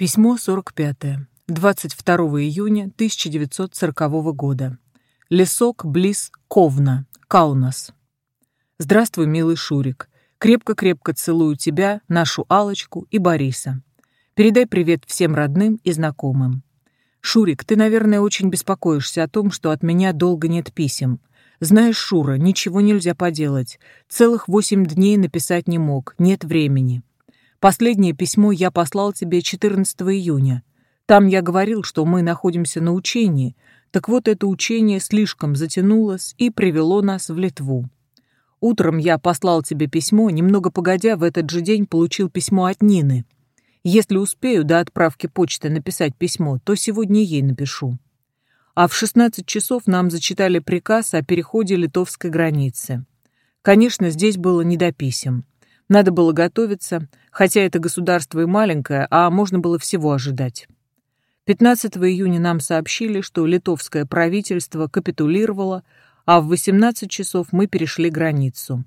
Письмо 45. 22 июня 1940 года. Лесок близ Ковна, Каунас. Здравствуй, милый Шурик. Крепко-крепко целую тебя, нашу Алочку и Бориса. Передай привет всем родным и знакомым. Шурик, ты, наверное, очень беспокоишься о том, что от меня долго нет писем. Знаешь, Шура, ничего нельзя поделать. Целых восемь дней написать не мог, нет времени. Последнее письмо я послал тебе 14 июня. Там я говорил, что мы находимся на учении, так вот это учение слишком затянулось и привело нас в Литву. Утром я послал тебе письмо, немного погодя в этот же день получил письмо от Нины. Если успею до отправки почты написать письмо, то сегодня ей напишу. А в 16 часов нам зачитали приказ о переходе литовской границы. Конечно, здесь было не до писем. Надо было готовиться, хотя это государство и маленькое, а можно было всего ожидать. 15 июня нам сообщили, что литовское правительство капитулировало, а в 18 часов мы перешли границу.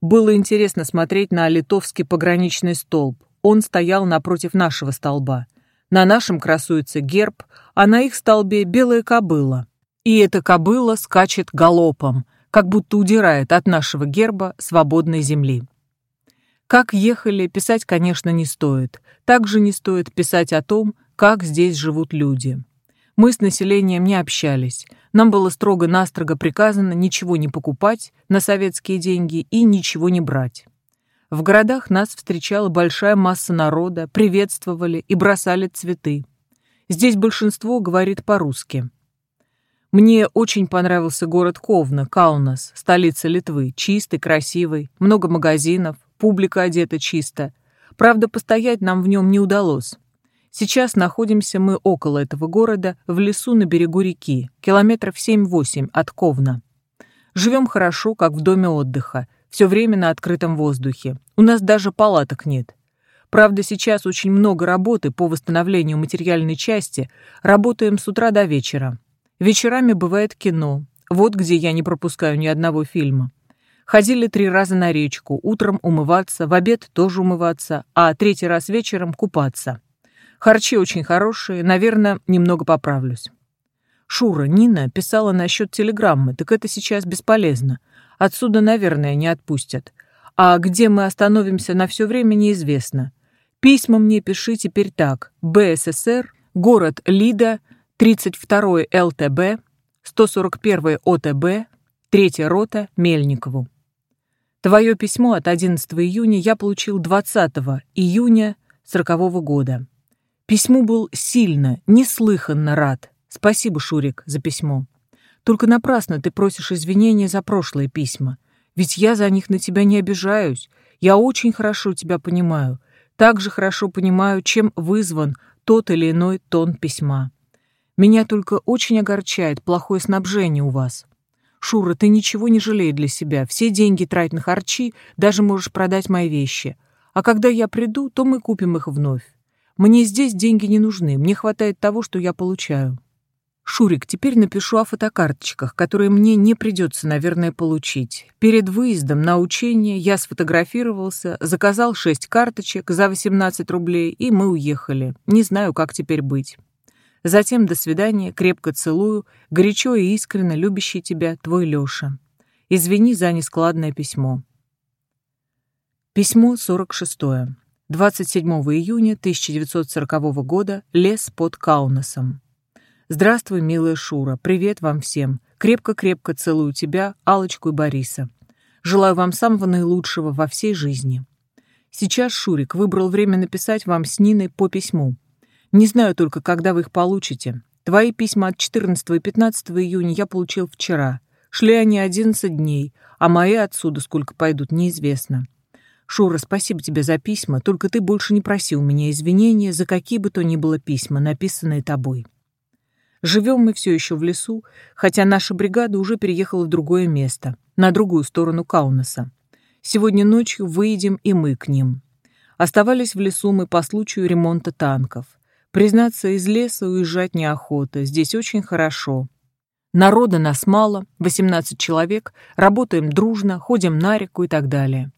Было интересно смотреть на литовский пограничный столб. Он стоял напротив нашего столба. На нашем красуется герб, а на их столбе белая кобыла. И эта кобыла скачет галопом, как будто удирает от нашего герба свободной земли. Как ехали, писать, конечно, не стоит. Также не стоит писать о том, как здесь живут люди. Мы с населением не общались. Нам было строго-настрого приказано ничего не покупать на советские деньги и ничего не брать. В городах нас встречала большая масса народа, приветствовали и бросали цветы. Здесь большинство говорит по-русски. Мне очень понравился город Ковна, Каунас, столица Литвы, чистый, красивый, много магазинов, публика одета чисто. Правда, постоять нам в нем не удалось. Сейчас находимся мы около этого города, в лесу на берегу реки, километров 7-8 от Ковна. Живем хорошо, как в доме отдыха, все время на открытом воздухе. У нас даже палаток нет. Правда, сейчас очень много работы по восстановлению материальной части, работаем с утра до вечера. Вечерами бывает кино, вот где я не пропускаю ни одного фильма. Ходили три раза на речку, утром умываться, в обед тоже умываться, а третий раз вечером купаться. Харчи очень хорошие, наверное, немного поправлюсь. Шура, Нина писала насчет телеграммы, так это сейчас бесполезно. Отсюда, наверное, не отпустят. А где мы остановимся на все время, неизвестно. Письма мне пиши теперь так. БССР, город Лида, 32 ЛТБ, 141 ОТБ, 3 рота Мельникову. Твое письмо от 11 июня я получил 20 июня 40 года. Письму был сильно, неслыханно рад. Спасибо, Шурик, за письмо. Только напрасно ты просишь извинения за прошлые письма. Ведь я за них на тебя не обижаюсь. Я очень хорошо тебя понимаю. Так же хорошо понимаю, чем вызван тот или иной тон письма. Меня только очень огорчает плохое снабжение у вас. Шура, ты ничего не жалей для себя, все деньги трать на харчи, даже можешь продать мои вещи. А когда я приду, то мы купим их вновь. Мне здесь деньги не нужны, мне хватает того, что я получаю. Шурик, теперь напишу о фотокарточках, которые мне не придется, наверное, получить. Перед выездом на учение я сфотографировался, заказал шесть карточек за 18 рублей, и мы уехали. Не знаю, как теперь быть. Затем до свидания, крепко целую, горячо и искренне любящий тебя, твой Лёша. Извини за нескладное письмо. Письмо 46. 27 июня 1940 года. Лес под Каунасом. Здравствуй, милая Шура. Привет вам всем. Крепко-крепко целую тебя, Алочку и Бориса. Желаю вам самого наилучшего во всей жизни. Сейчас Шурик выбрал время написать вам с Ниной по письму. Не знаю только, когда вы их получите. Твои письма от 14 и 15 июня я получил вчера. Шли они 11 дней, а мои отсюда сколько пойдут, неизвестно. Шура, спасибо тебе за письма, только ты больше не проси у меня извинения за какие бы то ни было письма, написанные тобой. Живем мы все еще в лесу, хотя наша бригада уже переехала в другое место, на другую сторону Каунаса. Сегодня ночью выедем и мы к ним. Оставались в лесу мы по случаю ремонта танков. Признаться, из леса уезжать неохота, здесь очень хорошо. Народа нас мало, 18 человек, работаем дружно, ходим на реку и так далее.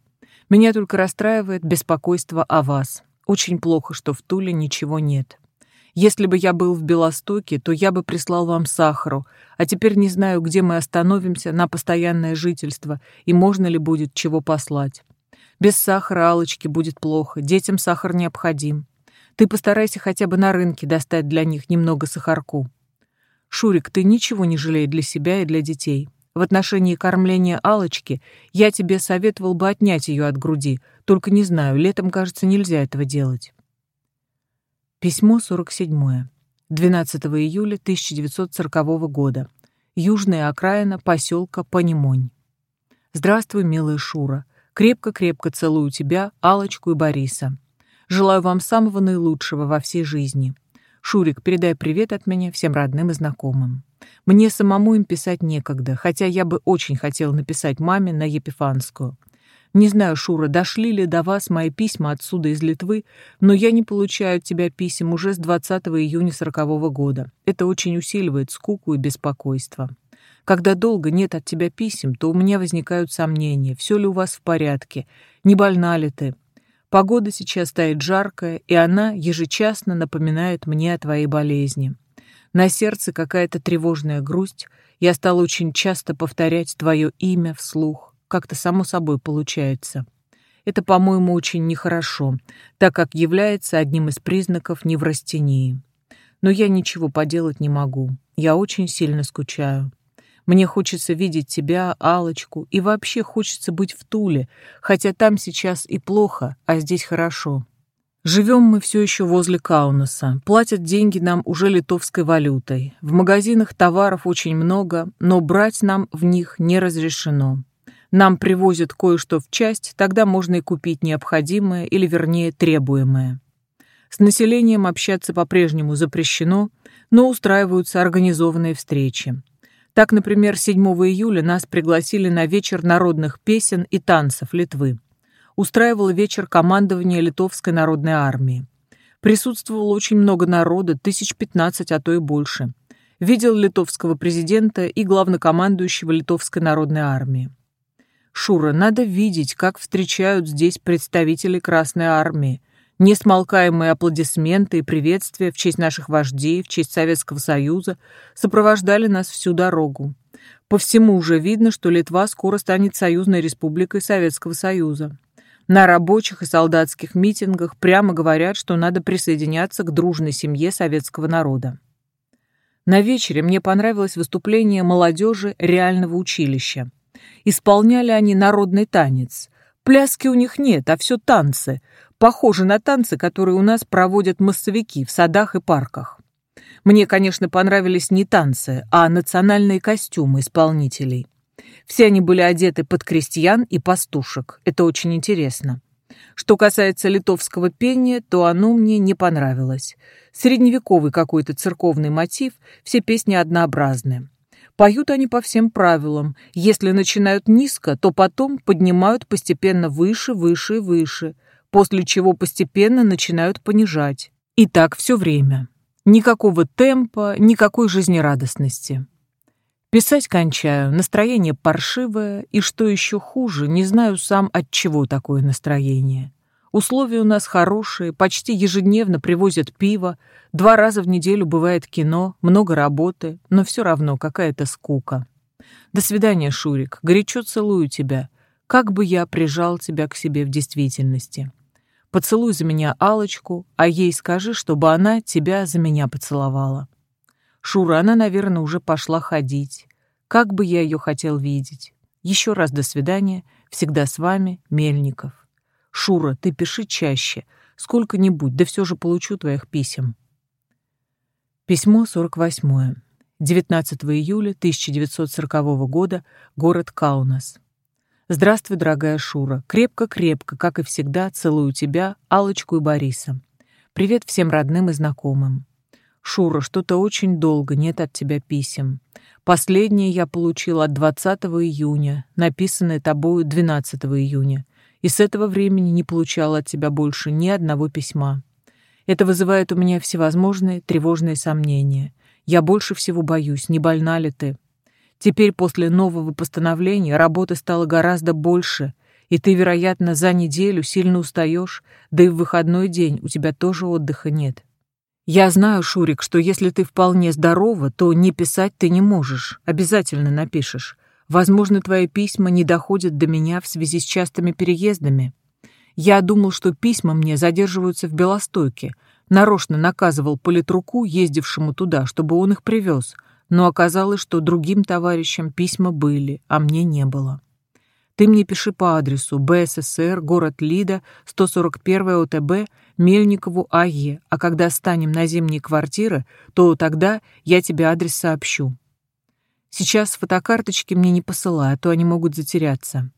Меня только расстраивает беспокойство о вас. Очень плохо, что в Туле ничего нет. Если бы я был в Белостоке, то я бы прислал вам сахару, а теперь не знаю, где мы остановимся на постоянное жительство и можно ли будет чего послать. Без сахара Алочке будет плохо, детям сахар необходим. Ты постарайся хотя бы на рынке достать для них немного сахарку. Шурик, ты ничего не жалей для себя и для детей. В отношении кормления Алочки я тебе советовал бы отнять ее от груди, только не знаю, летом, кажется, нельзя этого делать. Письмо 47. 12 июля 1940 года. Южная окраина поселка Панимонь. Здравствуй, милая Шура. Крепко-крепко целую тебя, Алочку и Бориса. Желаю вам самого наилучшего во всей жизни. Шурик, передай привет от меня всем родным и знакомым. Мне самому им писать некогда, хотя я бы очень хотел написать маме на Епифанскую. Не знаю, Шура, дошли ли до вас мои письма отсюда из Литвы, но я не получаю от тебя писем уже с 20 июня 40 -го года. Это очень усиливает скуку и беспокойство. Когда долго нет от тебя писем, то у меня возникают сомнения, все ли у вас в порядке, не больна ли ты. Погода сейчас стоит жаркая, и она ежечасно напоминает мне о твоей болезни. На сердце какая-то тревожная грусть, я стал очень часто повторять твое имя вслух как-то само собой получается. Это, по-моему, очень нехорошо, так как является одним из признаков неврастении. Но я ничего поделать не могу. Я очень сильно скучаю. Мне хочется видеть тебя, алочку и вообще хочется быть в Туле, хотя там сейчас и плохо, а здесь хорошо. Живем мы все еще возле Каунаса. Платят деньги нам уже литовской валютой. В магазинах товаров очень много, но брать нам в них не разрешено. Нам привозят кое-что в часть, тогда можно и купить необходимое или, вернее, требуемое. С населением общаться по-прежнему запрещено, но устраиваются организованные встречи. Так, например, 7 июля нас пригласили на вечер народных песен и танцев Литвы. Устраивал вечер командования Литовской народной армии. Присутствовало очень много народа, тысяч пятнадцать, а то и больше. Видел литовского президента и главнокомандующего Литовской народной армии. Шура, надо видеть, как встречают здесь представители Красной Армии. Несмолкаемые аплодисменты и приветствия в честь наших вождей, в честь Советского Союза сопровождали нас всю дорогу. По всему уже видно, что Литва скоро станет союзной республикой Советского Союза. На рабочих и солдатских митингах прямо говорят, что надо присоединяться к дружной семье советского народа. На вечере мне понравилось выступление молодежи реального училища. Исполняли они народный танец. Пляски у них нет, а все танцы. Похожи на танцы, которые у нас проводят массовики в садах и парках. Мне, конечно, понравились не танцы, а национальные костюмы исполнителей. Все они были одеты под крестьян и пастушек. Это очень интересно. Что касается литовского пения, то оно мне не понравилось. Средневековый какой-то церковный мотив, все песни однообразные. Поют они по всем правилам. Если начинают низко, то потом поднимают постепенно выше, выше и выше, после чего постепенно начинают понижать. И так все время. Никакого темпа, никакой жизнерадостности. Писать кончаю, настроение паршивое, и что еще хуже, не знаю сам, от чего такое настроение. Условия у нас хорошие, почти ежедневно привозят пиво, два раза в неделю бывает кино, много работы, но все равно какая-то скука. До свидания, Шурик, горячо целую тебя. Как бы я прижал тебя к себе в действительности. Поцелуй за меня алочку а ей скажи, чтобы она тебя за меня поцеловала. Шура, она, наверное, уже пошла ходить. Как бы я ее хотел видеть. Еще раз до свидания. Всегда с вами, Мельников. Шура, ты пиши чаще, сколько-нибудь, да все же получу твоих писем. Письмо 48. 19 июля 1940 года, город Каунас. Здравствуй, дорогая Шура. Крепко-крепко, как и всегда, целую тебя, Алочку и Бориса. Привет всем родным и знакомым. Шура, что-то очень долго нет от тебя писем. Последнее я получил от 20 июня, написанное тобою 12 июня и с этого времени не получал от тебя больше ни одного письма. Это вызывает у меня всевозможные тревожные сомнения. Я больше всего боюсь, не больна ли ты. Теперь после нового постановления работы стало гораздо больше, И ты, вероятно, за неделю сильно устаешь, да и в выходной день у тебя тоже отдыха нет. Я знаю, Шурик, что если ты вполне здорова, то не писать ты не можешь, обязательно напишешь. Возможно, твои письма не доходят до меня в связи с частыми переездами. Я думал, что письма мне задерживаются в Белостойке. Нарочно наказывал политруку, ездившему туда, чтобы он их привез, но оказалось, что другим товарищам письма были, а мне не было. Ты мне пиши по адресу БССР, город Лида, 141 ОТБ, Мельникову АЕ, а когда станем на зимние квартиры, то тогда я тебе адрес сообщу. Сейчас фотокарточки мне не посылай, а то они могут затеряться.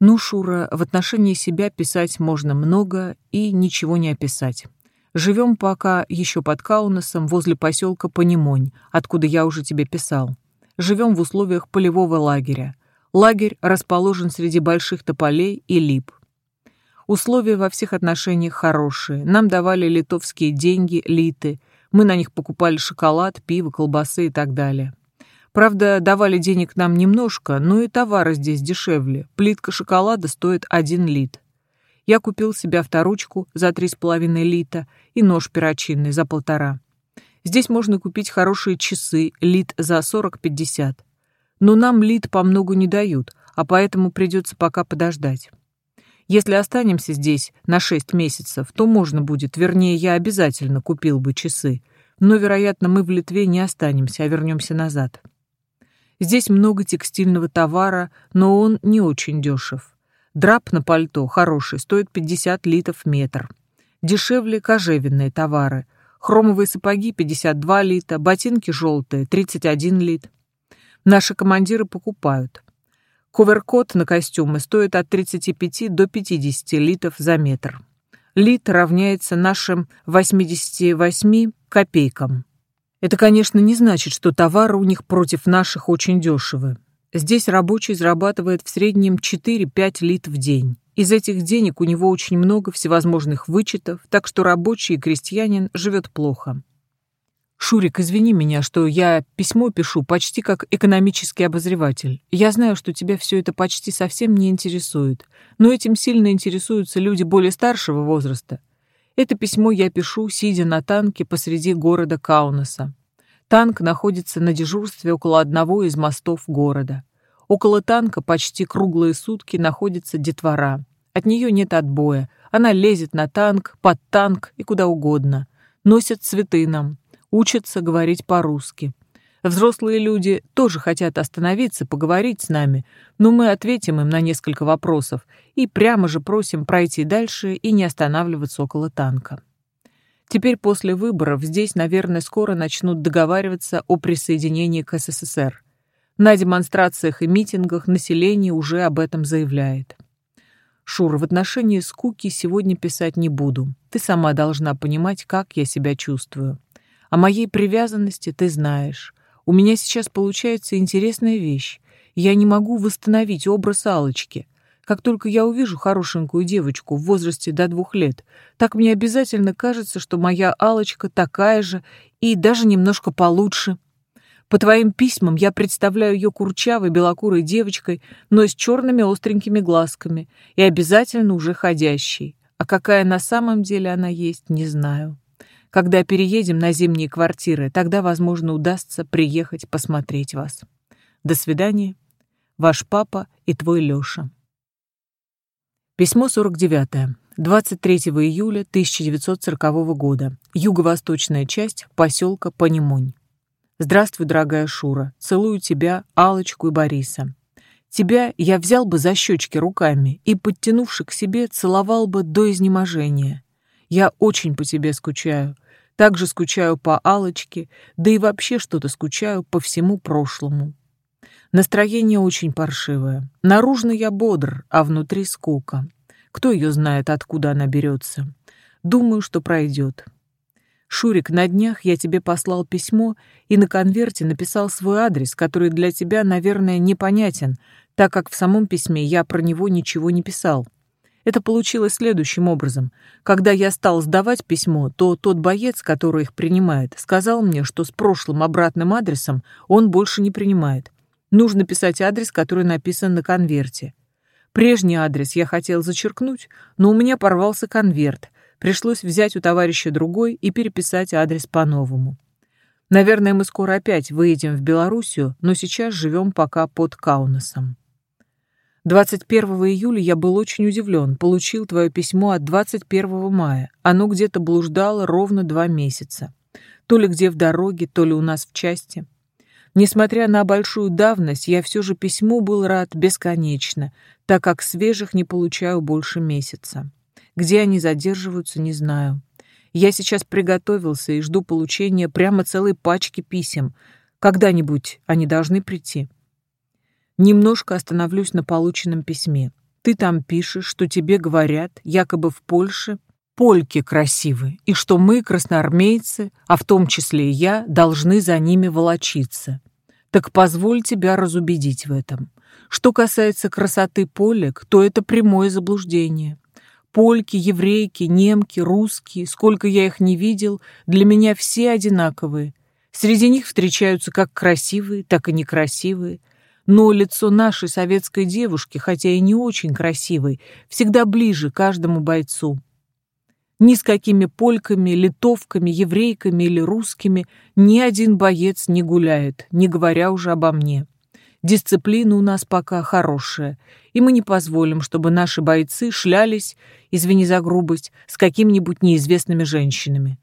Ну, Шура, в отношении себя писать можно много и ничего не описать. Живем пока еще под Каунасом возле поселка Панимонь, откуда я уже тебе писал. Живем в условиях полевого лагеря. Лагерь расположен среди больших тополей и лип. Условия во всех отношениях хорошие. Нам давали литовские деньги, литы. Мы на них покупали шоколад, пиво, колбасы и так далее. Правда, давали денег нам немножко, но и товары здесь дешевле. Плитка шоколада стоит один лит. Я купил себе авторучку за три с половиной лита и нож перочинный за полтора. Здесь можно купить хорошие часы, лит за 40-50. Но нам лит по многу не дают, а поэтому придется пока подождать. Если останемся здесь на шесть месяцев, то можно будет, вернее, я обязательно купил бы часы, но, вероятно, мы в Литве не останемся, а вернемся назад. Здесь много текстильного товара, но он не очень дешев. Драп на пальто хороший, стоит 50 литов метр. Дешевле кожевенные товары. Хромовые сапоги 52 лита, ботинки желтые 31 лит. Наши командиры покупают. Коверкот на костюмы стоит от 35 до 50 литов за метр. Лит равняется нашим 88 копейкам. Это, конечно, не значит, что товары у них против наших очень дешевы. Здесь рабочий зарабатывает в среднем 4-5 лит в день. Из этих денег у него очень много всевозможных вычетов, так что рабочий и крестьянин живет плохо. Шурик, извини меня, что я письмо пишу почти как экономический обозреватель. Я знаю, что тебя все это почти совсем не интересует, но этим сильно интересуются люди более старшего возраста. Это письмо я пишу, сидя на танке посреди города Каунаса. Танк находится на дежурстве около одного из мостов города. Около танка почти круглые сутки находится детвора. От нее нет отбоя. Она лезет на танк, под танк и куда угодно. Носят цветы нам, учатся говорить по-русски. Взрослые люди тоже хотят остановиться, поговорить с нами, но мы ответим им на несколько вопросов и прямо же просим пройти дальше и не останавливаться около танка. Теперь после выборов здесь, наверное, скоро начнут договариваться о присоединении к СССР. На демонстрациях и митингах население уже об этом заявляет. Шура, в отношении скуки сегодня писать не буду. Ты сама должна понимать, как я себя чувствую. О моей привязанности ты знаешь. У меня сейчас получается интересная вещь. Я не могу восстановить образ Алочки. Как только я увижу хорошенькую девочку в возрасте до двух лет, так мне обязательно кажется, что моя алочка такая же и даже немножко получше. По твоим письмам я представляю ее курчавой белокурой девочкой, но с черными остренькими глазками и обязательно уже ходящей. А какая на самом деле она есть, не знаю. Когда переедем на зимние квартиры, тогда, возможно, удастся приехать посмотреть вас. До свидания. Ваш папа и твой Лёша. Письмо 49. 23 июля 1940 года. Юго-восточная часть поселка Панимонь. Здравствуй, дорогая Шура. Целую тебя, Алочку и Бориса. Тебя я взял бы за щечки руками и, подтянувши к себе, целовал бы до изнеможения. Я очень по тебе скучаю. Также скучаю по Алочке, да и вообще что-то скучаю по всему прошлому. Настроение очень паршивое. Наружно я бодр, а внутри скука. Кто ее знает, откуда она берется? Думаю, что пройдет. Шурик, на днях я тебе послал письмо и на конверте написал свой адрес, который для тебя, наверное, непонятен, так как в самом письме я про него ничего не писал. Это получилось следующим образом. Когда я стал сдавать письмо, то тот боец, который их принимает, сказал мне, что с прошлым обратным адресом он больше не принимает. Нужно писать адрес, который написан на конверте. Прежний адрес я хотел зачеркнуть, но у меня порвался конверт. Пришлось взять у товарища другой и переписать адрес по-новому. Наверное, мы скоро опять выедем в Белоруссию, но сейчас живем пока под Каунасом. 21 июля я был очень удивлен, получил твое письмо от 21 мая. Оно где-то блуждало ровно два месяца. То ли где в дороге, то ли у нас в части. Несмотря на большую давность, я все же письму был рад бесконечно, так как свежих не получаю больше месяца. Где они задерживаются, не знаю. Я сейчас приготовился и жду получения прямо целой пачки писем. Когда-нибудь они должны прийти. Немножко остановлюсь на полученном письме. Ты там пишешь, что тебе говорят, якобы в Польше, польки красивы, и что мы, красноармейцы, а в том числе и я, должны за ними волочиться. Так позволь тебя разубедить в этом. Что касается красоты полек, то это прямое заблуждение. Польки, еврейки, немки, русские, сколько я их не видел, для меня все одинаковые. Среди них встречаются как красивые, так и некрасивые. Но лицо нашей советской девушки, хотя и не очень красивой, всегда ближе каждому бойцу. Ни с какими польками, литовками, еврейками или русскими ни один боец не гуляет, не говоря уже обо мне. Дисциплина у нас пока хорошая, и мы не позволим, чтобы наши бойцы шлялись, извини за грубость, с какими-нибудь неизвестными женщинами.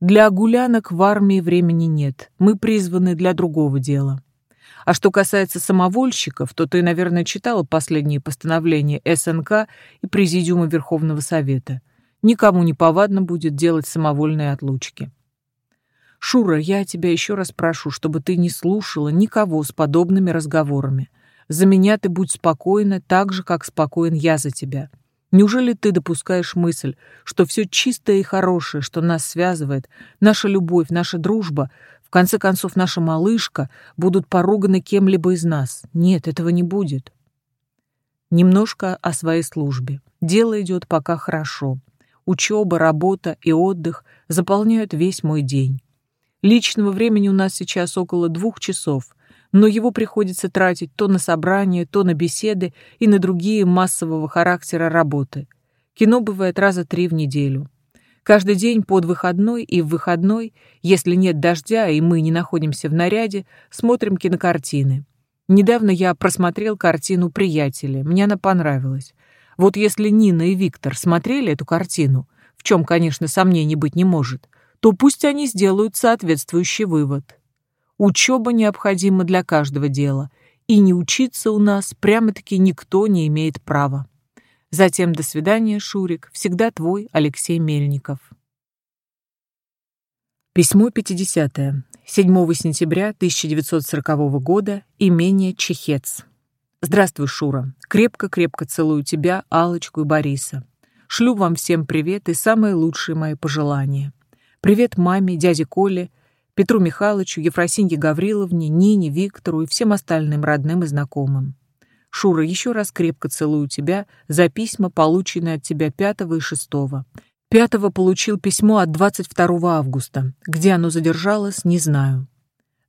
Для гулянок в армии времени нет, мы призваны для другого дела. А что касается самовольщиков, то ты, наверное, читала последние постановления СНК и Президиума Верховного Совета. Никому не повадно будет делать самовольные отлучки. Шура, я тебя еще раз прошу, чтобы ты не слушала никого с подобными разговорами. За меня ты будь спокойна, так же, как спокоен я за тебя. Неужели ты допускаешь мысль, что все чистое и хорошее, что нас связывает, наша любовь, наша дружба, в конце концов наша малышка, будут поруганы кем-либо из нас? Нет, этого не будет. Немножко о своей службе. Дело идет пока хорошо. Учеба, работа и отдых заполняют весь мой день. Личного времени у нас сейчас около двух часов, но его приходится тратить то на собрания, то на беседы и на другие массового характера работы. Кино бывает раза три в неделю. Каждый день под выходной и в выходной, если нет дождя и мы не находимся в наряде, смотрим кинокартины. Недавно я просмотрел картину «Приятели». Мне она понравилась. Вот если Нина и Виктор смотрели эту картину, в чем, конечно, сомнений быть не может, то пусть они сделают соответствующий вывод. Учеба необходима для каждого дела, и не учиться у нас прямо-таки никто не имеет права. Затем до свидания, Шурик, всегда твой Алексей Мельников. Письмо 50. 7 сентября 1940 года. Имение Чехец. Здравствуй, Шура. Крепко-крепко целую тебя, Алочку и Бориса. Шлю вам всем привет и самые лучшие мои пожелания. Привет маме, дяде Коле, Петру Михайловичу, Ефросинье Гавриловне, Нине, Виктору и всем остальным родным и знакомым. Шура, еще раз крепко целую тебя за письма, полученные от тебя 5 и 6. Пятого получил письмо от 22 августа. Где оно задержалось, не знаю.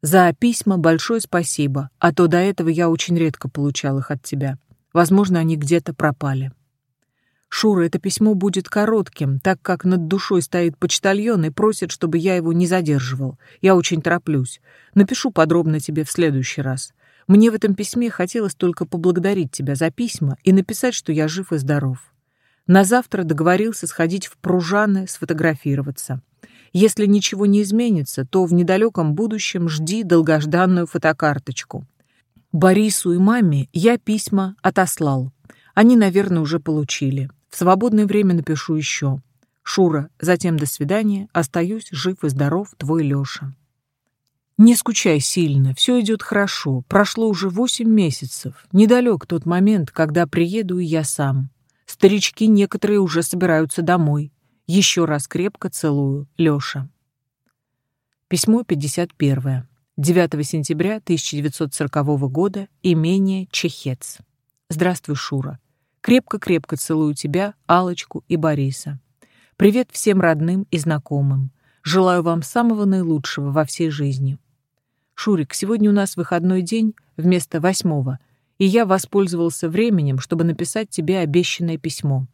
За письма большое спасибо, а то до этого я очень редко получал их от тебя. Возможно, они где-то пропали. Шура, это письмо будет коротким, так как над душой стоит почтальон и просит, чтобы я его не задерживал. Я очень тороплюсь. Напишу подробно тебе в следующий раз. Мне в этом письме хотелось только поблагодарить тебя за письма и написать, что я жив и здоров. На завтра договорился сходить в Пружаны, сфотографироваться. Если ничего не изменится, то в недалеком будущем жди долгожданную фотокарточку. Борису и маме я письма отослал. Они, наверное, уже получили. В свободное время напишу еще. Шура, затем до свидания. Остаюсь жив и здоров, твой Леша. Не скучай сильно, все идет хорошо. Прошло уже восемь месяцев. Недалек тот момент, когда приеду и я сам. Старички некоторые уже собираются домой. Еще раз крепко целую, Леша. Письмо 51. 9 сентября 1940 года. Имение Чехец. Здравствуй, Шура. Крепко-крепко целую тебя, Алочку и Бориса. Привет всем родным и знакомым. Желаю вам самого наилучшего во всей жизни. Шурик, сегодня у нас выходной день вместо восьмого, и я воспользовался временем, чтобы написать тебе обещанное письмо.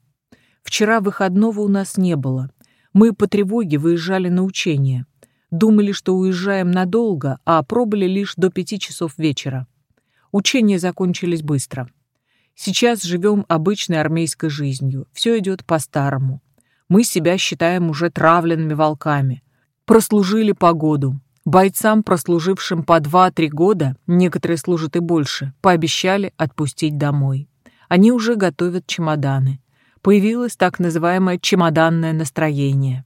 Вчера выходного у нас не было. Мы по тревоге выезжали на учение. Думали, что уезжаем надолго, а пробыли лишь до пяти часов вечера. Учения закончились быстро. Сейчас живем обычной армейской жизнью. Все идет по-старому. Мы себя считаем уже травленными волками. Прослужили погоду. Бойцам, прослужившим по 2-3 года, некоторые служат и больше, пообещали отпустить домой. Они уже готовят чемоданы. Появилось так называемое чемоданное настроение.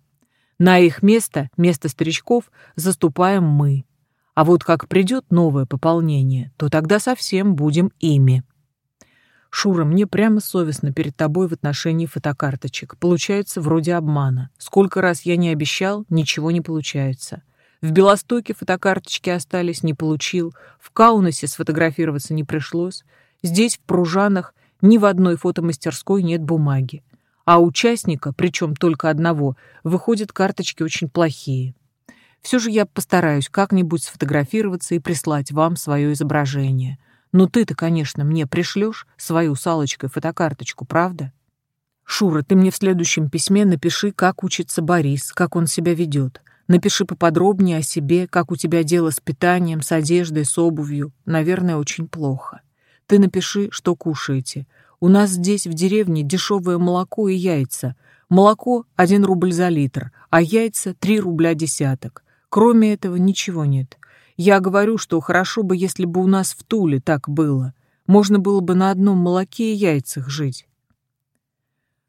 На их место, место старичков, заступаем мы. А вот как придет новое пополнение, то тогда совсем будем ими. Шура, мне прямо совестно перед тобой в отношении фотокарточек. Получается вроде обмана. Сколько раз я не обещал, ничего не получается. В Белостоке фотокарточки остались, не получил. В Каунасе сфотографироваться не пришлось. Здесь, в Пружанах, ни в одной фотомастерской нет бумаги. А участника, причем только одного, выходят карточки очень плохие. Все же я постараюсь как-нибудь сфотографироваться и прислать вам свое изображение. Но ты-то, конечно, мне пришлешь свою салочкой фотокарточку, правда? Шура, ты мне в следующем письме напиши, как учится Борис, как он себя ведет. Напиши поподробнее о себе, как у тебя дело с питанием, с одеждой, с обувью. Наверное, очень плохо. Ты напиши, что кушаете. У нас здесь в деревне дешевое молоко и яйца. Молоко — один рубль за литр, а яйца — три рубля десяток. Кроме этого ничего нет. Я говорю, что хорошо бы, если бы у нас в Туле так было. Можно было бы на одном молоке и яйцах жить.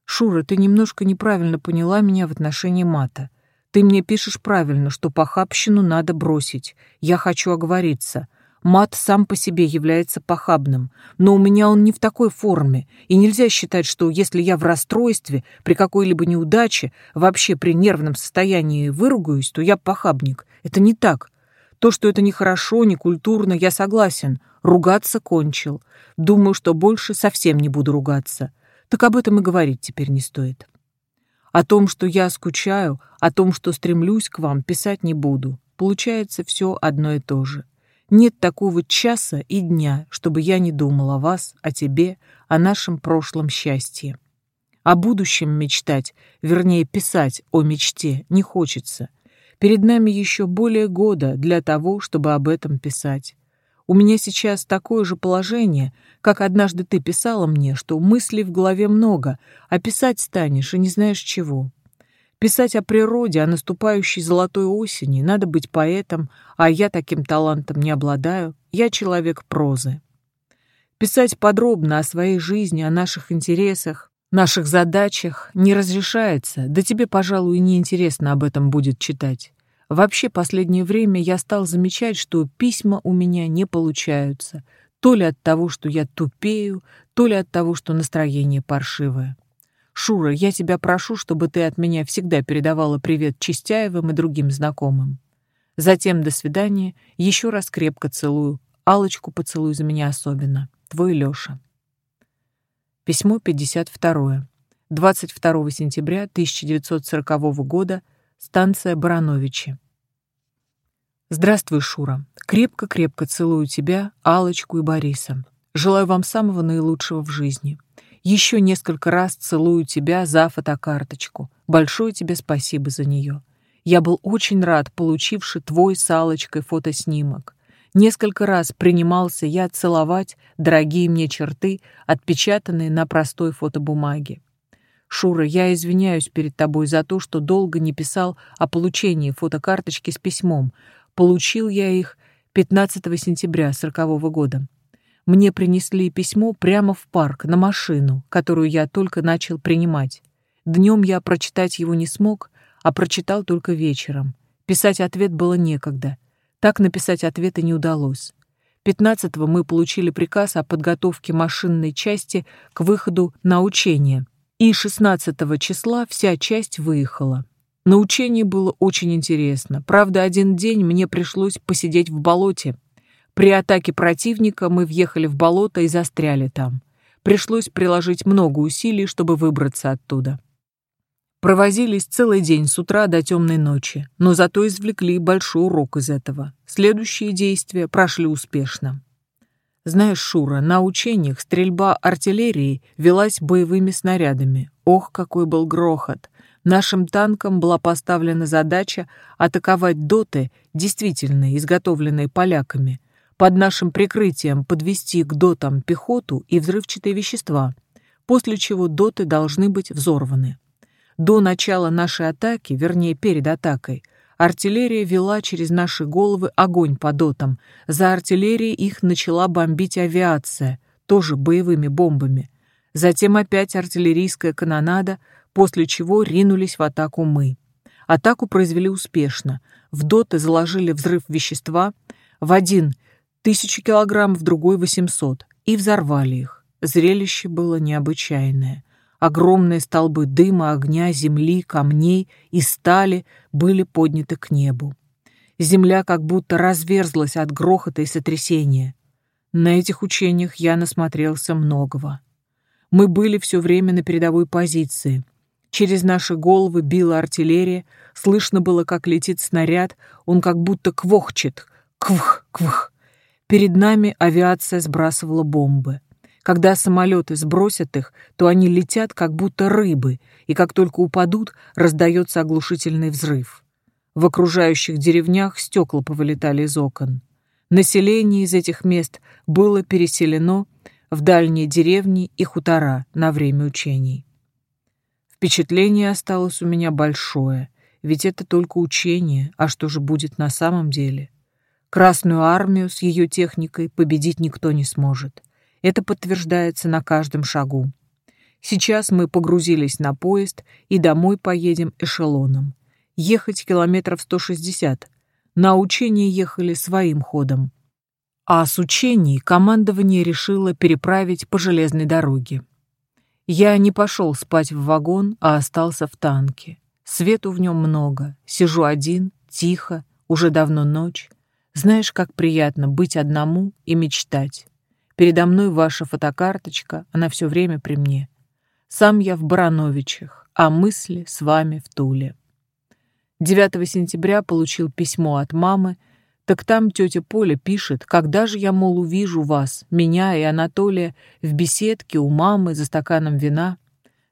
Шура, ты немножко неправильно поняла меня в отношении мата. Ты мне пишешь правильно, что похабщину надо бросить. Я хочу оговориться. Мат сам по себе является похабным, но у меня он не в такой форме, и нельзя считать, что если я в расстройстве, при какой-либо неудаче, вообще при нервном состоянии выругаюсь, то я похабник. Это не так. То, что это нехорошо, некультурно, я согласен. Ругаться кончил. Думаю, что больше совсем не буду ругаться. Так об этом и говорить теперь не стоит. О том, что я скучаю, о том, что стремлюсь к вам, писать не буду. Получается все одно и то же. Нет такого часа и дня, чтобы я не думал о вас, о тебе, о нашем прошлом счастье. О будущем мечтать, вернее, писать о мечте не хочется. Перед нами еще более года для того, чтобы об этом писать. У меня сейчас такое же положение, как однажды ты писала мне, что мыслей в голове много, а писать станешь и не знаешь чего. Писать о природе, о наступающей золотой осени, надо быть поэтом, а я таким талантом не обладаю, я человек прозы. Писать подробно о своей жизни, о наших интересах, наших задачах не разрешается, да тебе, пожалуй, и неинтересно об этом будет читать. Вообще, последнее время я стал замечать, что письма у меня не получаются, то ли от того, что я тупею, то ли от того, что настроение паршивое. Шура, я тебя прошу, чтобы ты от меня всегда передавала привет Чистяевым и другим знакомым. Затем до свидания, еще раз крепко целую. алочку поцелуй за меня особенно. Твой Лёша. Письмо 52. 22 сентября 1940 года. Станция Барановичи. Здравствуй, Шура. Крепко-крепко целую тебя, алочку и Бориса. Желаю вам самого наилучшего в жизни. Еще несколько раз целую тебя за фотокарточку. Большое тебе спасибо за нее. Я был очень рад, получивши твой с Аллочкой фотоснимок. Несколько раз принимался я целовать дорогие мне черты, отпечатанные на простой фотобумаге. Шура, я извиняюсь перед тобой за то, что долго не писал о получении фотокарточки с письмом. Получил я их 15 сентября 40 года. Мне принесли письмо прямо в парк, на машину, которую я только начал принимать. Днем я прочитать его не смог, а прочитал только вечером. Писать ответ было некогда. Так написать ответа не удалось. 15-го мы получили приказ о подготовке машинной части к выходу на учение, и 16 числа вся часть выехала. На учении было очень интересно. Правда, один день мне пришлось посидеть в болоте, при атаке противника мы въехали в болото и застряли там. Пришлось приложить много усилий, чтобы выбраться оттуда. Провозились целый день с утра до темной ночи, но зато извлекли большой урок из этого. Следующие действия прошли успешно. Знаешь, Шура, на учениях стрельба артиллерии велась боевыми снарядами. Ох, какой был грохот! Нашим танкам была поставлена задача атаковать доты, действительно изготовленные поляками, под нашим прикрытием подвести к дотам пехоту и взрывчатые вещества, после чего доты должны быть взорваны. До начала нашей атаки, вернее перед атакой, артиллерия вела через наши головы огонь по дотам. За артиллерией их начала бомбить авиация, тоже боевыми бомбами. Затем опять артиллерийская канонада, после чего ринулись в атаку мы. Атаку произвели успешно. В доты заложили взрыв вещества, в один – тысячу килограмм, в другой – 800, и взорвали их. Зрелище было необычайное. Огромные столбы дыма, огня, земли, камней и стали были подняты к небу. Земля как будто разверзлась от грохота и сотрясения. На этих учениях я насмотрелся многого. Мы были все время на передовой позиции. Через наши головы била артиллерия, слышно было, как летит снаряд, он как будто квохчет, квх, квх. Перед нами авиация сбрасывала бомбы. Когда самолеты сбросят их, то они летят, как будто рыбы, и как только упадут, раздается оглушительный взрыв. В окружающих деревнях стекла повылетали из окон. Население из этих мест было переселено в дальние деревни и хутора на время учений. Впечатление осталось у меня большое, ведь это только учение, а что же будет на самом деле? Красную армию с ее техникой победить никто не сможет. Это подтверждается на каждом шагу. Сейчас мы погрузились на поезд и домой поедем эшелоном. Ехать километров 160. На учение ехали своим ходом. А с учений командование решило переправить по железной дороге. Я не пошел спать в вагон, а остался в танке. Свету в нем много. Сижу один, тихо, уже давно ночь. Знаешь, как приятно быть одному и мечтать. Передо мной ваша фотокарточка, она все время при мне. Сам я в Барановичах, а мысли с вами в Туле. 9 сентября получил письмо от мамы, так там тетя Поля пишет, когда же я, мол, увижу вас, меня и Анатолия, в беседке у мамы за стаканом вина.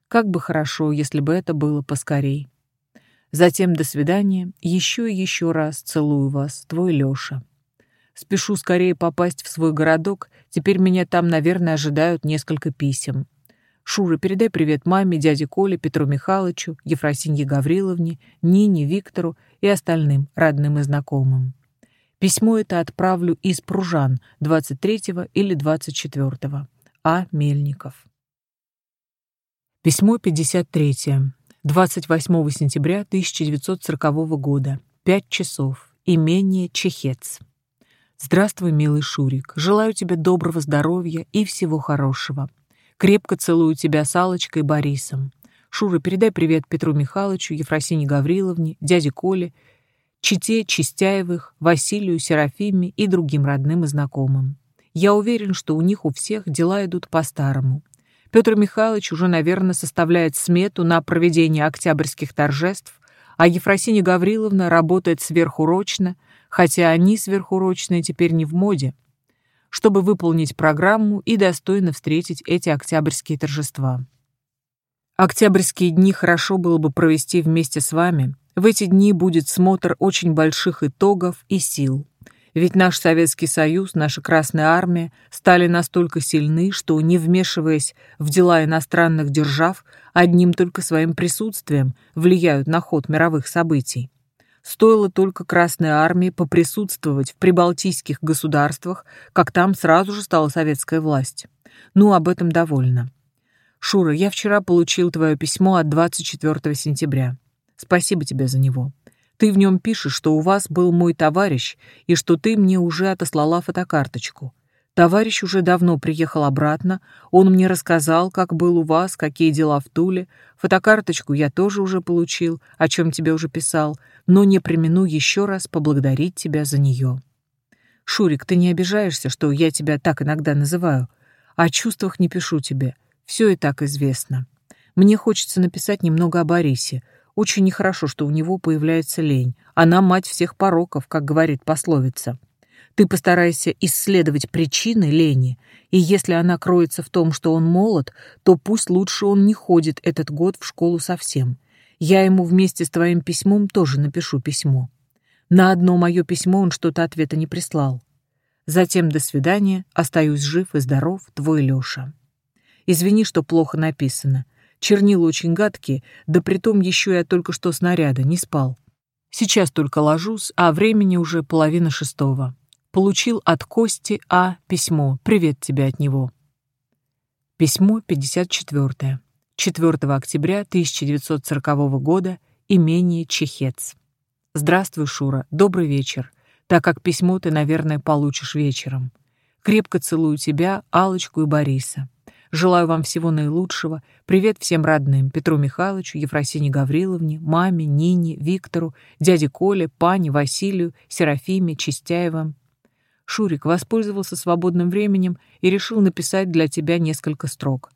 Как бы хорошо, если бы это было поскорей. Затем до свидания, еще и еще раз целую вас, твой Леша. Спешу скорее попасть в свой городок, теперь меня там, наверное, ожидают несколько писем. Шура, передай привет маме, дяде Коле, Петру Михайловичу, Ефросинье Гавриловне, Нине, Виктору и остальным родным и знакомым. Письмо это отправлю из Пружан 23 или 24. А. Мельников. Письмо 53. 28 сентября 1940 года. 5 часов. Имение Чехец. Здравствуй, милый Шурик. Желаю тебе доброго здоровья и всего хорошего. Крепко целую тебя с Аллочкой и Борисом. Шура, передай привет Петру Михайловичу, Ефросине Гавриловне, дяде Коле, Чите Чистяевых, Василию, Серафиме и другим родным и знакомым. Я уверен, что у них у всех дела идут по-старому. Петр Михайлович уже, наверное, составляет смету на проведение октябрьских торжеств, а Ефросиня Гавриловна работает сверхурочно, хотя они сверхурочные теперь не в моде, чтобы выполнить программу и достойно встретить эти октябрьские торжества. Октябрьские дни хорошо было бы провести вместе с вами. В эти дни будет смотр очень больших итогов и сил. Ведь наш Советский Союз, наша Красная Армия стали настолько сильны, что, не вмешиваясь в дела иностранных держав, одним только своим присутствием влияют на ход мировых событий. Стоило только Красной Армии поприсутствовать в прибалтийских государствах, как там сразу же стала советская власть. Ну, об этом довольно. Шура, я вчера получил твое письмо от 24 сентября. Спасибо тебе за него. Ты в нем пишешь, что у вас был мой товарищ и что ты мне уже отослала фотокарточку. Товарищ уже давно приехал обратно, он мне рассказал, как был у вас, какие дела в Туле. Фотокарточку я тоже уже получил, о чем тебе уже писал, но не примену еще раз поблагодарить тебя за нее. Шурик, ты не обижаешься, что я тебя так иногда называю? О чувствах не пишу тебе, все и так известно. Мне хочется написать немного о Борисе, очень нехорошо, что у него появляется лень. Она мать всех пороков, как говорит пословица. Ты постарайся исследовать причины лени, и если она кроется в том, что он молод, то пусть лучше он не ходит этот год в школу совсем. Я ему вместе с твоим письмом тоже напишу письмо. На одно мое письмо он что-то ответа не прислал. Затем до свидания, остаюсь жив и здоров, твой Лёша. Извини, что плохо написано. Чернила очень гадкие, да притом еще я только что снаряда, не спал. Сейчас только ложусь, а времени уже половина шестого. Получил от Кости А. письмо. Привет тебе от него. Письмо 54. 4 октября 1940 года. Имение Чехец. Здравствуй, Шура. Добрый вечер так как письмо ты, наверное, получишь вечером. Крепко целую тебя, Алочку и Бориса. Желаю вам всего наилучшего. Привет всем родным: Петру Михайловичу, Ефросине Гавриловне, маме, Нине, Виктору, дяде Коле, пане, Василию, Серафиме, Чистяевым. Шурик воспользовался свободным временем и решил написать для тебя несколько строк.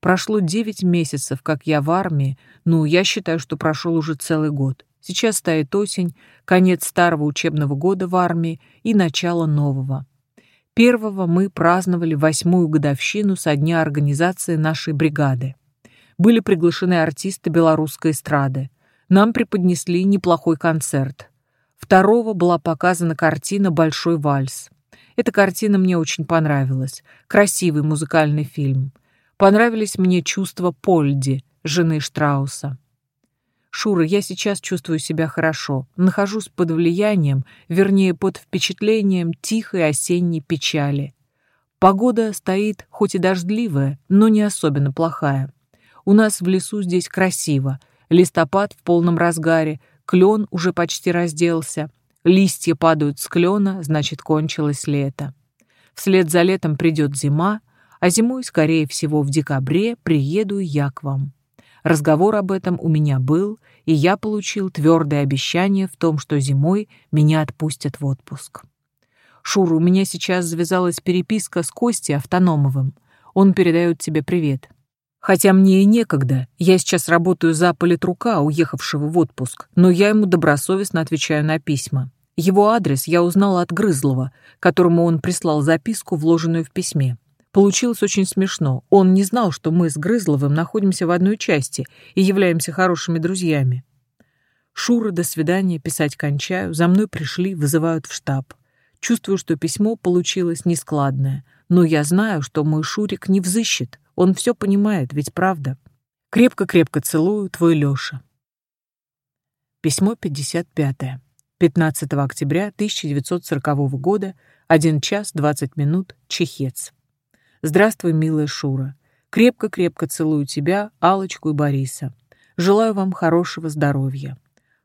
Прошло девять месяцев, как я в армии, ну, я считаю, что прошел уже целый год. Сейчас стоит осень, конец старого учебного года в армии и начало нового. Первого мы праздновали восьмую годовщину со дня организации нашей бригады. Были приглашены артисты белорусской эстрады. Нам преподнесли неплохой концерт. Второго была показана картина «Большой вальс». Эта картина мне очень понравилась. Красивый музыкальный фильм. Понравились мне чувства Польди, жены Штрауса. Шура, я сейчас чувствую себя хорошо, нахожусь под влиянием, вернее, под впечатлением тихой осенней печали. Погода стоит хоть и дождливая, но не особенно плохая. У нас в лесу здесь красиво, листопад в полном разгаре, клен уже почти разделся, листья падают с клена, значит, кончилось лето. Вслед за летом придет зима, а зимой, скорее всего, в декабре приеду я к вам. Разговор об этом у меня был, и я получил твердое обещание в том, что зимой меня отпустят в отпуск. Шура, у меня сейчас завязалась переписка с Костей Автономовым. Он передает тебе привет. Хотя мне и некогда, я сейчас работаю за политрука, уехавшего в отпуск, но я ему добросовестно отвечаю на письма. Его адрес я узнала от Грызлова, которому он прислал записку, вложенную в письме. Получилось очень смешно. Он не знал, что мы с Грызловым находимся в одной части и являемся хорошими друзьями. Шура, до свидания, писать кончаю, за мной пришли, вызывают в штаб. Чувствую, что письмо получилось нескладное, но я знаю, что мой Шурик не взыщет, он все понимает, ведь правда. Крепко-крепко целую, твой Лёша. Письмо 55. 15 октября 1940 года, 1 час 20 минут, Чехец. Здравствуй, милая Шура. Крепко-крепко целую тебя, Алочку и Бориса. Желаю вам хорошего здоровья.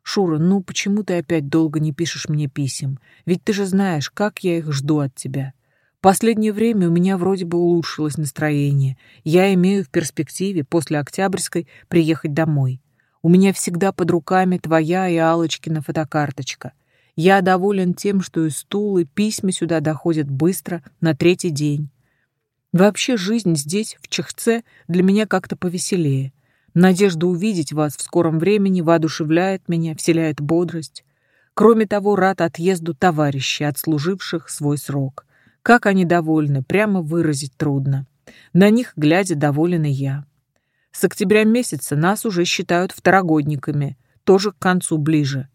Шура, ну почему ты опять долго не пишешь мне писем? Ведь ты же знаешь, как я их жду от тебя. Последнее время у меня вроде бы улучшилось настроение. Я имею в перспективе после Октябрьской приехать домой. У меня всегда под руками твоя и Алочкина фотокарточка. Я доволен тем, что и стул, и письма сюда доходят быстро, на третий день. Вообще жизнь здесь, в Чехце, для меня как-то повеселее. Надежда увидеть вас в скором времени воодушевляет меня, вселяет бодрость. Кроме того, рад отъезду товарищей, отслуживших свой срок. Как они довольны, прямо выразить трудно. На них, глядя, доволен и я. С октября месяца нас уже считают второгодниками, тоже к концу ближе.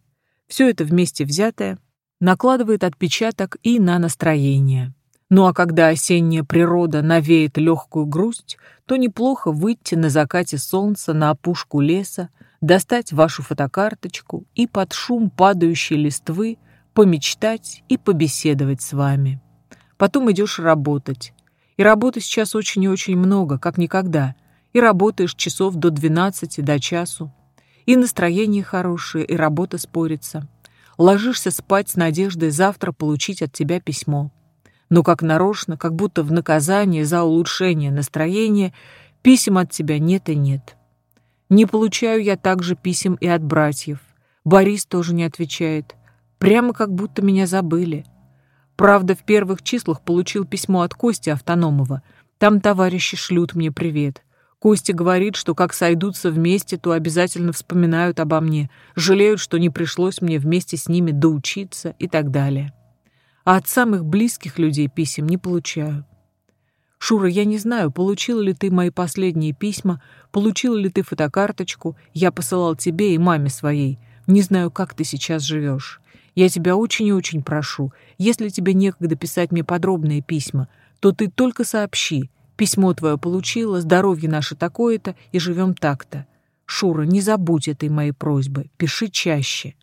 Все это вместе взятое накладывает отпечаток и на настроение. Ну а когда осенняя природа навеет легкую грусть, то неплохо выйти на закате солнца на опушку леса, достать вашу фотокарточку и под шум падающей листвы помечтать и побеседовать с вами. Потом идешь работать. И работы сейчас очень и очень много, как никогда. И работаешь часов до 12, до часу. И настроение хорошее, и работа спорится. Ложишься спать с надеждой завтра получить от тебя письмо но как нарочно, как будто в наказание за улучшение настроения, писем от тебя нет и нет. Не получаю я также писем и от братьев. Борис тоже не отвечает. Прямо как будто меня забыли. Правда, в первых числах получил письмо от Кости Автономова. Там товарищи шлют мне привет. Костя говорит, что как сойдутся вместе, то обязательно вспоминают обо мне, жалеют, что не пришлось мне вместе с ними доучиться и так далее. А от самых близких людей писем не получаю. Шура, я не знаю, получила ли ты мои последние письма, получила ли ты фотокарточку, я посылал тебе и маме своей. Не знаю, как ты сейчас живешь. Я тебя очень и очень прошу, если тебе некогда писать мне подробные письма, то ты только сообщи. Письмо твое получила, здоровье наше такое-то и живем так-то. Шура, не забудь этой моей просьбы, пиши чаще.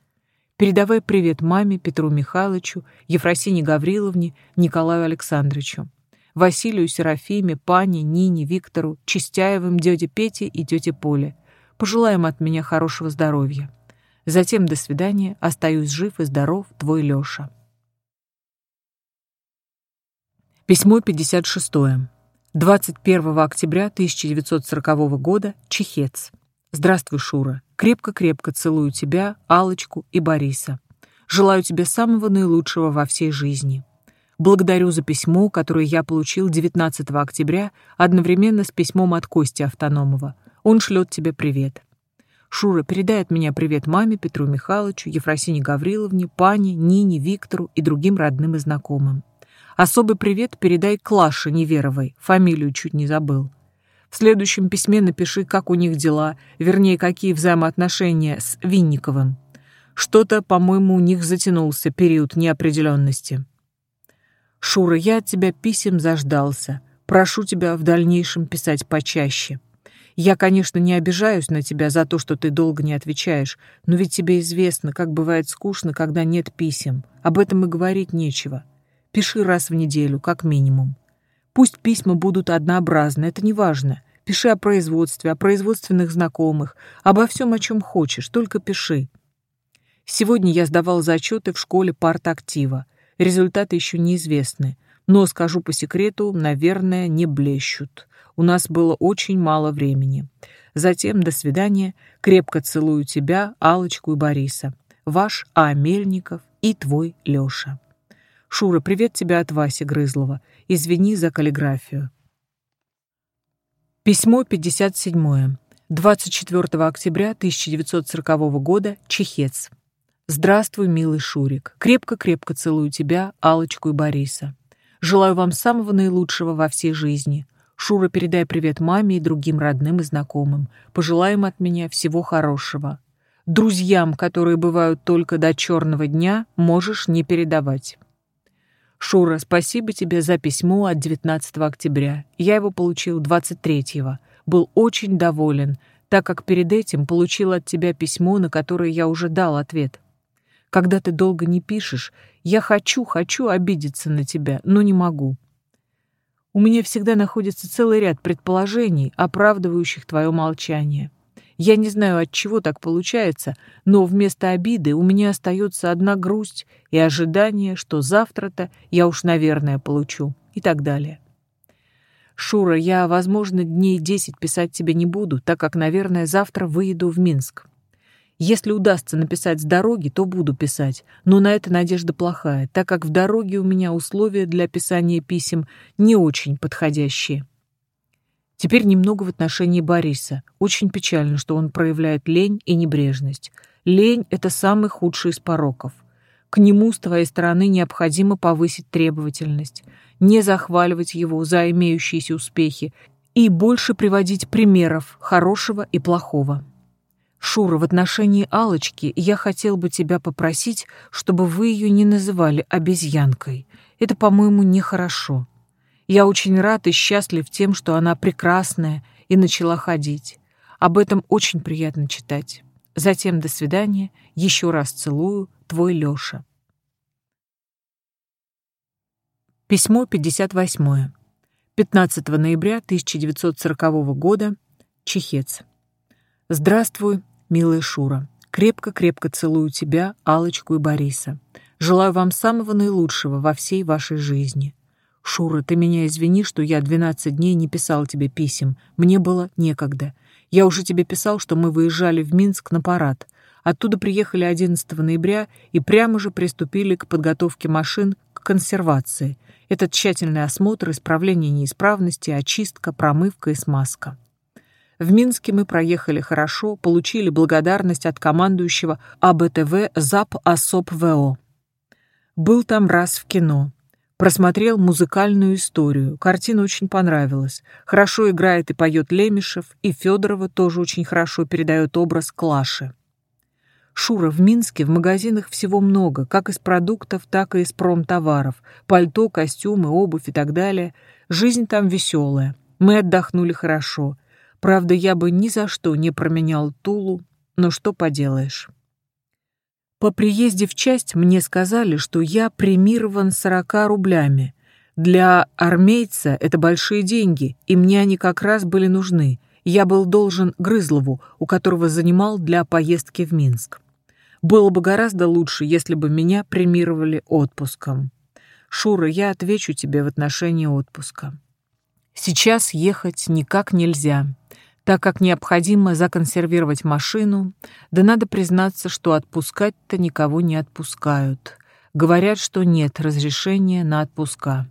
Передавай привет маме, Петру Михайловичу, Ефросине Гавриловне, Николаю Александровичу. Василию Серафиме, Пане, Нине, Виктору, Чистяевым, дяде Пете и тете Поле. Пожелаем от меня хорошего здоровья. Затем до свидания, остаюсь жив и здоров, твой Лёша. Письмо 56. 21 октября 1940 года, Чехец. Здравствуй, Шура. Крепко-крепко целую тебя, Алочку и Бориса. Желаю тебе самого наилучшего во всей жизни. Благодарю за письмо, которое я получил 19 октября, одновременно с письмом от Кости Автономова. Он шлет тебе привет. Шура, передай от меня привет маме, Петру Михайловичу, Ефросине Гавриловне, Пане, Нине, Виктору и другим родным и знакомым. Особый привет передай Клаше Неверовой, фамилию чуть не забыл. В следующем письме напиши, как у них дела, вернее, какие взаимоотношения с Винниковым. Что-то, по-моему, у них затянулся период неопределенности. Шура, я от тебя писем заждался. Прошу тебя в дальнейшем писать почаще. Я, конечно, не обижаюсь на тебя за то, что ты долго не отвечаешь, но ведь тебе известно, как бывает скучно, когда нет писем. Об этом и говорить нечего. Пиши раз в неделю, как минимум. Пусть письма будут однообразны, это не важно. Пиши о производстве, о производственных знакомых, обо всем, о чем хочешь, только пиши. Сегодня я сдавал зачеты в школе партактива. Результаты еще неизвестны, но, скажу по секрету, наверное, не блещут. У нас было очень мало времени. Затем до свидания. Крепко целую тебя, Алочку и Бориса. Ваш А. Мельников и твой Лёша. Шура, привет тебе от Васи Грызлова. Извини за каллиграфию. Письмо 57. 24 октября 1940 года. Чехец. Здравствуй, милый Шурик. Крепко-крепко целую тебя, Алочку и Бориса. Желаю вам самого наилучшего во всей жизни. Шура, передай привет маме и другим родным и знакомым. Пожелаем от меня всего хорошего. Друзьям, которые бывают только до черного дня, можешь не передавать. Шура, спасибо тебе за письмо от 19 октября. Я его получил 23-го. Был очень доволен, так как перед этим получил от тебя письмо, на которое я уже дал ответ. Когда ты долго не пишешь, я хочу, хочу обидеться на тебя, но не могу. У меня всегда находится целый ряд предположений, оправдывающих твое молчание. Я не знаю, от чего так получается, но вместо обиды у меня остается одна грусть и ожидание, что завтра-то я уж, наверное, получу, и так далее. Шура, я, возможно, дней десять писать тебе не буду, так как, наверное, завтра выеду в Минск. Если удастся написать с дороги, то буду писать, но на это надежда плохая, так как в дороге у меня условия для писания писем не очень подходящие. Теперь немного в отношении Бориса. Очень печально, что он проявляет лень и небрежность. Лень — это самый худший из пороков. К нему с твоей стороны необходимо повысить требовательность, не захваливать его за имеющиеся успехи и больше приводить примеров хорошего и плохого. Шура, в отношении Алочки я хотел бы тебя попросить, чтобы вы ее не называли обезьянкой. Это, по-моему, нехорошо. Я очень рад и счастлив тем, что она прекрасная и начала ходить. Об этом очень приятно читать. Затем до свидания. Еще раз целую. Твой Лёша. Письмо 58. 15 ноября 1940 года. Чехец. Здравствуй, милая Шура. Крепко-крепко целую тебя, Алочку и Бориса. Желаю вам самого наилучшего во всей вашей жизни. Шура, ты меня извини, что я 12 дней не писал тебе писем. Мне было некогда. Я уже тебе писал, что мы выезжали в Минск на парад. Оттуда приехали 11 ноября и прямо же приступили к подготовке машин к консервации. Это тщательный осмотр, исправление неисправности, очистка, промывка и смазка. В Минске мы проехали хорошо, получили благодарность от командующего АБТВ ЗАП ОСОП ВО. Был там раз в кино. Просмотрел музыкальную историю. Картина очень понравилась. Хорошо играет и поет Лемешев, и Федорова тоже очень хорошо передает образ Клаши. Шура, в Минске в магазинах всего много, как из продуктов, так и из промтоваров. Пальто, костюмы, обувь и так далее. Жизнь там веселая. Мы отдохнули хорошо. Правда, я бы ни за что не променял Тулу, но что поделаешь. По приезде в часть мне сказали, что я премирован 40 рублями. Для армейца это большие деньги, и мне они как раз были нужны. Я был должен Грызлову, у которого занимал для поездки в Минск. Было бы гораздо лучше, если бы меня премировали отпуском. Шура, я отвечу тебе в отношении отпуска. Сейчас ехать никак нельзя так как необходимо законсервировать машину, да надо признаться, что отпускать-то никого не отпускают. Говорят, что нет разрешения на отпуска.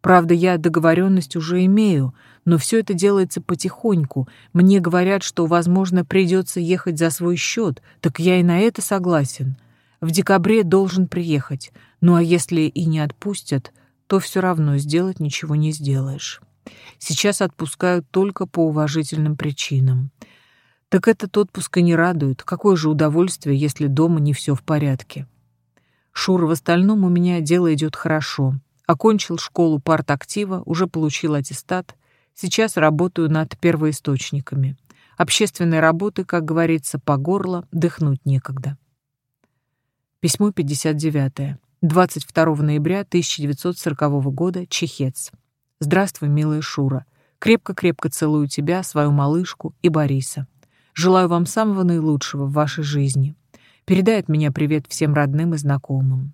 Правда, я договоренность уже имею, но все это делается потихоньку. Мне говорят, что, возможно, придется ехать за свой счет, так я и на это согласен. В декабре должен приехать, ну а если и не отпустят, то все равно сделать ничего не сделаешь. Сейчас отпускают только по уважительным причинам. Так этот отпуск и не радует. Какое же удовольствие, если дома не все в порядке. Шура, в остальном у меня дело идет хорошо. Окончил школу партактива, уже получил аттестат. Сейчас работаю над первоисточниками. Общественной работы, как говорится, по горло, дыхнуть некогда. Письмо 59. 22 ноября 1940 года. Чехец. Здравствуй, милая Шура. Крепко-крепко целую тебя, свою малышку и Бориса. Желаю вам самого наилучшего в вашей жизни. Передай от меня привет всем родным и знакомым.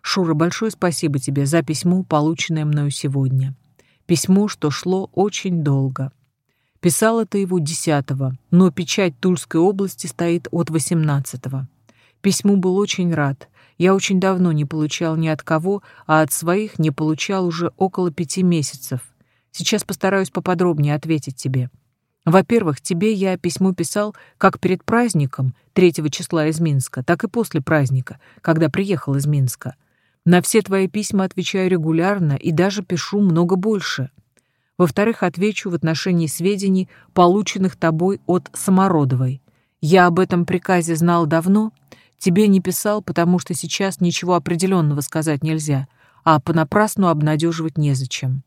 Шура, большое спасибо тебе за письмо, полученное мною сегодня. Письмо, что шло очень долго. Писал это его десятого, но печать Тульской области стоит от восемнадцатого. Письму был очень рад. Я очень давно не получал ни от кого, а от своих не получал уже около пяти месяцев. Сейчас постараюсь поподробнее ответить тебе. Во-первых, тебе я письмо писал как перед праздником, 3 числа из Минска, так и после праздника, когда приехал из Минска. На все твои письма отвечаю регулярно и даже пишу много больше. Во-вторых, отвечу в отношении сведений, полученных тобой от Самородовой. Я об этом приказе знал давно — Тебе не писал, потому что сейчас ничего определенного сказать нельзя, а понапрасну обнадеживать незачем.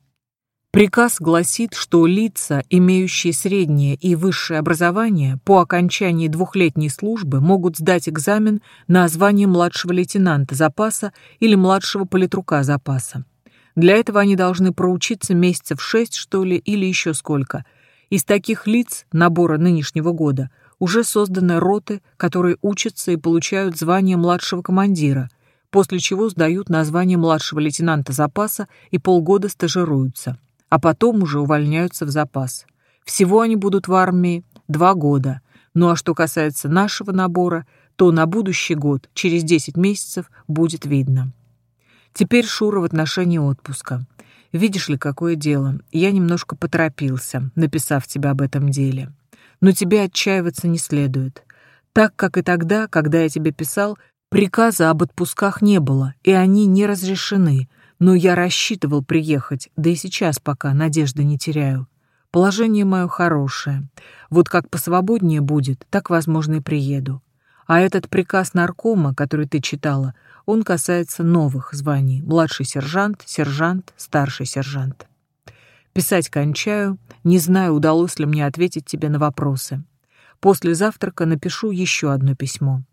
Приказ гласит, что лица, имеющие среднее и высшее образование, по окончании двухлетней службы могут сдать экзамен на звание младшего лейтенанта запаса или младшего политрука запаса. Для этого они должны проучиться месяцев шесть, что ли, или еще сколько. Из таких лиц набора нынешнего года уже созданы роты, которые учатся и получают звание младшего командира, после чего сдают название младшего лейтенанта запаса и полгода стажируются, а потом уже увольняются в запас. Всего они будут в армии два года. Ну а что касается нашего набора, то на будущий год, через 10 месяцев, будет видно. Теперь Шура в отношении отпуска. Видишь ли, какое дело. Я немножко поторопился, написав тебе об этом деле. Но тебе отчаиваться не следует. Так, как и тогда, когда я тебе писал, приказа об отпусках не было, и они не разрешены, но я рассчитывал приехать, да и сейчас пока надежды не теряю. Положение мое хорошее. Вот как посвободнее будет, так, возможно, и приеду. А этот приказ наркома, который ты читала, он касается новых званий. Младший сержант, сержант, старший сержант. Писать кончаю, не знаю, удалось ли мне ответить тебе на вопросы. После завтрака напишу еще одно письмо.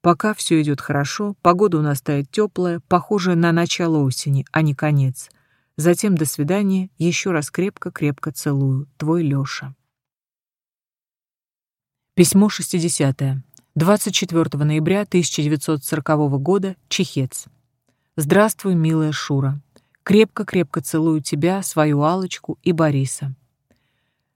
Пока все идет хорошо, погода у нас стоит теплая, похожая на начало осени, а не конец. Затем до свидания, еще раз крепко-крепко целую. Твой Леша. Письмо 60. 24 ноября 1940 года. Чехец. Здравствуй, милая Шура. Крепко-крепко целую тебя, свою Алочку и Бориса.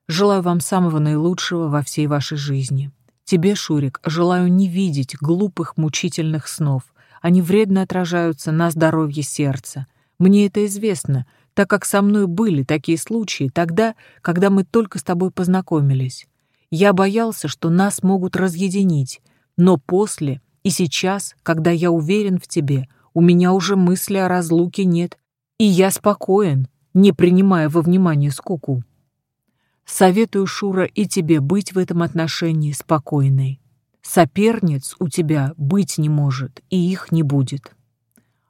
Желаю вам самого наилучшего во всей вашей жизни. Тебе, Шурик, желаю не видеть глупых мучительных снов. Они вредно отражаются на здоровье сердца. Мне это известно, так как со мной были такие случаи тогда, когда мы только с тобой познакомились. Я боялся, что нас могут разъединить, но после и сейчас, когда я уверен в тебе, У меня уже мысли о разлуке нет, и я спокоен, не принимая во внимание скуку. Советую, Шура, и тебе быть в этом отношении спокойной. Соперниц у тебя быть не может, и их не будет.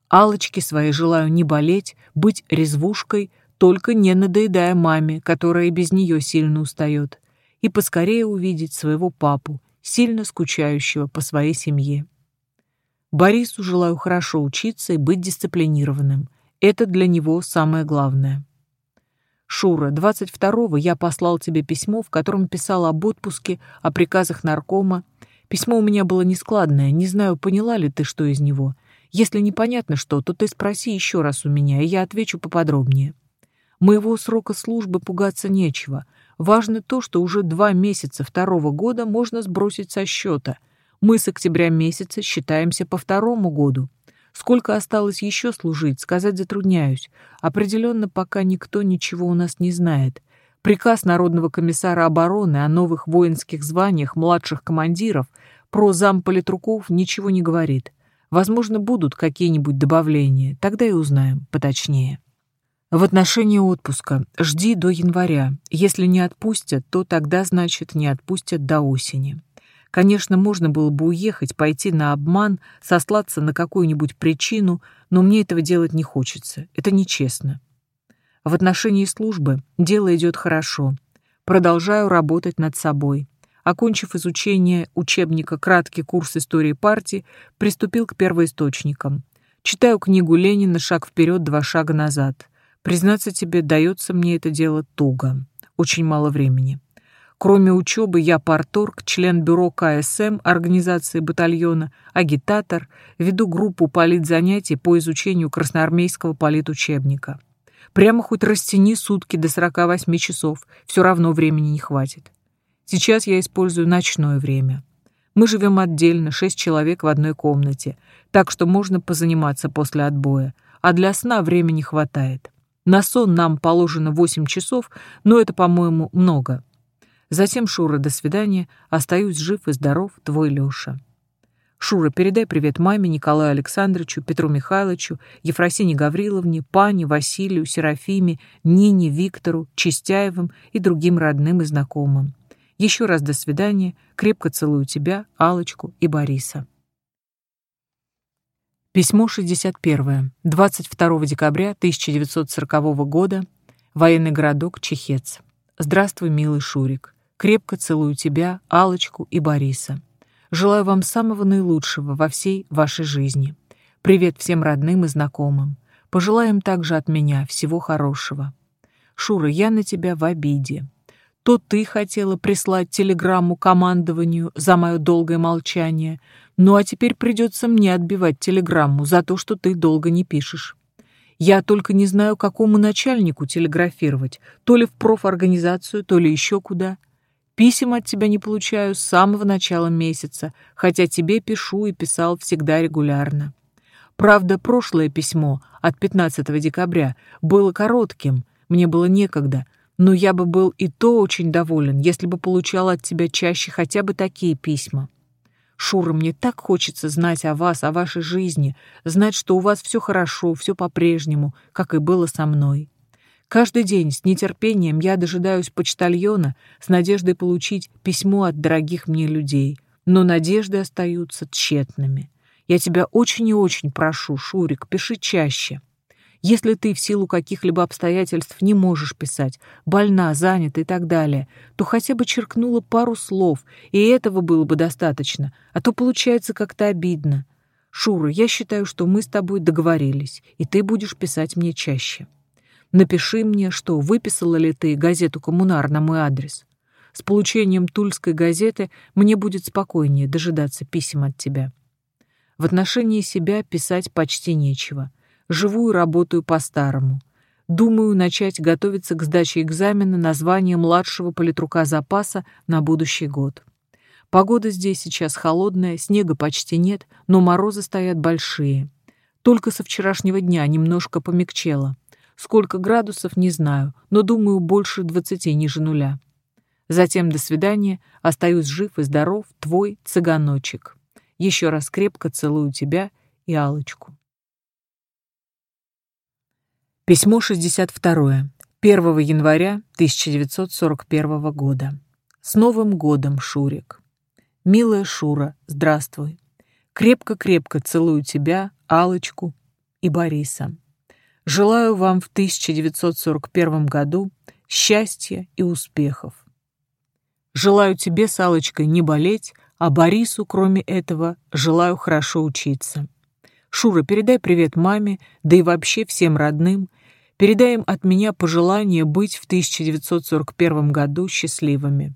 Алочке своей желаю не болеть, быть резвушкой, только не надоедая маме, которая без нее сильно устает, и поскорее увидеть своего папу, сильно скучающего по своей семье. Борису желаю хорошо учиться и быть дисциплинированным. Это для него самое главное. Шура, 22-го я послал тебе письмо, в котором писал об отпуске, о приказах наркома. Письмо у меня было нескладное, не знаю, поняла ли ты, что из него. Если непонятно что, то ты спроси еще раз у меня, и я отвечу поподробнее. Моего срока службы пугаться нечего. Важно то, что уже два месяца второго года можно сбросить со счета. Мы с октября месяца считаемся по второму году. Сколько осталось еще служить, сказать затрудняюсь. Определенно, пока никто ничего у нас не знает. Приказ Народного комиссара обороны о новых воинских званиях младших командиров про замполитруков ничего не говорит. Возможно, будут какие-нибудь добавления, тогда и узнаем поточнее. В отношении отпуска жди до января. Если не отпустят, то тогда, значит, не отпустят до осени. Конечно, можно было бы уехать, пойти на обман, сослаться на какую-нибудь причину, но мне этого делать не хочется. Это нечестно. В отношении службы дело идет хорошо. Продолжаю работать над собой. Окончив изучение учебника «Краткий курс истории партии», приступил к первоисточникам. Читаю книгу Ленина «Шаг вперед, два шага назад». Признаться тебе, дается мне это дело туго. Очень мало времени. Кроме учебы, я парторг, член бюро КСМ организации батальона, агитатор, веду группу политзанятий по изучению красноармейского политучебника. Прямо хоть растяни сутки до 48 часов, все равно времени не хватит. Сейчас я использую ночное время. Мы живем отдельно, шесть человек в одной комнате, так что можно позаниматься после отбоя, а для сна времени хватает. На сон нам положено 8 часов, но это, по-моему, много. Затем, Шура, до свидания. Остаюсь жив и здоров, твой Лёша. Шура, передай привет маме, Николаю Александровичу, Петру Михайловичу, Ефросине Гавриловне, Пане, Василию, Серафиме, Нине, Виктору, Чистяевым и другим родным и знакомым. Еще раз до свидания. Крепко целую тебя, Алочку и Бориса. Письмо 61. 22 декабря 1940 года. Военный городок Чехец. Здравствуй, милый Шурик. Крепко целую тебя, Алочку и Бориса. Желаю вам самого наилучшего во всей вашей жизни. Привет всем родным и знакомым. Пожелаем также от меня всего хорошего. Шура, я на тебя в обиде. То ты хотела прислать телеграмму командованию за мое долгое молчание, ну а теперь придется мне отбивать телеграмму за то, что ты долго не пишешь. Я только не знаю, какому начальнику телеграфировать, то ли в профорганизацию, то ли еще куда. Писем от тебя не получаю с самого начала месяца, хотя тебе пишу и писал всегда регулярно. Правда, прошлое письмо от 15 декабря было коротким, мне было некогда, но я бы был и то очень доволен, если бы получал от тебя чаще хотя бы такие письма. Шура, мне так хочется знать о вас, о вашей жизни, знать, что у вас все хорошо, все по-прежнему, как и было со мной. Каждый день с нетерпением я дожидаюсь почтальона с надеждой получить письмо от дорогих мне людей, но надежды остаются тщетными. Я тебя очень и очень прошу, Шурик, пиши чаще. Если ты в силу каких-либо обстоятельств не можешь писать, больна, занята и так далее, то хотя бы черкнула пару слов, и этого было бы достаточно, а то получается как-то обидно. Шура, я считаю, что мы с тобой договорились, и ты будешь писать мне чаще. Напиши мне, что выписала ли ты газету «Коммунар» на мой адрес. С получением Тульской газеты мне будет спокойнее дожидаться писем от тебя. В отношении себя писать почти нечего. Живу и работаю по-старому. Думаю начать готовиться к сдаче экзамена на звание младшего политрука запаса на будущий год. Погода здесь сейчас холодная, снега почти нет, но морозы стоят большие. Только со вчерашнего дня немножко помягчело. Сколько градусов, не знаю, но думаю, больше двадцати ниже нуля. Затем до свидания, остаюсь жив и здоров, твой цыганочек. Еще раз крепко целую тебя и Алочку. Письмо 62. 1 января 1941 года. С Новым годом, Шурик. Милая Шура, здравствуй. Крепко-крепко целую тебя, Алочку и Бориса. Желаю вам в 1941 году счастья и успехов. Желаю тебе с Алочкой не болеть, а Борису, кроме этого, желаю хорошо учиться. Шура, передай привет маме, да и вообще всем родным. Передай им от меня пожелание быть в 1941 году счастливыми.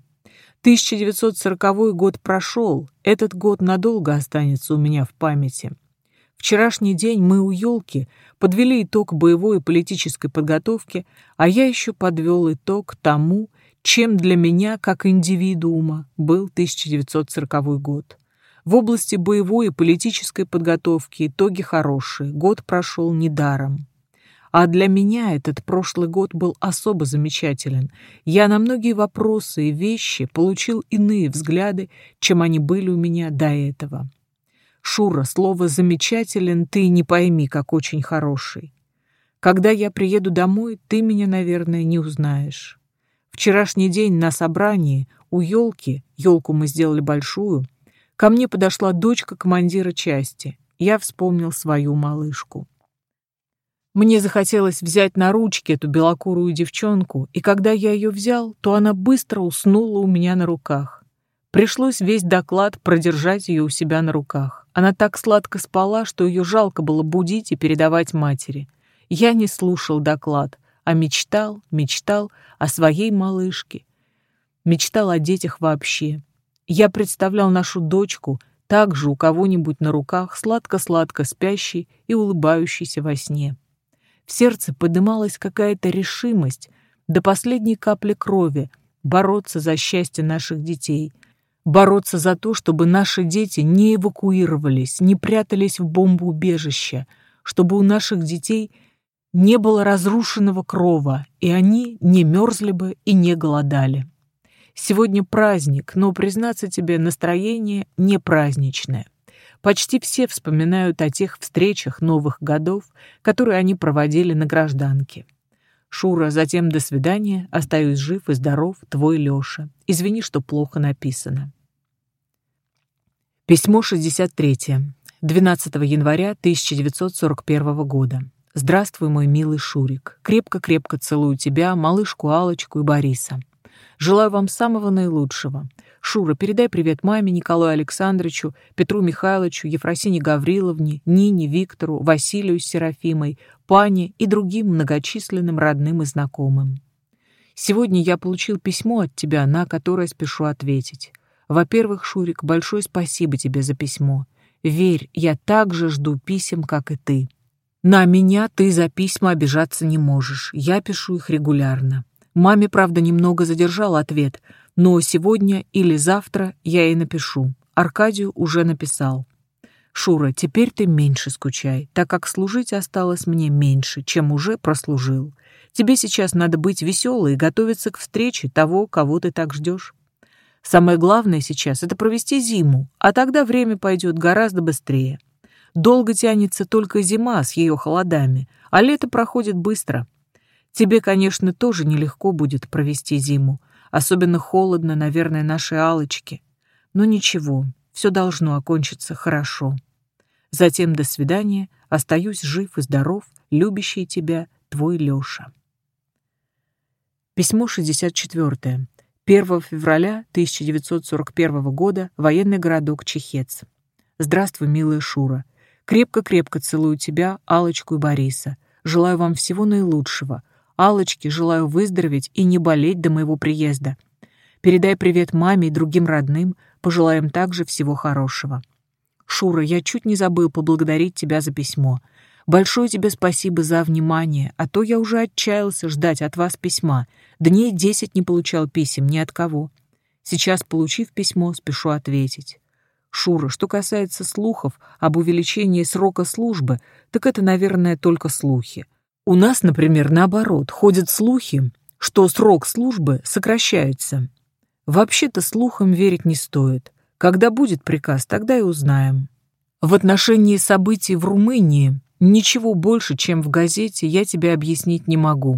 1940 год прошел, этот год надолго останется у меня в памяти. Вчерашний день мы у елки подвели итог боевой и политической подготовки, а я еще подвел итог тому, чем для меня, как индивидуума, был 1940 год. В области боевой и политической подготовки итоги хорошие, год прошел недаром. А для меня этот прошлый год был особо замечателен. Я на многие вопросы и вещи получил иные взгляды, чем они были у меня до этого. Шура, слово «замечателен» ты не пойми, как очень хороший. Когда я приеду домой, ты меня, наверное, не узнаешь. Вчерашний день на собрании у елки, елку мы сделали большую, ко мне подошла дочка командира части. Я вспомнил свою малышку. Мне захотелось взять на ручки эту белокурую девчонку, и когда я ее взял, то она быстро уснула у меня на руках. Пришлось весь доклад продержать ее у себя на руках. Она так сладко спала, что ее жалко было будить и передавать матери. Я не слушал доклад, а мечтал, мечтал о своей малышке. Мечтал о детях вообще. Я представлял нашу дочку также у кого-нибудь на руках, сладко-сладко спящей и улыбающейся во сне. В сердце подымалась какая-то решимость до последней капли крови бороться за счастье наших детей — Бороться за то, чтобы наши дети не эвакуировались, не прятались в бомбоубежище, чтобы у наших детей не было разрушенного крова, и они не мерзли бы и не голодали. Сегодня праздник, но, признаться тебе, настроение не праздничное. Почти все вспоминают о тех встречах новых годов, которые они проводили на гражданке. Шура, затем до свидания, остаюсь жив и здоров, твой Лёша. Извини, что плохо написано. Письмо 63. 12 января 1941 года. Здравствуй, мой милый Шурик. Крепко-крепко целую тебя, малышку Алочку и Бориса. Желаю вам самого наилучшего. Шура, передай привет маме Николаю Александровичу, Петру Михайловичу, Ефросине Гавриловне, Нине, Виктору, Василию с Серафимой, Пане и другим многочисленным родным и знакомым. Сегодня я получил письмо от тебя, на которое спешу ответить. Во-первых, Шурик, большое спасибо тебе за письмо. Верь, я так же жду писем, как и ты. На меня ты за письма обижаться не можешь. Я пишу их регулярно. Маме, правда, немного задержал ответ, но сегодня или завтра я ей напишу. Аркадию уже написал. Шура, теперь ты меньше скучай, так как служить осталось мне меньше, чем уже прослужил. Тебе сейчас надо быть веселой и готовиться к встрече того, кого ты так ждешь. Самое главное сейчас — это провести зиму, а тогда время пойдет гораздо быстрее. Долго тянется только зима с ее холодами, а лето проходит быстро. Тебе, конечно, тоже нелегко будет провести зиму. Особенно холодно, наверное, нашей Алочке. Но ничего, все должно окончиться хорошо. Затем до свидания, остаюсь жив и здоров, любящий тебя, твой Лёша. Письмо 64. 1 февраля 1941 года военный городок Чехец. Здравствуй, милая Шура. Крепко-крепко целую тебя, Алочку и Бориса. Желаю вам всего наилучшего. Алочке желаю выздороветь и не болеть до моего приезда. Передай привет маме и другим родным, пожелаем также всего хорошего. Шура, я чуть не забыл поблагодарить тебя за письмо. Большое тебе спасибо за внимание, а то я уже отчаялся ждать от вас письма. Дней десять не получал писем ни от кого. Сейчас, получив письмо, спешу ответить. Шура, что касается слухов об увеличении срока службы, так это, наверное, только слухи. У нас, например, наоборот, ходят слухи, что срок службы сокращается. Вообще-то слухам верить не стоит. Когда будет приказ, тогда и узнаем. В отношении событий в Румынии Ничего больше, чем в газете, я тебе объяснить не могу.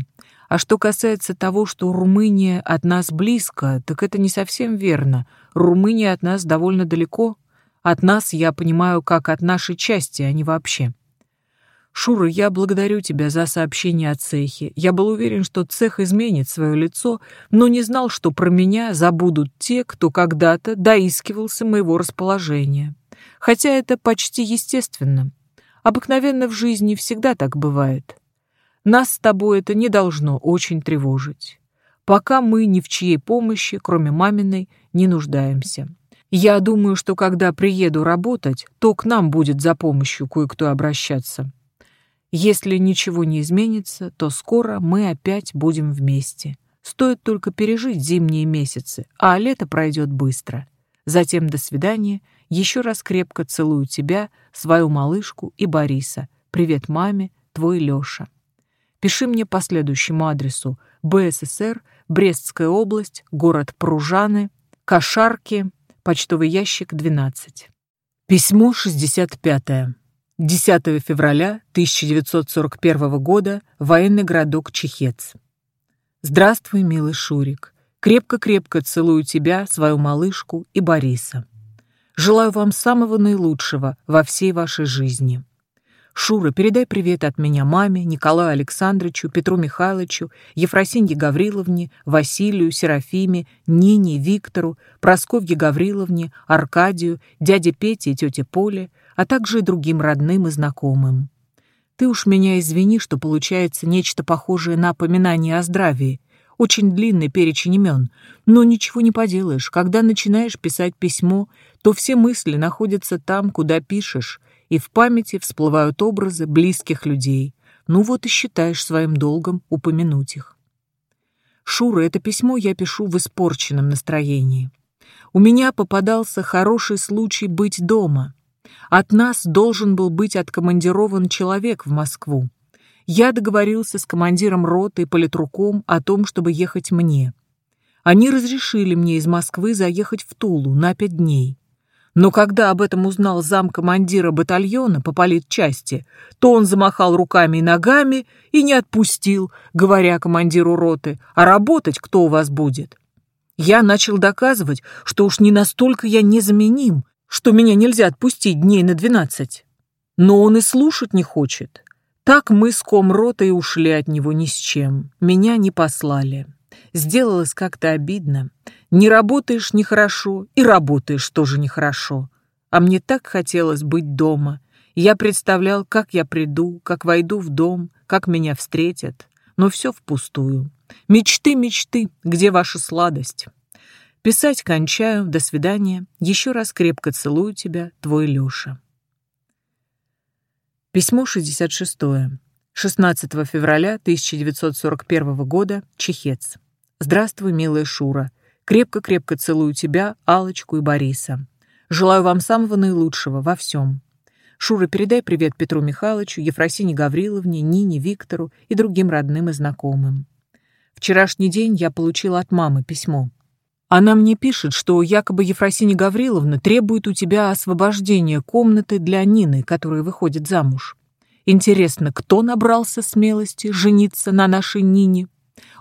А что касается того, что Румыния от нас близко, так это не совсем верно. Румыния от нас довольно далеко. От нас я понимаю как от нашей части, а не вообще. Шура, я благодарю тебя за сообщение о цехе. Я был уверен, что цех изменит свое лицо, но не знал, что про меня забудут те, кто когда-то доискивался моего расположения. Хотя это почти естественно. Обыкновенно в жизни всегда так бывает. Нас с тобой это не должно очень тревожить. Пока мы ни в чьей помощи, кроме маминой, не нуждаемся. Я думаю, что когда приеду работать, то к нам будет за помощью кое-кто обращаться. Если ничего не изменится, то скоро мы опять будем вместе. Стоит только пережить зимние месяцы, а лето пройдет быстро. Затем до свидания. Еще раз крепко целую тебя, свою малышку и Бориса. Привет маме, твой Лёша. Пиши мне по следующему адресу. БССР, Брестская область, город Пружаны, Кошарки, почтовый ящик 12. Письмо 65. 10 февраля 1941 года, военный городок Чехец. Здравствуй, милый Шурик. Крепко-крепко целую тебя, свою малышку и Бориса. Желаю вам самого наилучшего во всей вашей жизни. Шура, передай привет от меня маме, Николаю Александровичу, Петру Михайловичу, Ефросинье Гавриловне, Василию, Серафиме, Нине, Виктору, Просковье Гавриловне, Аркадию, дяде Пете и тете Поле, а также и другим родным и знакомым. Ты уж меня извини, что получается нечто похожее на поминание о здравии, очень длинный перечень имен, но ничего не поделаешь, когда начинаешь писать письмо, то все мысли находятся там, куда пишешь, и в памяти всплывают образы близких людей. Ну вот и считаешь своим долгом упомянуть их. Шура, это письмо я пишу в испорченном настроении. У меня попадался хороший случай быть дома. От нас должен был быть откомандирован человек в Москву. Я договорился с командиром роты и политруком о том, чтобы ехать мне. Они разрешили мне из Москвы заехать в Тулу на пять дней. Но когда об этом узнал зам командира батальона по политчасти, то он замахал руками и ногами и не отпустил, говоря командиру роты, а работать кто у вас будет. Я начал доказывать, что уж не настолько я незаменим, что меня нельзя отпустить дней на двенадцать. Но он и слушать не хочет. Так мы с комротой ушли от него ни с чем. Меня не послали. Сделалось как-то обидно. Не работаешь нехорошо, и работаешь тоже нехорошо. А мне так хотелось быть дома. Я представлял, как я приду, как войду в дом, как меня встретят. Но все впустую. Мечты, мечты, где ваша сладость? Писать кончаю, до свидания. Еще раз крепко целую тебя, твой Леша. Письмо 66. 16 февраля 1941 года. Чехец. Здравствуй, милая Шура. Крепко-крепко целую тебя, Алочку и Бориса. Желаю вам самого наилучшего во всем. Шура, передай привет Петру Михайловичу, Ефросине Гавриловне, Нине, Виктору и другим родным и знакомым. Вчерашний день я получила от мамы письмо. Она мне пишет, что якобы Ефросиня Гавриловна требует у тебя освобождения комнаты для Нины, которая выходит замуж. Интересно, кто набрался смелости жениться на нашей Нине?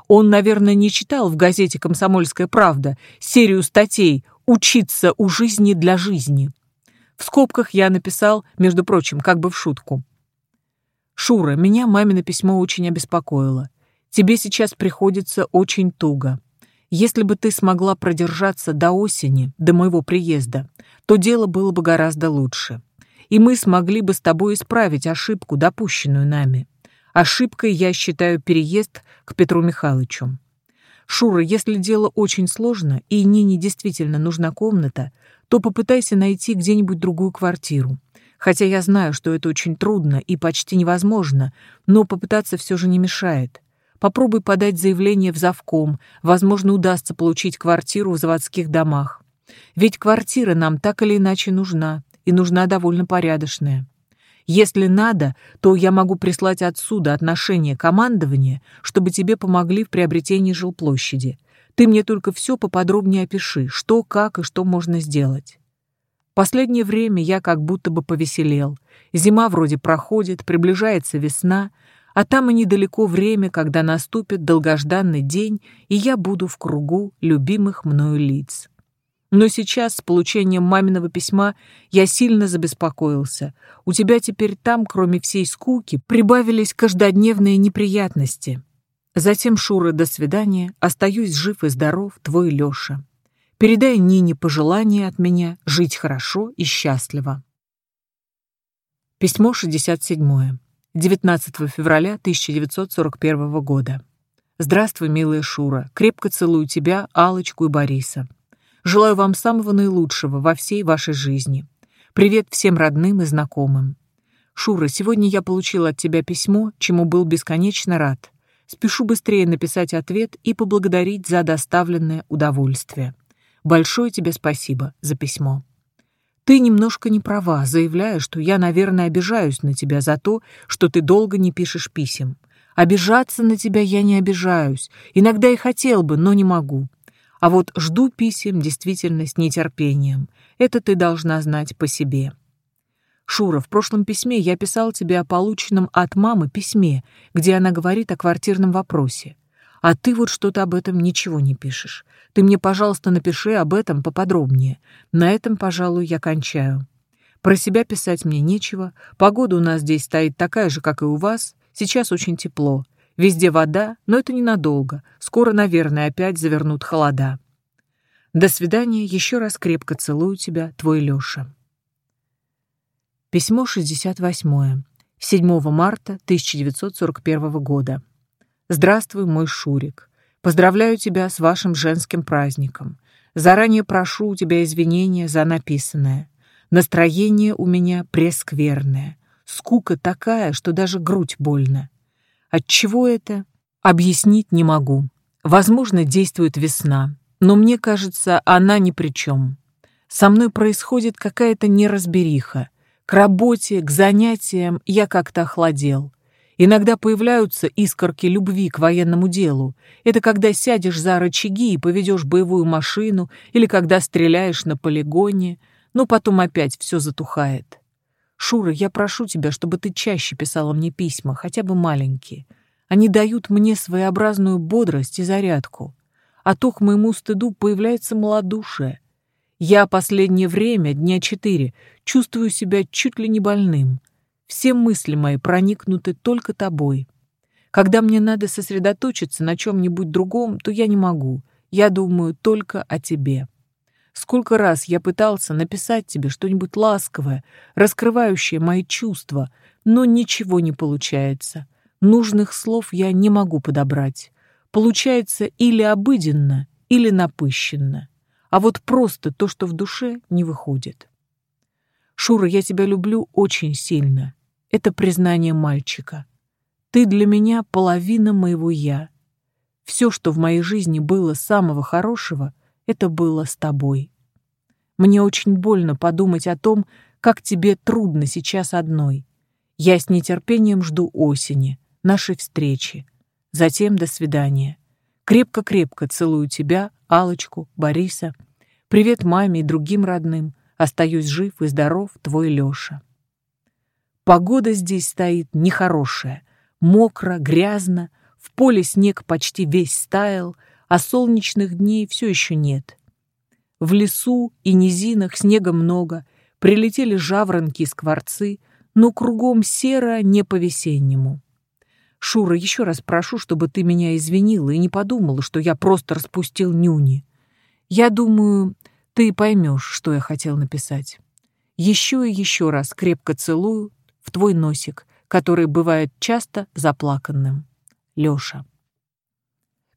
Он, наверное, не читал в газете «Комсомольская правда» серию статей «Учиться у жизни для жизни». В скобках я написал, между прочим, как бы в шутку. «Шура, меня мамино письмо очень обеспокоило. Тебе сейчас приходится очень туго. Если бы ты смогла продержаться до осени, до моего приезда, то дело было бы гораздо лучше. И мы смогли бы с тобой исправить ошибку, допущенную нами. Ошибкой я считаю переезд к Петру Михайловичу. Шура, если дело очень сложно и Нине действительно нужна комната, то попытайся найти где-нибудь другую квартиру. Хотя я знаю, что это очень трудно и почти невозможно, но попытаться все же не мешает. Попробуй подать заявление в завком, возможно, удастся получить квартиру в заводских домах. Ведь квартира нам так или иначе нужна, и нужна довольно порядочная. Если надо, то я могу прислать отсюда отношение командования, чтобы тебе помогли в приобретении жилплощади. Ты мне только все поподробнее опиши, что, как и что можно сделать. Последнее время я как будто бы повеселел. Зима вроде проходит, приближается весна, а там и недалеко время, когда наступит долгожданный день, и я буду в кругу любимых мною лиц. Но сейчас, с получением маминого письма, я сильно забеспокоился. У тебя теперь там, кроме всей скуки, прибавились каждодневные неприятности. Затем, Шура, до свидания. Остаюсь жив и здоров, твой Лёша. Передай Нине пожелание от меня жить хорошо и счастливо. Письмо 67. 19 февраля 1941 года. Здравствуй, милая Шура. Крепко целую тебя, Алочку и Бориса. Желаю вам самого наилучшего во всей вашей жизни. Привет всем родным и знакомым. Шура, сегодня я получил от тебя письмо, чему был бесконечно рад. Спешу быстрее написать ответ и поблагодарить за доставленное удовольствие. Большое тебе спасибо за письмо. Ты немножко не права, заявляя, что я, наверное, обижаюсь на тебя за то, что ты долго не пишешь писем. Обижаться на тебя я не обижаюсь. Иногда и хотел бы, но не могу. А вот жду писем действительно с нетерпением. Это ты должна знать по себе. Шура, в прошлом письме я писал тебе о полученном от мамы письме, где она говорит о квартирном вопросе. А ты вот что-то об этом ничего не пишешь. Ты мне, пожалуйста, напиши об этом поподробнее. На этом, пожалуй, я кончаю. Про себя писать мне нечего. Погода у нас здесь стоит такая же, как и у вас. Сейчас очень тепло. Везде вода, но это ненадолго. Скоро, наверное, опять завернут холода. До свидания. Еще раз крепко целую тебя, твой Лёша. Письмо 68. 7 марта 1941 года. Здравствуй, мой Шурик. Поздравляю тебя с вашим женским праздником. Заранее прошу у тебя извинения за написанное. Настроение у меня прескверное. Скука такая, что даже грудь больно. От чего это? Объяснить не могу. Возможно, действует весна, но мне кажется, она ни при чем. Со мной происходит какая-то неразбериха. К работе, к занятиям я как-то охладел. Иногда появляются искорки любви к военному делу. Это когда сядешь за рычаги и поведешь боевую машину, или когда стреляешь на полигоне, но потом опять все затухает. Шура, я прошу тебя, чтобы ты чаще писала мне письма, хотя бы маленькие. Они дают мне своеобразную бодрость и зарядку. А то к моему стыду появляется малодушие. Я последнее время, дня четыре, чувствую себя чуть ли не больным. Все мысли мои проникнуты только тобой. Когда мне надо сосредоточиться на чем-нибудь другом, то я не могу. Я думаю только о тебе. Сколько раз я пытался написать тебе что-нибудь ласковое, раскрывающее мои чувства, но ничего не получается. Нужных слов я не могу подобрать. Получается или обыденно, или напыщенно а вот просто то, что в душе, не выходит. Шура, я тебя люблю очень сильно. Это признание мальчика. Ты для меня половина моего «я». Все, что в моей жизни было самого хорошего, это было с тобой. Мне очень больно подумать о том, как тебе трудно сейчас одной. Я с нетерпением жду осени, нашей встречи. Затем до свидания. Крепко-крепко целую тебя, Алочку, Бориса Привет маме и другим родным. Остаюсь жив и здоров, твой Лёша. Погода здесь стоит нехорошая. Мокро, грязно, в поле снег почти весь стаял, а солнечных дней все еще нет. В лесу и низинах снега много, прилетели жаворонки и скворцы, но кругом серо не по-весеннему. Шура, еще раз прошу, чтобы ты меня извинила и не подумала, что я просто распустил нюни. Я думаю, ты поймешь, что я хотел написать. Еще и еще раз крепко целую в твой носик, который бывает часто заплаканным. Лёша.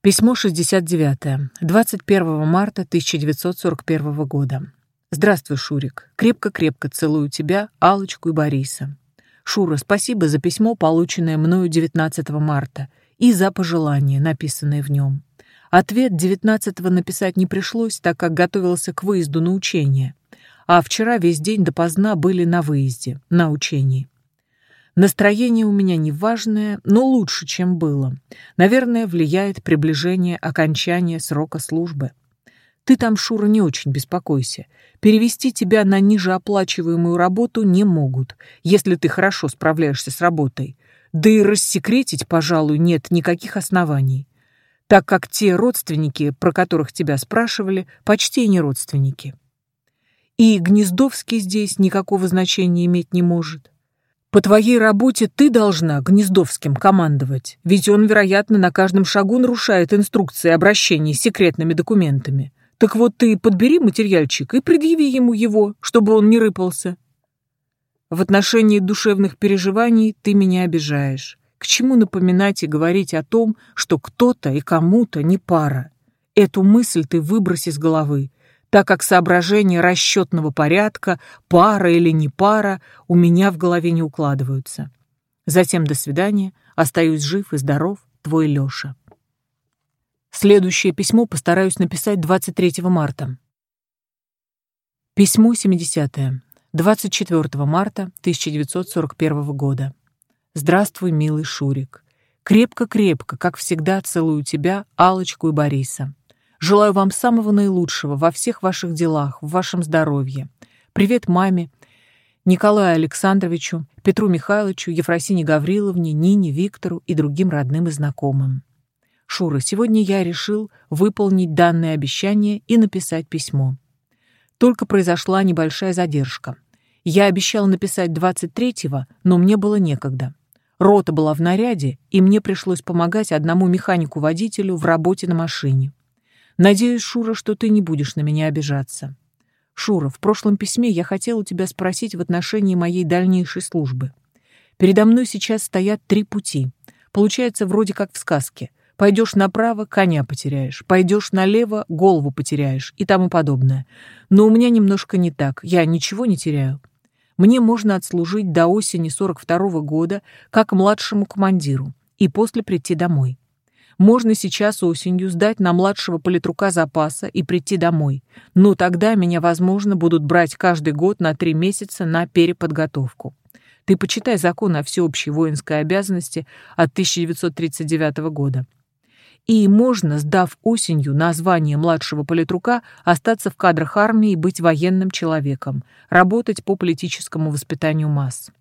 Письмо 69. 21 марта 1941 года. Здравствуй, Шурик. Крепко-крепко целую тебя, Алочку и Бориса. Шура, спасибо за письмо, полученное мною 19 марта, и за пожелания, написанные в нем. Ответ девятнадцатого написать не пришлось, так как готовился к выезду на учение. А вчера весь день допоздна были на выезде, на учении. Настроение у меня неважное, но лучше, чем было. Наверное, влияет приближение окончания срока службы. Ты там, Шура, не очень беспокойся. Перевести тебя на нижеоплачиваемую работу не могут, если ты хорошо справляешься с работой. Да и рассекретить, пожалуй, нет никаких оснований, так как те родственники, про которых тебя спрашивали, почти не родственники. И Гнездовский здесь никакого значения иметь не может. По твоей работе ты должна Гнездовским командовать, ведь он, вероятно, на каждом шагу нарушает инструкции обращения с секретными документами. Так вот ты подбери материальчик и предъяви ему его, чтобы он не рыпался. В отношении душевных переживаний ты меня обижаешь. К чему напоминать и говорить о том, что кто-то и кому-то не пара? Эту мысль ты выбрось из головы, так как соображения расчетного порядка, пара или не пара, у меня в голове не укладываются. Затем до свидания, остаюсь жив и здоров, твой Лёша. Следующее письмо постараюсь написать 23 марта. Письмо 70. -е. 24 марта 1941 года. Здравствуй, милый Шурик. Крепко-крепко, как всегда, целую тебя, Алочку и Бориса. Желаю вам самого наилучшего во всех ваших делах, в вашем здоровье. Привет маме, Николаю Александровичу, Петру Михайловичу, Ефросине Гавриловне, Нине, Виктору и другим родным и знакомым. Шура, сегодня я решил выполнить данное обещание и написать письмо. Только произошла небольшая задержка. Я обещал написать 23-го, но мне было некогда. Рота была в наряде, и мне пришлось помогать одному механику-водителю в работе на машине. Надеюсь, Шура, что ты не будешь на меня обижаться. Шура, в прошлом письме я хотел у тебя спросить в отношении моей дальнейшей службы. Передо мной сейчас стоят три пути. Получается вроде как в сказке. Пойдешь направо — коня потеряешь, пойдешь налево — голову потеряешь и тому подобное. Но у меня немножко не так, я ничего не теряю. Мне можно отслужить до осени 42 -го года как младшему командиру и после прийти домой. Можно сейчас осенью сдать на младшего политрука запаса и прийти домой, но тогда меня, возможно, будут брать каждый год на три месяца на переподготовку. Ты почитай закон о всеобщей воинской обязанности от 1939 года и можно, сдав осенью название младшего политрука, остаться в кадрах армии и быть военным человеком, работать по политическому воспитанию масс.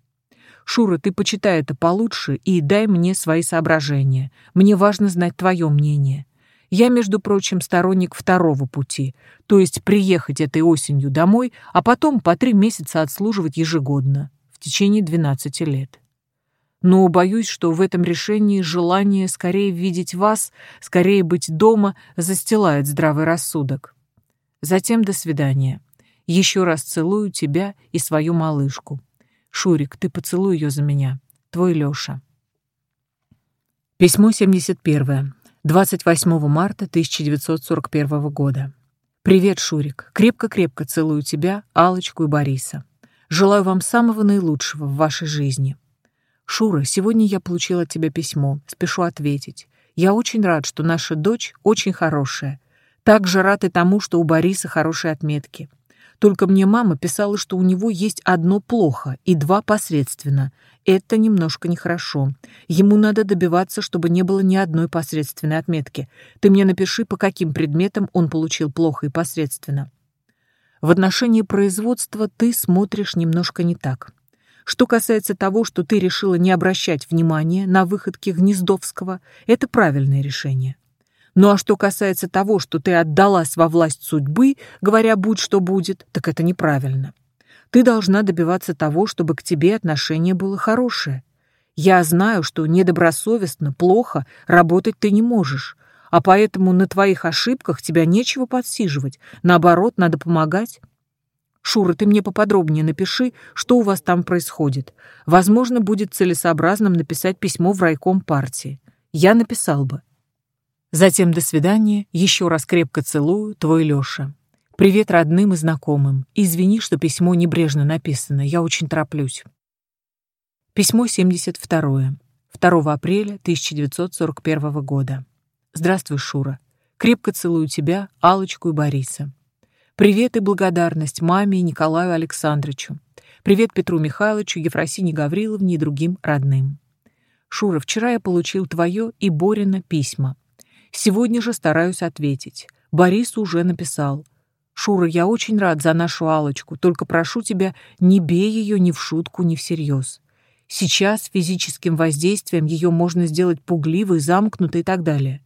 Шура, ты почитай это получше и дай мне свои соображения. Мне важно знать твое мнение. Я, между прочим, сторонник второго пути, то есть приехать этой осенью домой, а потом по три месяца отслуживать ежегодно, в течение 12 лет но боюсь, что в этом решении желание скорее видеть вас, скорее быть дома, застилает здравый рассудок. Затем до свидания. Еще раз целую тебя и свою малышку. Шурик, ты поцелуй ее за меня. Твой Лёша. Письмо 71. 28 марта 1941 года. Привет, Шурик. Крепко-крепко целую тебя, Алочку и Бориса. Желаю вам самого наилучшего в вашей жизни. «Шура, сегодня я получила от тебя письмо. Спешу ответить. Я очень рад, что наша дочь очень хорошая. Также рад и тому, что у Бориса хорошие отметки. Только мне мама писала, что у него есть одно плохо и два посредственно. Это немножко нехорошо. Ему надо добиваться, чтобы не было ни одной посредственной отметки. Ты мне напиши, по каким предметам он получил плохо и посредственно. В отношении производства ты смотришь немножко не так. Что касается того, что ты решила не обращать внимания на выходки Гнездовского, это правильное решение. Ну а что касается того, что ты отдалась во власть судьбы, говоря «будь что будет», так это неправильно. Ты должна добиваться того, чтобы к тебе отношение было хорошее. Я знаю, что недобросовестно, плохо работать ты не можешь, а поэтому на твоих ошибках тебя нечего подсиживать, наоборот, надо помогать. Шура, ты мне поподробнее напиши, что у вас там происходит. Возможно, будет целесообразным написать письмо в райком партии. Я написал бы. Затем до свидания, еще раз крепко целую, твой Лёша. Привет родным и знакомым. Извини, что письмо небрежно написано, я очень тороплюсь. Письмо 72. 2 апреля 1941 года. Здравствуй, Шура. Крепко целую тебя, Алочку и Бориса. Привет и благодарность маме и Николаю Александровичу. Привет Петру Михайловичу, Ефросине Гавриловне и другим родным. Шура, вчера я получил твое и Борина письма. Сегодня же стараюсь ответить. Борис уже написал. «Шура, я очень рад за нашу алочку только прошу тебя, не бей ее ни в шутку, ни всерьез. Сейчас физическим воздействием ее можно сделать пугливой, замкнутой и так далее.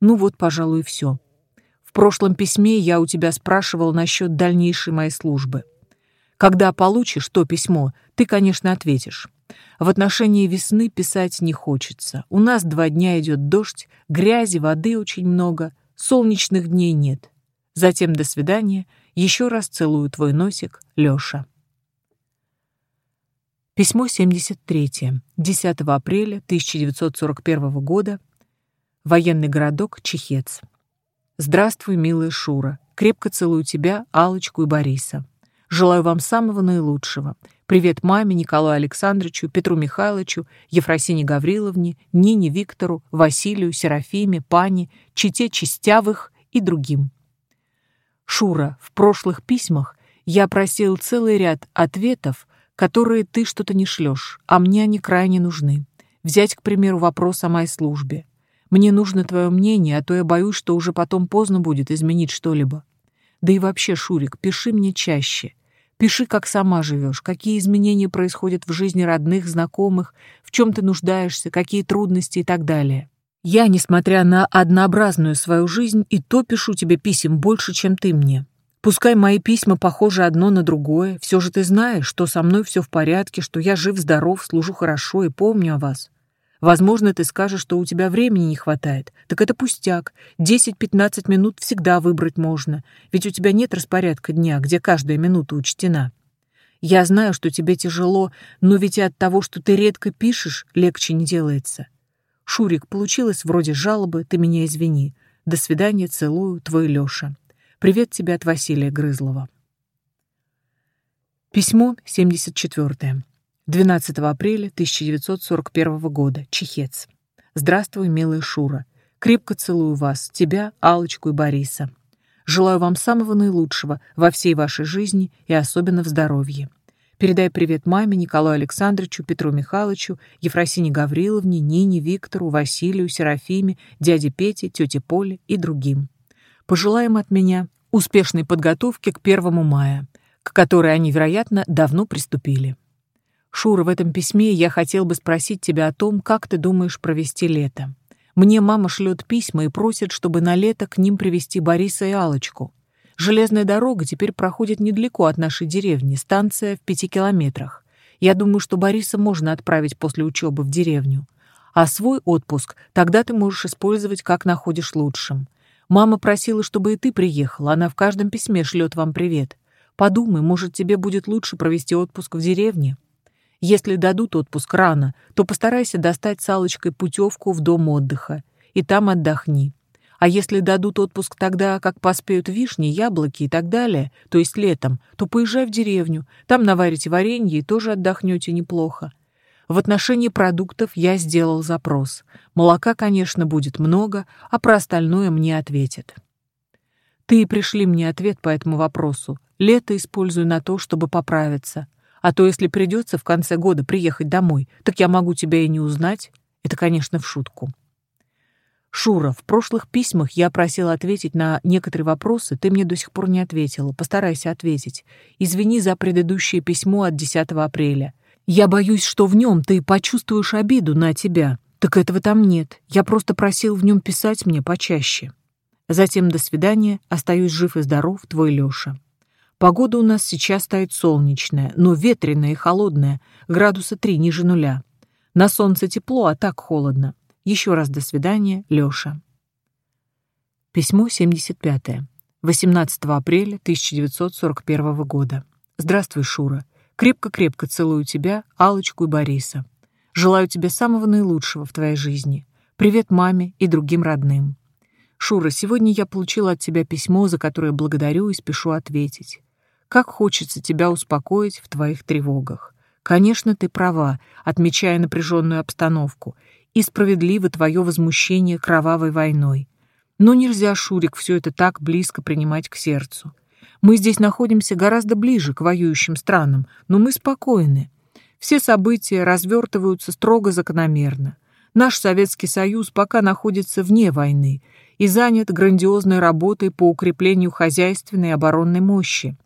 Ну вот, пожалуй, и все. В прошлом письме я у тебя спрашивал насчет дальнейшей моей службы. Когда получишь то письмо, ты, конечно, ответишь. В отношении весны писать не хочется. У нас два дня идет дождь, грязи, воды очень много, солнечных дней нет. Затем до свидания. Еще раз целую твой носик, Лёша. Письмо 73. 10 апреля 1941 года. Военный городок Чехец. Здравствуй, милая Шура. Крепко целую тебя, Алочку и Бориса. Желаю вам самого наилучшего. Привет маме, Николаю Александровичу, Петру Михайловичу, Ефросине Гавриловне, Нине Виктору, Василию, Серафиме, Пане, Чите Чистявых и другим. Шура, в прошлых письмах я просил целый ряд ответов, которые ты что-то не шлешь, а мне они крайне нужны. Взять, к примеру, вопрос о моей службе. Мне нужно твое мнение, а то я боюсь, что уже потом поздно будет изменить что-либо. Да и вообще, Шурик, пиши мне чаще. Пиши, как сама живешь, какие изменения происходят в жизни родных, знакомых, в чем ты нуждаешься, какие трудности и так далее. Я, несмотря на однообразную свою жизнь, и то пишу тебе писем больше, чем ты мне. Пускай мои письма похожи одно на другое, все же ты знаешь, что со мной все в порядке, что я жив-здоров, служу хорошо и помню о вас. Возможно, ты скажешь, что у тебя времени не хватает. Так это пустяк. 10-15 минут всегда выбрать можно. Ведь у тебя нет распорядка дня, где каждая минута учтена. Я знаю, что тебе тяжело, но ведь и от того, что ты редко пишешь, легче не делается. Шурик, получилось вроде жалобы, ты меня извини. До свидания, целую, твой Лёша. Привет тебе от Василия Грызлова. Письмо 74. 12 апреля 1941 года. Чехец. Здравствуй, милая Шура. Крепко целую вас, тебя, Алочку и Бориса. Желаю вам самого наилучшего во всей вашей жизни и особенно в здоровье. Передай привет маме, Николаю Александровичу, Петру Михайловичу, Ефросине Гавриловне, Нине, Виктору, Василию, Серафиме, дяде Пете, тете Поле и другим. Пожелаем от меня успешной подготовки к 1 мая, к которой они, вероятно, давно приступили. Шура, в этом письме я хотел бы спросить тебя о том, как ты думаешь провести лето. Мне мама шлет письма и просит, чтобы на лето к ним привезти Бориса и Алочку. Железная дорога теперь проходит недалеко от нашей деревни, станция в пяти километрах. Я думаю, что Бориса можно отправить после учебы в деревню. А свой отпуск тогда ты можешь использовать, как находишь лучшим. Мама просила, чтобы и ты приехала, она в каждом письме шлет вам привет. Подумай, может, тебе будет лучше провести отпуск в деревне. Если дадут отпуск рано, то постарайся достать с Аллочкой путевку в дом отдыха, и там отдохни. А если дадут отпуск тогда, как поспеют вишни, яблоки и так далее, то есть летом, то поезжай в деревню, там наварите варенье и тоже отдохнете неплохо. В отношении продуктов я сделал запрос. Молока, конечно, будет много, а про остальное мне ответят. Ты пришли мне ответ по этому вопросу. Лето использую на то, чтобы поправиться. А то, если придется в конце года приехать домой, так я могу тебя и не узнать. Это, конечно, в шутку. Шура, в прошлых письмах я просила ответить на некоторые вопросы, ты мне до сих пор не ответила. Постарайся ответить. Извини за предыдущее письмо от 10 апреля. Я боюсь, что в нем ты почувствуешь обиду на тебя. Так этого там нет. Я просто просил в нем писать мне почаще. Затем до свидания. Остаюсь жив и здоров, твой Лёша. Погода у нас сейчас стоит солнечная, но ветреная и холодная, градуса три ниже нуля. На солнце тепло, а так холодно. Еще раз до свидания, Лёша. Письмо 75. 18 апреля 1941 года. Здравствуй, Шура. Крепко-крепко целую тебя, Алочку и Бориса. Желаю тебе самого наилучшего в твоей жизни. Привет маме и другим родным. Шура, сегодня я получила от тебя письмо, за которое благодарю и спешу ответить. Как хочется тебя успокоить в твоих тревогах. Конечно, ты права, отмечая напряженную обстановку, и справедливо твое возмущение кровавой войной. Но нельзя, Шурик, все это так близко принимать к сердцу. Мы здесь находимся гораздо ближе к воюющим странам, но мы спокойны. Все события развертываются строго закономерно. Наш Советский Союз пока находится вне войны, и занят грандиозной работой по укреплению хозяйственной и оборонной мощи.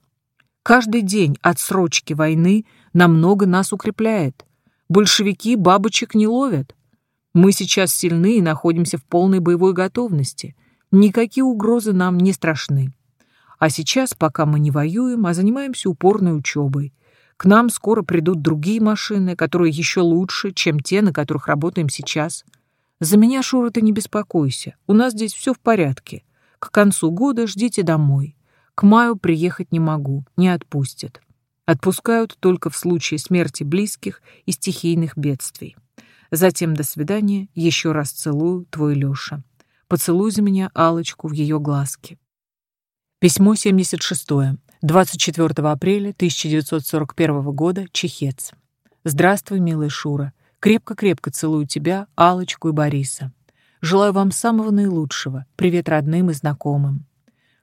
Каждый день отсрочки войны намного нас укрепляет. Большевики бабочек не ловят. Мы сейчас сильны и находимся в полной боевой готовности. Никакие угрозы нам не страшны. А сейчас, пока мы не воюем, а занимаемся упорной учебой, к нам скоро придут другие машины, которые еще лучше, чем те, на которых работаем сейчас. За меня, Шура, ты не беспокойся. У нас здесь все в порядке. К концу года ждите домой. К маю приехать не могу, не отпустят. Отпускают только в случае смерти близких и стихийных бедствий. Затем до свидания, еще раз целую, твой Леша. Поцелуй за меня алочку в ее глазки. Письмо 76. 24 апреля 1941 года. Чехец. Здравствуй, милая Шура. Крепко-крепко целую тебя, алочку и Бориса. Желаю вам самого наилучшего. Привет родным и знакомым.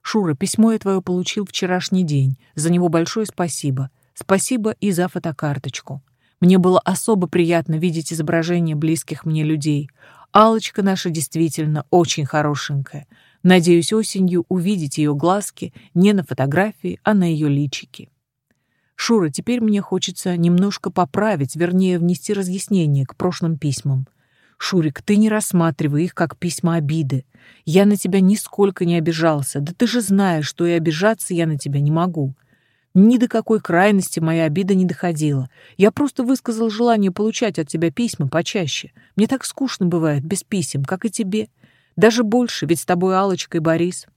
Шура, письмо я твое получил вчерашний день. За него большое спасибо. Спасибо и за фотокарточку. Мне было особо приятно видеть изображения близких мне людей. алочка наша действительно очень хорошенькая. Надеюсь осенью увидеть ее глазки не на фотографии, а на ее личике. Шура, теперь мне хочется немножко поправить, вернее, внести разъяснение к прошлым письмам. Шурик, ты не рассматривай их как письма обиды. Я на тебя нисколько не обижался. Да ты же знаешь, что и обижаться я на тебя не могу. Ни до какой крайности моя обида не доходила. Я просто высказал желание получать от тебя письма почаще. Мне так скучно бывает без писем, как и тебе. Даже больше, ведь с тобой Алочка и Борис.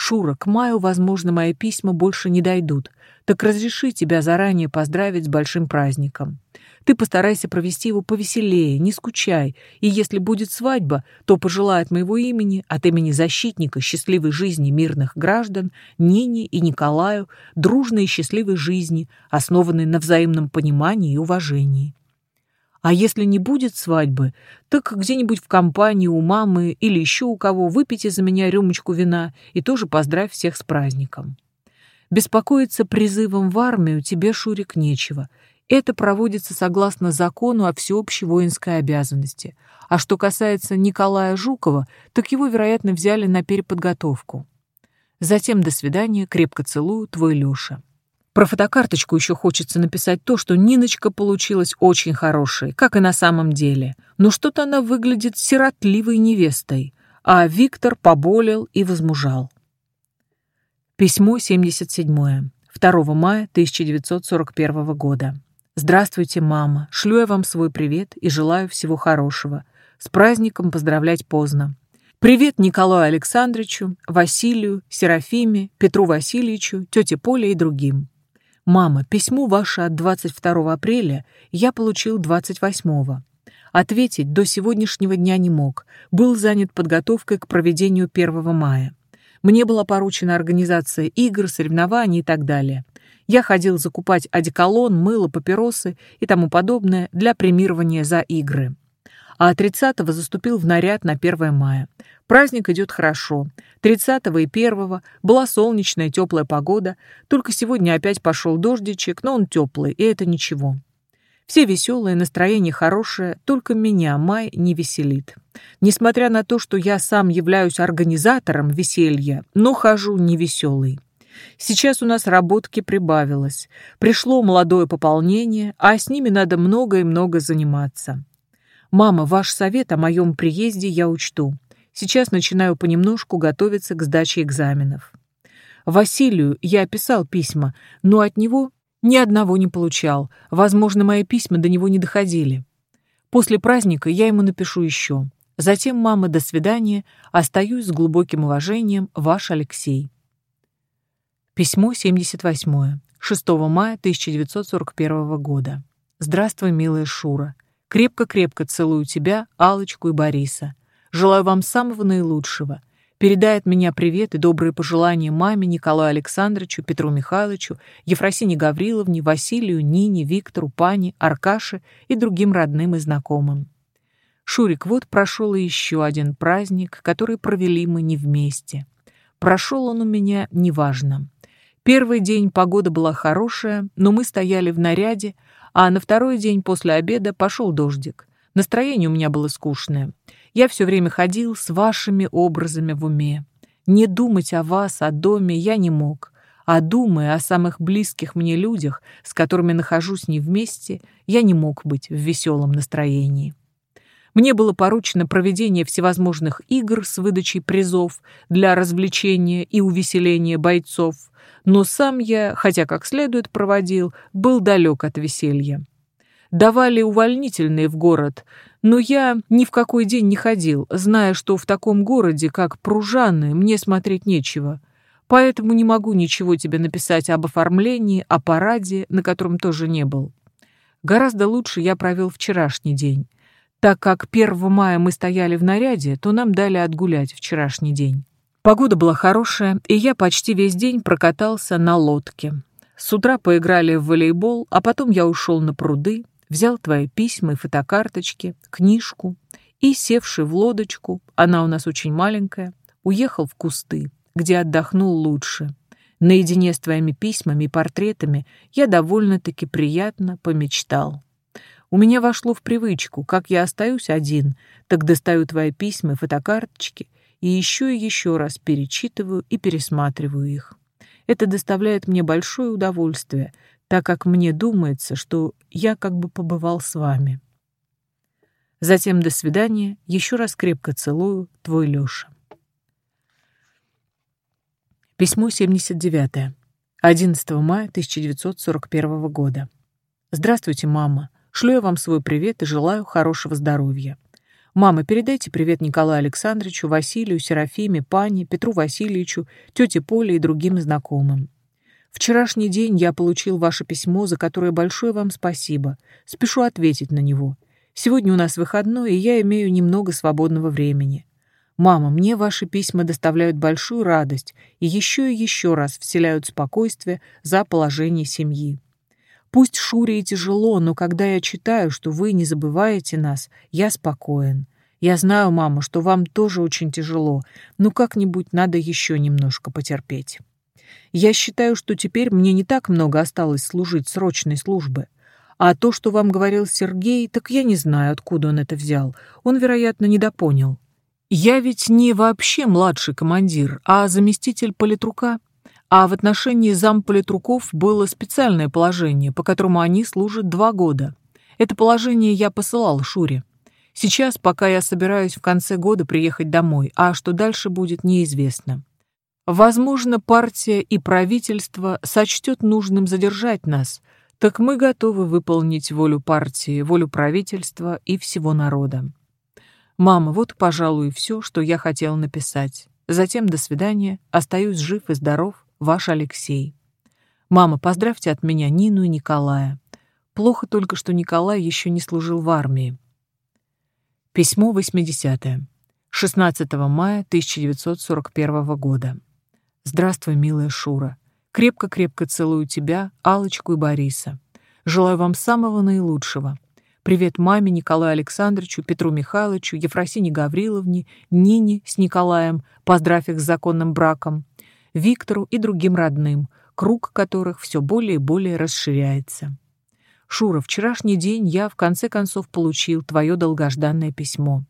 Шура, к маю, возможно, мои письма больше не дойдут. Так разреши тебя заранее поздравить с большим праздником. Ты постарайся провести его повеселее, не скучай, и если будет свадьба, то пожелай от моего имени, от имени защитника счастливой жизни мирных граждан, Нине и Николаю, дружной и счастливой жизни, основанной на взаимном понимании и уважении. А если не будет свадьбы, так где-нибудь в компании у мамы или еще у кого выпейте за меня рюмочку вина и тоже поздравь всех с праздником. Беспокоиться призывом в армию тебе, Шурик, нечего. Это проводится согласно закону о всеобщей воинской обязанности. А что касается Николая Жукова, так его, вероятно, взяли на переподготовку. Затем до свидания, крепко целую, твой Леша. Про фотокарточку еще хочется написать то, что Ниночка получилась очень хорошей, как и на самом деле. Но что-то она выглядит сиротливой невестой, а Виктор поболел и возмужал. Письмо 77. 2 мая 1941 года. Здравствуйте, мама. Шлю я вам свой привет и желаю всего хорошего. С праздником поздравлять поздно. Привет Николаю Александровичу, Василию, Серафиме, Петру Васильевичу, тете Поле и другим. Мама, письмо ваше от 22 апреля я получил 28-го. Ответить до сегодняшнего дня не мог. Был занят подготовкой к проведению 1 мая. Мне была поручена организация игр, соревнований и так далее. Я ходил закупать одеколон, мыло, папиросы и тому подобное для премирования за игры. А 30-го заступил в наряд на 1 мая. Праздник идет хорошо. 30-го и 1-го была солнечная теплая погода, только сегодня опять пошел дождичек, но он теплый, и это ничего. Все веселые, настроение хорошее, только меня май не веселит. Несмотря на то, что я сам являюсь организатором веселья, но хожу невеселый. Сейчас у нас работки прибавилось. Пришло молодое пополнение, а с ними надо много и много заниматься. Мама, ваш совет о моем приезде я учту. Сейчас начинаю понемножку готовиться к сдаче экзаменов. Василию я писал письма, но от него ни одного не получал. Возможно, мои письма до него не доходили. После праздника я ему напишу еще. Затем, мама, до свидания. Остаюсь с глубоким уважением, ваш Алексей. Письмо 78. 6 мая 1941 года. Здравствуй, милая Шура. Крепко-крепко целую тебя, Алочку и Бориса. Желаю вам самого наилучшего. Передай от меня привет и добрые пожелания маме, Николаю Александровичу, Петру Михайловичу, Ефросине Гавриловне, Василию, Нине, Виктору, Пане, Аркаше и другим родным и знакомым. Шурик, вот прошел и еще один праздник, который провели мы не вместе. Прошел он у меня неважно. Первый день погода была хорошая, но мы стояли в наряде, а на второй день после обеда пошел дождик. Настроение у меня было скучное. Я все время ходил с вашими образами в уме. Не думать о вас, о доме я не мог, а думая о самых близких мне людях, с которыми нахожусь не вместе, я не мог быть в веселом настроении. Мне было поручено проведение всевозможных игр с выдачей призов для развлечения и увеселения бойцов, но сам я, хотя как следует проводил, был далек от веселья. Давали увольнительные в город, но я ни в какой день не ходил, зная, что в таком городе, как Пружаны, мне смотреть нечего. Поэтому не могу ничего тебе написать об оформлении, о параде, на котором тоже не был. Гораздо лучше я провел вчерашний день. Так как 1 мая мы стояли в наряде, то нам дали отгулять вчерашний день. Погода была хорошая, и я почти весь день прокатался на лодке. С утра поиграли в волейбол, а потом я ушел на пруды, взял твои письма и фотокарточки, книжку и, севший в лодочку, она у нас очень маленькая, уехал в кусты, где отдохнул лучше. Наедине с твоими письмами и портретами я довольно-таки приятно помечтал. У меня вошло в привычку, как я остаюсь один, так достаю твои письма и фотокарточки и еще и еще раз перечитываю и пересматриваю их. Это доставляет мне большое удовольствие, так как мне думается, что я как бы побывал с вами. Затем до свидания, еще раз крепко целую, твой Лёша. Письмо 79. 11 мая 1941 года. Здравствуйте, мама. Шлю я вам свой привет и желаю хорошего здоровья. Мама, передайте привет Николаю Александровичу, Василию, Серафиме, Пане, Петру Васильевичу, тете Поле и другим знакомым. Вчерашний день я получил ваше письмо, за которое большое вам спасибо. Спешу ответить на него. Сегодня у нас выходной, и я имею немного свободного времени. Мама, мне ваши письма доставляют большую радость и еще и еще раз вселяют спокойствие за положение семьи. Пусть Шуре и тяжело, но когда я читаю, что вы не забываете нас, я спокоен. Я знаю, мама, что вам тоже очень тяжело, но как-нибудь надо еще немножко потерпеть. Я считаю, что теперь мне не так много осталось служить срочной службы. А то, что вам говорил Сергей, так я не знаю, откуда он это взял. Он, вероятно, недопонял. Я ведь не вообще младший командир, а заместитель политрука. А в отношении замполитруков было специальное положение, по которому они служат два года. Это положение я посылал Шуре. Сейчас, пока я собираюсь в конце года приехать домой, а что дальше будет, неизвестно. Возможно, партия и правительство сочтет нужным задержать нас, так мы готовы выполнить волю партии, волю правительства и всего народа. Мама, вот, пожалуй, все, что я хотел написать. Затем до свидания, остаюсь жив и здоров, Ваш Алексей. Мама, поздравьте от меня Нину и Николая. Плохо только, что Николай еще не служил в армии. Письмо 80. -е. 16 мая 1941 года. Здравствуй, милая Шура. Крепко-крепко целую тебя, Алочку и Бориса. Желаю вам самого наилучшего. Привет маме, Николаю Александровичу, Петру Михайловичу, Ефросине Гавриловне, Нине с Николаем, поздравь их с законным браком, Виктору и другим родным, круг которых все более и более расширяется. Шура, вчерашний день я в конце концов получил твое долгожданное письмо.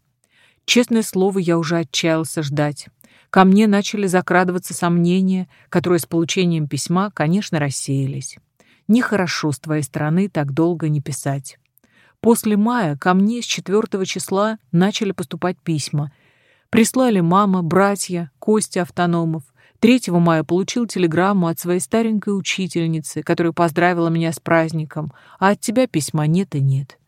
Честное слово, я уже отчаялся ждать. Ко мне начали закрадываться сомнения, которые с получением письма, конечно, рассеялись. Нехорошо с твоей стороны так долго не писать. После мая ко мне с 4 числа начали поступать письма. Прислали мама, братья, Костя Автономов, 3 мая получил телеграмму от своей старенькой учительницы, которая поздравила меня с праздником, а от тебя письма нет и нет.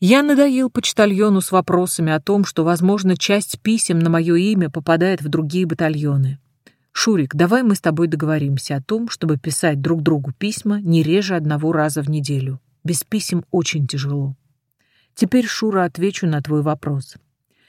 Я надоел почтальону с вопросами о том, что, возможно, часть писем на мое имя попадает в другие батальоны. Шурик, давай мы с тобой договоримся о том, чтобы писать друг другу письма не реже одного раза в неделю. Без писем очень тяжело. Теперь, Шура, отвечу на твой вопрос.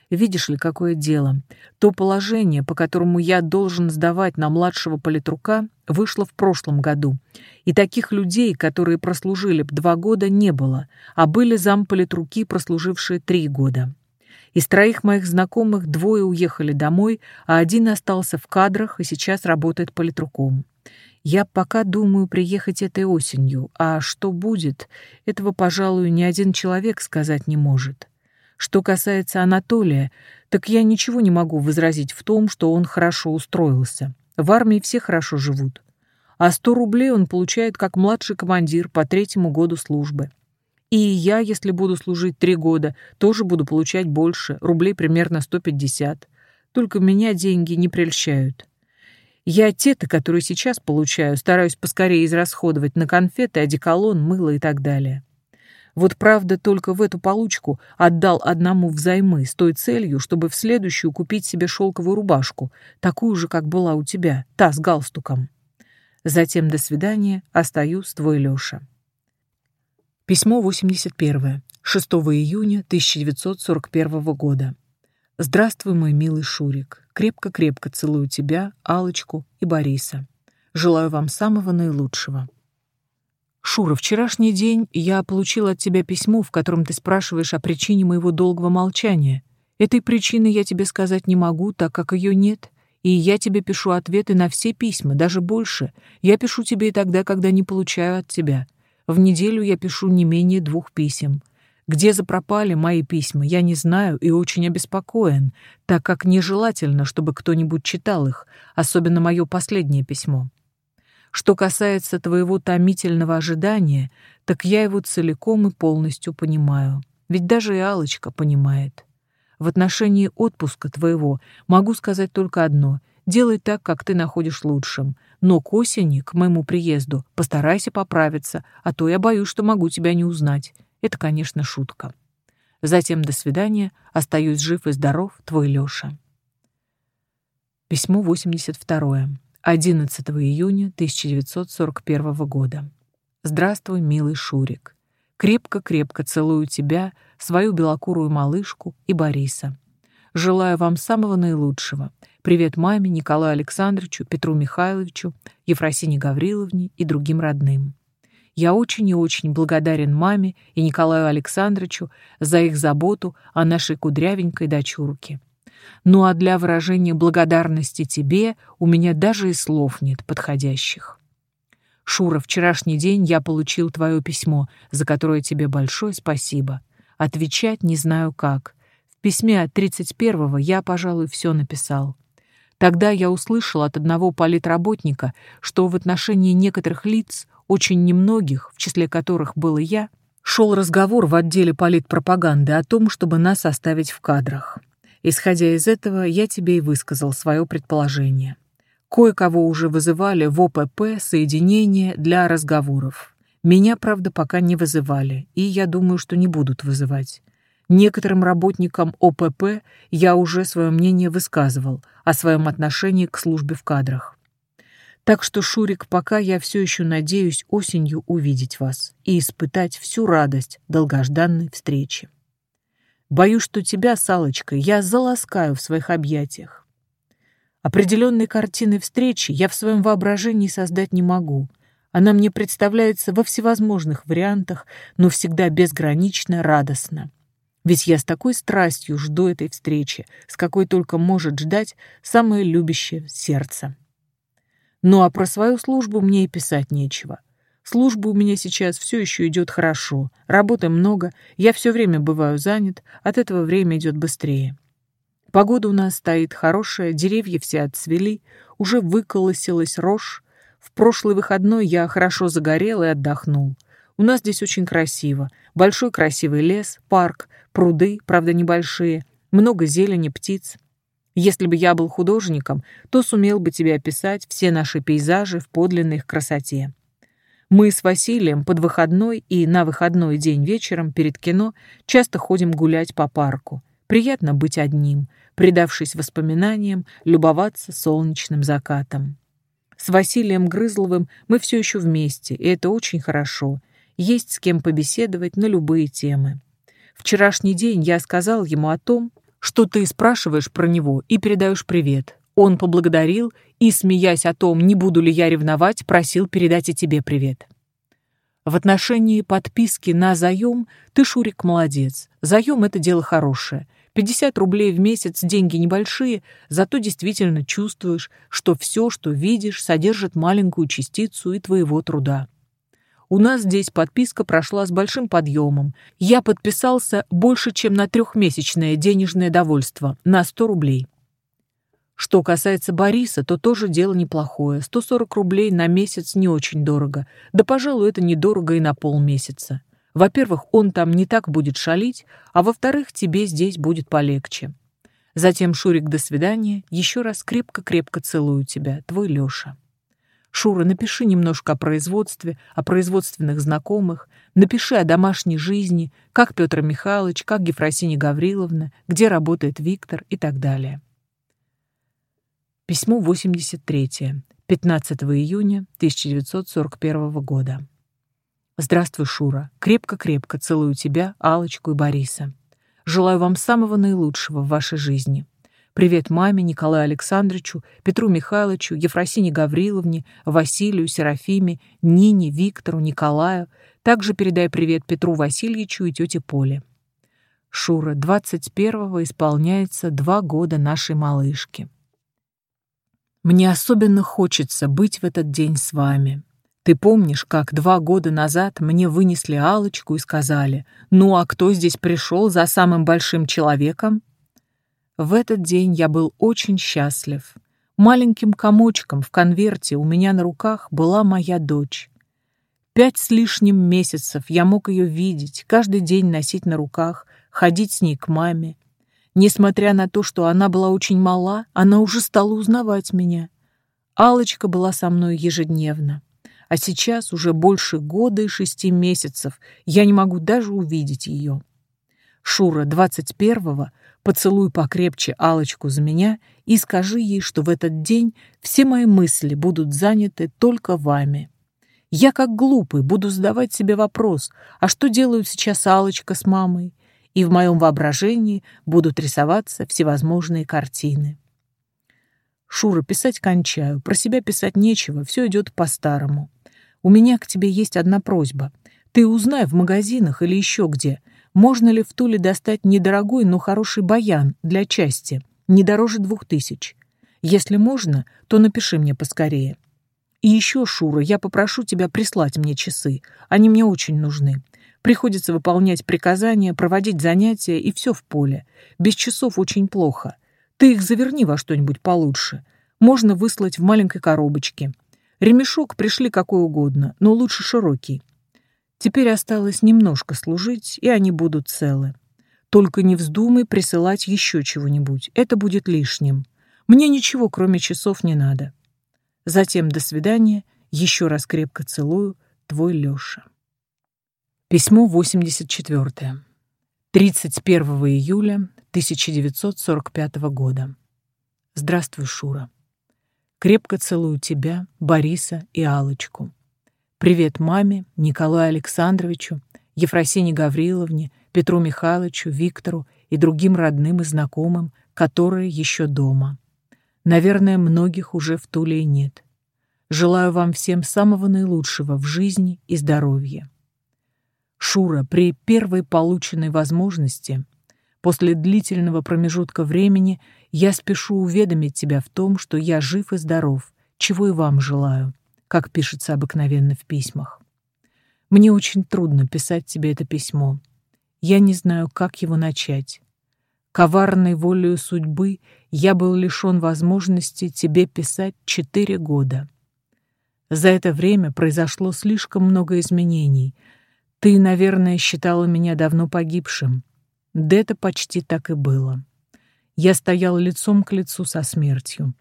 Видишь ли, какое дело. То положение, по которому я должен сдавать на младшего политрука, вышло в прошлом году. И таких людей, которые прослужили б два года, не было, а были замполитруки, прослужившие три года. Из троих моих знакомых двое уехали домой, а один остался в кадрах и сейчас работает политруком. Я пока думаю приехать этой осенью, а что будет, этого, пожалуй, ни один человек сказать не может. Что касается Анатолия, так я ничего не могу возразить в том, что он хорошо устроился. В армии все хорошо живут. А 100 рублей он получает как младший командир по третьему году службы. И я, если буду служить три года, тоже буду получать больше, рублей примерно 150. Только меня деньги не прельщают. Я те-то, которые сейчас получаю, стараюсь поскорее израсходовать на конфеты, одеколон, мыло и так далее. Вот правда только в эту получку отдал одному взаймы с той целью, чтобы в следующую купить себе шелковую рубашку, такую же, как была у тебя, та с галстуком. Затем до свидания, остаюсь твой Лёша. Письмо 81. 6 июня 1941 года. Здравствуй, мой милый Шурик. Крепко-крепко целую тебя, Алочку и Бориса. Желаю вам самого наилучшего. Шура, вчерашний день я получил от тебя письмо, в котором ты спрашиваешь о причине моего долгого молчания. Этой причины я тебе сказать не могу, так как ее нет. И я тебе пишу ответы на все письма, даже больше. Я пишу тебе и тогда, когда не получаю от тебя. В неделю я пишу не менее двух писем. Где запропали мои письма, я не знаю и очень обеспокоен, так как нежелательно, чтобы кто-нибудь читал их, особенно мое последнее письмо. Что касается твоего томительного ожидания, так я его целиком и полностью понимаю. Ведь даже и Алочка понимает. В отношении отпуска твоего могу сказать только одно. Делай так, как ты находишь лучшим но к осени, к моему приезду, постарайся поправиться, а то я боюсь, что могу тебя не узнать. Это, конечно, шутка. Затем до свидания, остаюсь жив и здоров, твой Лёша. Письмо 82. 11 июня 1941 года. Здравствуй, милый Шурик. Крепко-крепко целую тебя, свою белокурую малышку и Бориса. Желаю вам самого наилучшего. Привет маме, Николаю Александровичу, Петру Михайловичу, Ефросине Гавриловне и другим родным. Я очень и очень благодарен маме и Николаю Александровичу за их заботу о нашей кудрявенькой дочурке. Ну а для выражения благодарности тебе у меня даже и слов нет подходящих. Шура, вчерашний день я получил твое письмо, за которое тебе большое спасибо. Отвечать не знаю как. В письме от 31-го я, пожалуй, все написал. Тогда я услышал от одного политработника, что в отношении некоторых лиц, очень немногих, в числе которых был и я, шел разговор в отделе политпропаганды о том, чтобы нас оставить в кадрах. Исходя из этого, я тебе и высказал свое предположение. Кое-кого уже вызывали в ОПП соединение для разговоров. Меня, правда, пока не вызывали, и я думаю, что не будут вызывать. Некоторым работникам ОПП я уже свое мнение высказывал о своем отношении к службе в кадрах. Так что, Шурик, пока я все еще надеюсь осенью увидеть вас и испытать всю радость долгожданной встречи. Боюсь, что тебя, Салочка, я заласкаю в своих объятиях. Определенной картины встречи я в своем воображении создать не могу. Она мне представляется во всевозможных вариантах, но всегда безгранично радостно. Ведь я с такой страстью жду этой встречи, с какой только может ждать самое любящее сердце. Ну а про свою службу мне и писать нечего. Служба у меня сейчас все еще идет хорошо, работы много, я все время бываю занят, от этого время идет быстрее. Погода у нас стоит хорошая, деревья все отцвели, уже выколосилась рожь. В прошлый выходной я хорошо загорел и отдохнул. У нас здесь очень красиво. Большой красивый лес, парк, пруды, правда небольшие, много зелени, птиц. Если бы я был художником, то сумел бы тебе описать все наши пейзажи в подлинной их красоте. Мы с Василием под выходной и на выходной день вечером перед кино часто ходим гулять по парку. Приятно быть одним, предавшись воспоминаниям, любоваться солнечным закатом. С Василием Грызловым мы все еще вместе, и это очень хорошо, есть с кем побеседовать на любые темы. Вчерашний день я сказал ему о том, что ты спрашиваешь про него и передаешь привет. Он поблагодарил и, смеясь о том, не буду ли я ревновать, просил передать и тебе привет. В отношении подписки на заем ты, Шурик, молодец. Заем — это дело хорошее. 50 рублей в месяц — деньги небольшие, зато действительно чувствуешь, что все, что видишь, содержит маленькую частицу и твоего труда. У нас здесь подписка прошла с большим подъемом. Я подписался больше, чем на трехмесячное денежное довольство, на 100 рублей. Что касается Бориса, то тоже дело неплохое. 140 рублей на месяц не очень дорого. Да, пожалуй, это недорого и на полмесяца. Во-первых, он там не так будет шалить, а во-вторых, тебе здесь будет полегче. Затем, Шурик, до свидания. Еще раз крепко-крепко целую тебя, твой Леша. Шура, напиши немножко о производстве, о производственных знакомых, напиши о домашней жизни, как Петр Михайлович, как Ефросинья Гавриловна, где работает Виктор и так далее. Письмо 83. 15 июня 1941 года. Здравствуй, Шура. Крепко-крепко целую тебя, Алочку и Бориса. Желаю вам самого наилучшего в вашей жизни. Привет маме, Николаю Александровичу, Петру Михайловичу, Ефросине Гавриловне, Василию, Серафиме, Нине, Виктору, Николаю. Также передай привет Петру Васильевичу и тете Поле. Шура, 21-го исполняется два года нашей малышки. Мне особенно хочется быть в этот день с вами. Ты помнишь, как два года назад мне вынесли алочку и сказали, «Ну а кто здесь пришел за самым большим человеком?» В этот день я был очень счастлив. Маленьким комочком в конверте у меня на руках была моя дочь. Пять с лишним месяцев я мог ее видеть, каждый день носить на руках, ходить с ней к маме. Несмотря на то, что она была очень мала, она уже стала узнавать меня. алочка была со мной ежедневно. А сейчас уже больше года и шести месяцев я не могу даже увидеть ее. Шура, двадцать первого Поцелуй покрепче алочку за меня и скажи ей, что в этот день все мои мысли будут заняты только вами. Я, как глупый, буду задавать себе вопрос, а что делают сейчас алочка с мамой? И в моем воображении будут рисоваться всевозможные картины. Шура, писать кончаю, про себя писать нечего, все идет по-старому. У меня к тебе есть одна просьба. Ты узнай в магазинах или еще где, можно ли в Туле достать недорогой, но хороший баян для части, не дороже двух тысяч? Если можно, то напиши мне поскорее. И еще, Шура, я попрошу тебя прислать мне часы. Они мне очень нужны. Приходится выполнять приказания, проводить занятия, и все в поле. Без часов очень плохо. Ты их заверни во что-нибудь получше. Можно выслать в маленькой коробочке. Ремешок пришли какой угодно, но лучше широкий. Теперь осталось немножко служить, и они будут целы. Только не вздумай присылать еще чего-нибудь, это будет лишним. Мне ничего, кроме часов, не надо. Затем до свидания, еще раз крепко целую, твой Леша. Письмо 84. 31 июля 1945 года. Здравствуй, Шура. Крепко целую тебя, Бориса и Алочку. Привет маме, Николаю Александровичу, Ефросине Гавриловне, Петру Михайловичу, Виктору и другим родным и знакомым, которые еще дома. Наверное, многих уже в Туле нет. Желаю вам всем самого наилучшего в жизни и здоровье. Шура, при первой полученной возможности, после длительного промежутка времени, я спешу уведомить тебя в том, что я жив и здоров, чего и вам желаю как пишется обыкновенно в письмах. Мне очень трудно писать тебе это письмо. Я не знаю, как его начать. Коварной волею судьбы я был лишен возможности тебе писать четыре года. За это время произошло слишком много изменений. Ты, наверное, считала меня давно погибшим. Да это почти так и было. Я стоял лицом к лицу со смертью.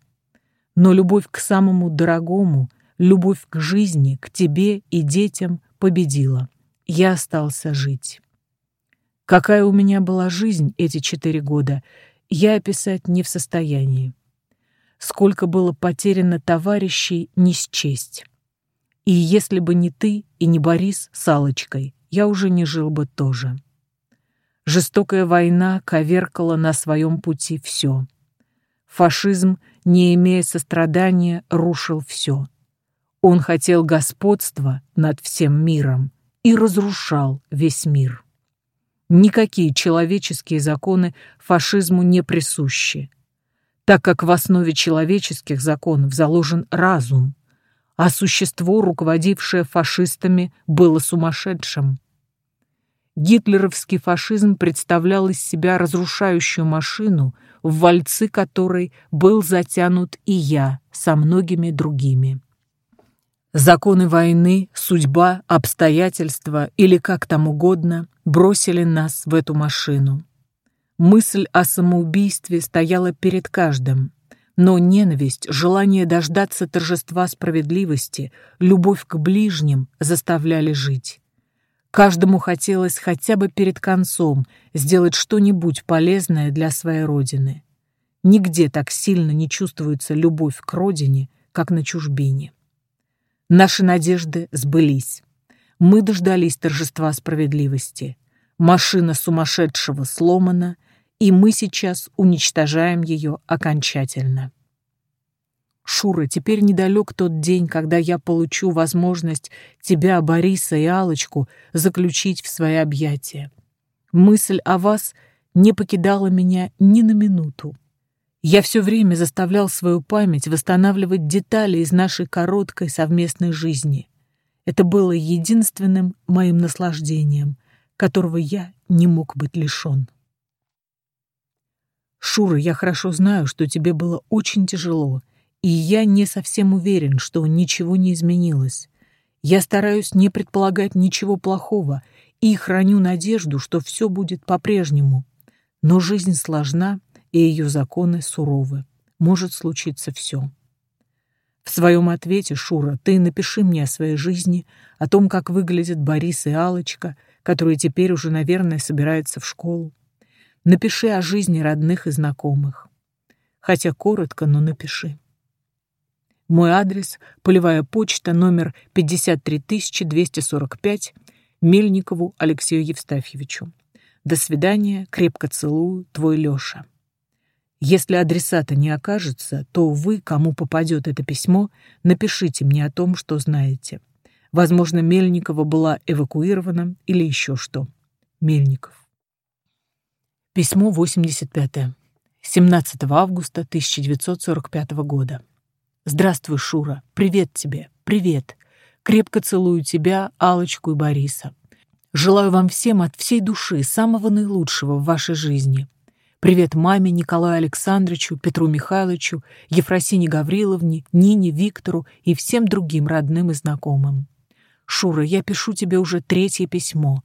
Но любовь к самому дорогому, Любовь к жизни, к тебе и детям победила. Я остался жить. Какая у меня была жизнь эти четыре года, я описать не в состоянии. Сколько было потеряно товарищей, не счесть. И если бы не ты и не Борис с Аллочкой, я уже не жил бы тоже. Жестокая война коверкала на своем пути все. Фашизм, не имея сострадания, рушил все. Он хотел господства над всем миром и разрушал весь мир. Никакие человеческие законы фашизму не присущи, так как в основе человеческих законов заложен разум, а существо, руководившее фашистами, было сумасшедшим. Гитлеровский фашизм представлял из себя разрушающую машину, в вальцы которой был затянут и я со многими другими. Законы войны, судьба, обстоятельства или как там угодно бросили нас в эту машину. Мысль о самоубийстве стояла перед каждым, но ненависть, желание дождаться торжества справедливости, любовь к ближним заставляли жить. Каждому хотелось хотя бы перед концом сделать что-нибудь полезное для своей родины. Нигде так сильно не чувствуется любовь к родине, как на чужбине. Наши надежды сбылись. Мы дождались торжества справедливости. Машина сумасшедшего сломана, и мы сейчас уничтожаем ее окончательно. Шура, теперь недалек тот день, когда я получу возможность тебя, Бориса и Алочку заключить в свои объятия. Мысль о вас не покидала меня ни на минуту. Я все время заставлял свою память восстанавливать детали из нашей короткой совместной жизни. Это было единственным моим наслаждением, которого я не мог быть лишен. Шура, я хорошо знаю, что тебе было очень тяжело, и я не совсем уверен, что ничего не изменилось. Я стараюсь не предполагать ничего плохого и храню надежду, что все будет по-прежнему. Но жизнь сложна, и ее законы суровы. Может случиться все. В своем ответе, Шура, ты напиши мне о своей жизни, о том, как выглядят Борис и Алочка, которые теперь уже, наверное, собираются в школу. Напиши о жизни родных и знакомых. Хотя коротко, но напиши. Мой адрес – полевая почта, номер 53245, Мельникову Алексею Евстафьевичу. До свидания, крепко целую, твой Лёша. Если адресата не окажется, то вы, кому попадет это письмо, напишите мне о том, что знаете. Возможно, Мельникова была эвакуирована или еще что. Мельников. Письмо 85. 17 августа 1945 года. Здравствуй, Шура. Привет тебе. Привет. Крепко целую тебя, Алочку и Бориса. Желаю вам всем от всей души самого наилучшего в вашей жизни. Привет маме, Николаю Александровичу, Петру Михайловичу, Ефросине Гавриловне, Нине, Виктору и всем другим родным и знакомым. Шура, я пишу тебе уже третье письмо.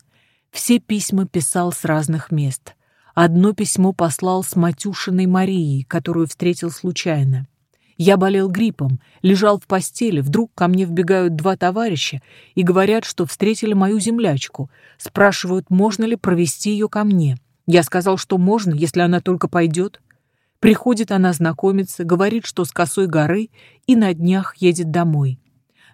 Все письма писал с разных мест. Одно письмо послал с Матюшиной Марией, которую встретил случайно. Я болел гриппом, лежал в постели, вдруг ко мне вбегают два товарища и говорят, что встретили мою землячку, спрашивают, можно ли провести ее ко мне. Я сказал, что можно, если она только пойдет. Приходит она знакомиться, говорит, что с косой горы и на днях едет домой.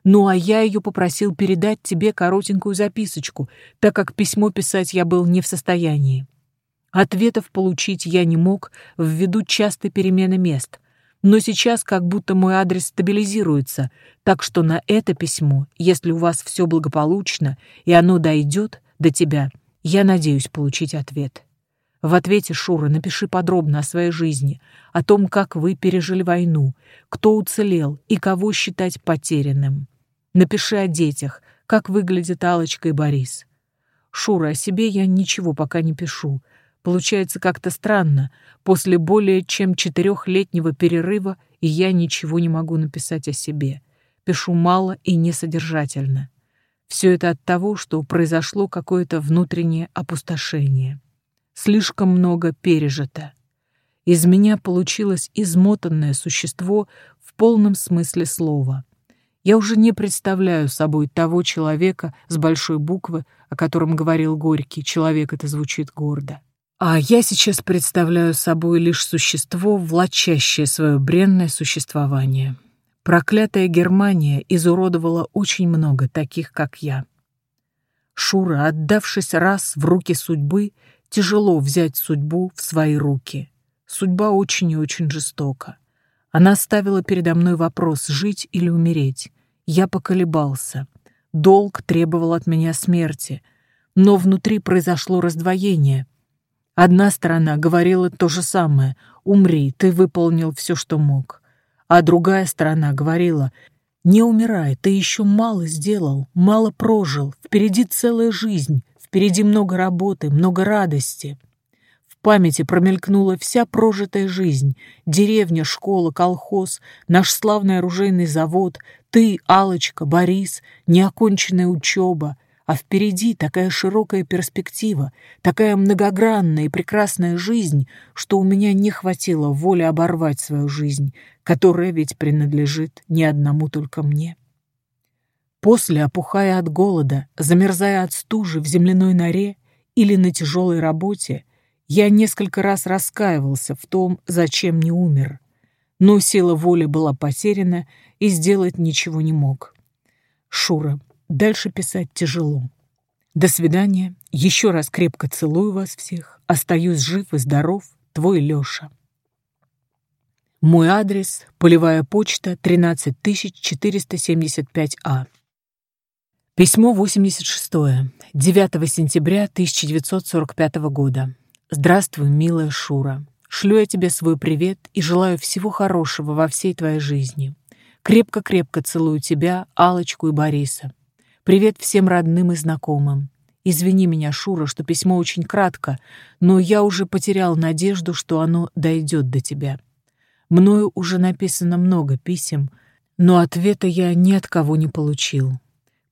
Ну, а я ее попросил передать тебе коротенькую записочку, так как письмо писать я был не в состоянии. Ответов получить я не мог ввиду частой перемены мест — но сейчас как будто мой адрес стабилизируется, так что на это письмо, если у вас все благополучно и оно дойдет до тебя, я надеюсь получить ответ. В ответе, Шура, напиши подробно о своей жизни, о том, как вы пережили войну, кто уцелел и кого считать потерянным. Напиши о детях, как выглядят Алочка и Борис. Шура, о себе я ничего пока не пишу, Получается как-то странно. После более чем четырехлетнего перерыва я ничего не могу написать о себе. Пишу мало и несодержательно. Все это от того, что произошло какое-то внутреннее опустошение. Слишком много пережито. Из меня получилось измотанное существо в полном смысле слова. Я уже не представляю собой того человека с большой буквы, о котором говорил Горький. Человек это звучит гордо. А я сейчас представляю собой лишь существо, влачащее свое бренное существование. Проклятая Германия изуродовала очень много таких, как я. Шура, отдавшись раз в руки судьбы, тяжело взять судьбу в свои руки. Судьба очень и очень жестока. Она ставила передо мной вопрос, жить или умереть. Я поколебался. Долг требовал от меня смерти. Но внутри произошло раздвоение — Одна сторона говорила то же самое «Умри, ты выполнил все, что мог». А другая сторона говорила Не умирай, ты еще мало сделал, мало прожил, впереди целая жизнь, впереди много работы, много радости. В памяти промелькнула вся прожитая жизнь, деревня, школа, колхоз, наш славный оружейный завод, ты, алочка Борис, неоконченная учеба — а впереди такая широкая перспектива, такая многогранная и прекрасная жизнь, что у меня не хватило воли оборвать свою жизнь, которая ведь принадлежит не одному только мне. После, опухая от голода, замерзая от стужи в земляной норе или на тяжелой работе, я несколько раз раскаивался в том, зачем не умер. Но сила воли была потеряна и сделать ничего не мог. Шура, Дальше писать тяжело. До свидания. Еще раз крепко целую вас всех. Остаюсь жив и здоров. Твой Леша. Мой адрес – полевая почта 13475А. Письмо 86. 9 сентября 1945 года. Здравствуй, милая Шура. Шлю я тебе свой привет и желаю всего хорошего во всей твоей жизни. Крепко-крепко целую тебя, Алочку и Бориса. Привет всем родным и знакомым. Извини меня, Шура, что письмо очень кратко, но я уже потерял надежду, что оно дойдет до тебя. Мною уже написано много писем, но ответа я ни от кого не получил.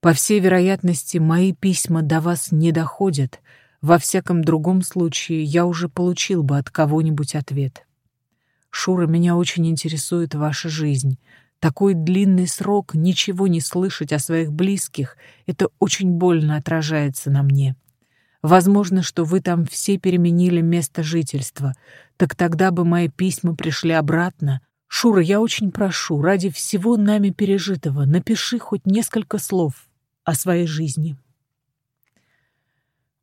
По всей вероятности, мои письма до вас не доходят. Во всяком другом случае, я уже получил бы от кого-нибудь ответ. Шура, меня очень интересует ваша жизнь. Такой длинный срок ничего не слышать о своих близких — это очень больно отражается на мне. Возможно, что вы там все переменили место жительства, так тогда бы мои письма пришли обратно. Шура, я очень прошу, ради всего нами пережитого, напиши хоть несколько слов о своей жизни.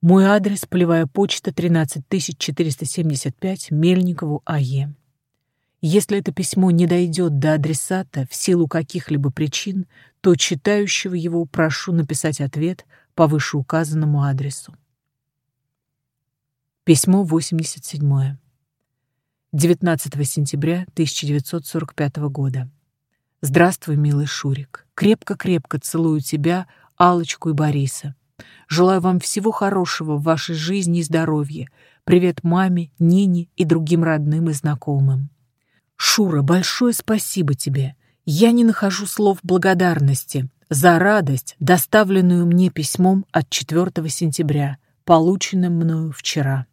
Мой адрес — полевая почта 13475, Мельникову А.Е. Если это письмо не дойдет до адресата в силу каких-либо причин, то читающего его прошу написать ответ по вышеуказанному адресу. Письмо 87. 19 сентября 1945 года. Здравствуй, милый Шурик. Крепко-крепко целую тебя, Алочку и Бориса. Желаю вам всего хорошего в вашей жизни и здоровье. Привет маме, Нине и другим родным и знакомым. Шура, большое спасибо тебе. Я не нахожу слов благодарности за радость, доставленную мне письмом от 4 сентября, полученным мною вчера.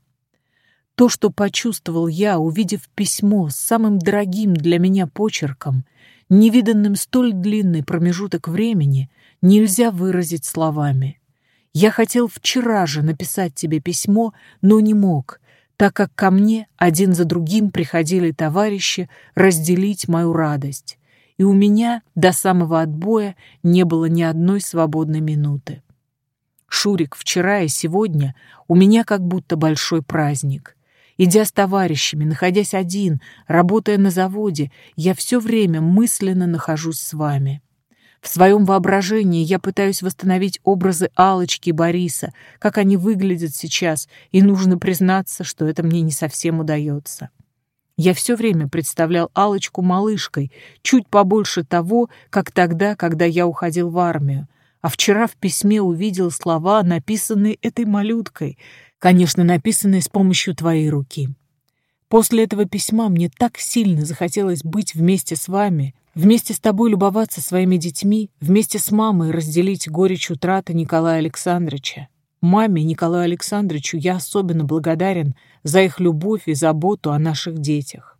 То, что почувствовал я, увидев письмо с самым дорогим для меня почерком, невиданным столь длинный промежуток времени, нельзя выразить словами. Я хотел вчера же написать тебе письмо, но не мог, так как ко мне один за другим приходили товарищи разделить мою радость, и у меня до самого отбоя не было ни одной свободной минуты. Шурик, вчера и сегодня у меня как будто большой праздник. Идя с товарищами, находясь один, работая на заводе, я все время мысленно нахожусь с вами. В своем воображении я пытаюсь восстановить образы Алочки и Бориса, как они выглядят сейчас, и нужно признаться, что это мне не совсем удается. Я все время представлял Алочку малышкой, чуть побольше того, как тогда, когда я уходил в армию. А вчера в письме увидел слова, написанные этой малюткой, конечно, написанные с помощью твоей руки. После этого письма мне так сильно захотелось быть вместе с вами, Вместе с тобой любоваться своими детьми, вместе с мамой разделить горечь утраты Николая Александровича. Маме Николаю Александровичу я особенно благодарен за их любовь и заботу о наших детях.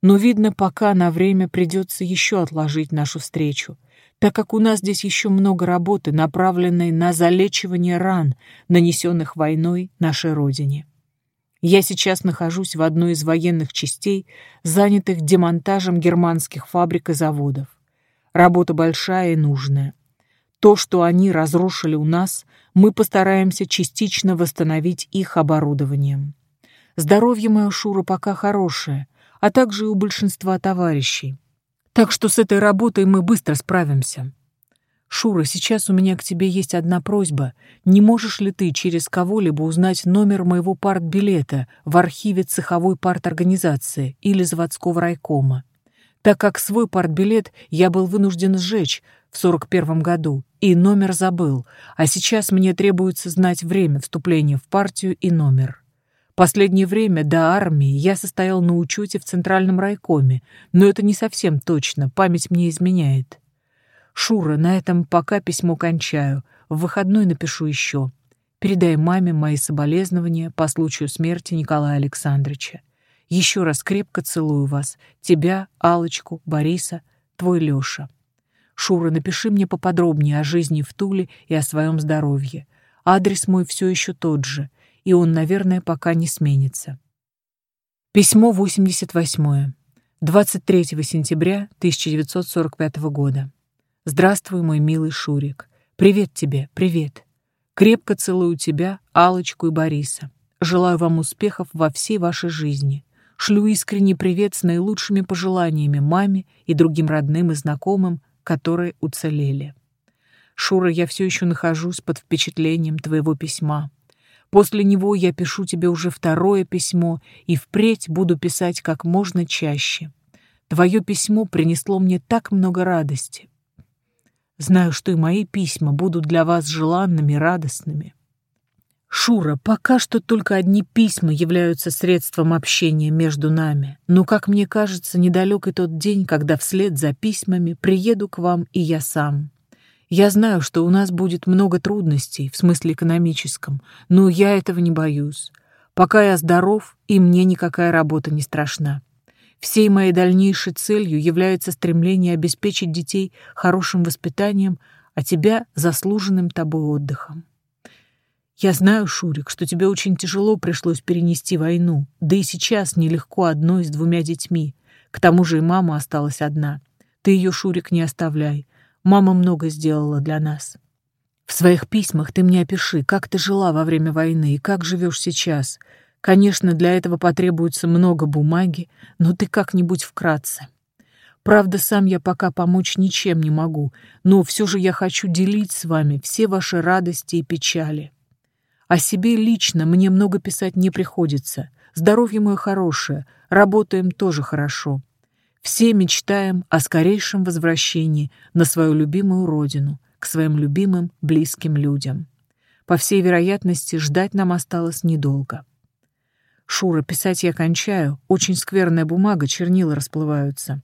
Но, видно, пока на время придется еще отложить нашу встречу, так как у нас здесь еще много работы, направленной на залечивание ран, нанесенных войной нашей Родине. Я сейчас нахожусь в одной из военных частей, занятых демонтажем германских фабрик и заводов. Работа большая и нужная. То, что они разрушили у нас, мы постараемся частично восстановить их оборудованием. Здоровье мое, Шура, пока хорошее, а также и у большинства товарищей. Так что с этой работой мы быстро справимся. «Шура, сейчас у меня к тебе есть одна просьба. Не можешь ли ты через кого-либо узнать номер моего партбилета в архиве цеховой парторганизации или заводского райкома? так как свой партбилет я был вынужден сжечь в 41 году и номер забыл, а сейчас мне требуется знать время вступления в партию и номер. Последнее время до армии я состоял на учете в Центральном райкоме, но это не совсем точно, память мне изменяет. Шура, на этом пока письмо кончаю, в выходной напишу еще. Передай маме мои соболезнования по случаю смерти Николая Александровича. Еще раз крепко целую вас, тебя, Алочку, Бориса, твой Леша. Шура, напиши мне поподробнее о жизни в Туле и о своем здоровье. Адрес мой все еще тот же — и он, наверное, пока не сменится. Письмо 88. 23 сентября 1945 года. Здравствуй, мой милый Шурик. Привет тебе, привет. Крепко целую тебя, Алочку и Бориса. Желаю вам успехов во всей вашей жизни. Шлю искренний привет с наилучшими пожеланиями маме и другим родным и знакомым, которые уцелели. Шура, я все еще нахожусь под впечатлением твоего письма. После него я пишу тебе уже второе письмо и впредь буду писать как можно чаще. Твое письмо принесло мне так много радости. Знаю, что и мои письма будут для вас желанными, радостными. Шура, пока что только одни письма являются средством общения между нами, но, как мне кажется, недалек и тот день, когда вслед за письмами приеду к вам и я сам. Я знаю, что у нас будет много трудностей, в смысле экономическом, но я этого не боюсь. Пока я здоров, и мне никакая работа не страшна. Всей моей дальнейшей целью является стремление обеспечить детей хорошим воспитанием, а тебя — заслуженным тобой отдыхом. Я знаю, Шурик, что тебе очень тяжело пришлось перенести войну, да и сейчас нелегко одной с двумя детьми. К тому же и мама осталась одна. Ты ее, Шурик, не оставляй. Мама много сделала для нас. В своих письмах ты мне опиши, как ты жила во время войны и как живешь сейчас. Конечно, для этого потребуется много бумаги, но ты как-нибудь вкратце. Правда, сам я пока помочь ничем не могу, но все же я хочу делить с вами все ваши радости и печали. О себе лично мне много писать не приходится. Здоровье мое хорошее, работаем тоже хорошо. Все мечтаем о скорейшем возвращении на свою любимую родину, к своим любимым близким людям. По всей вероятности, ждать нам осталось недолго. Шура, писать я кончаю, очень скверная бумага, чернила расплываются.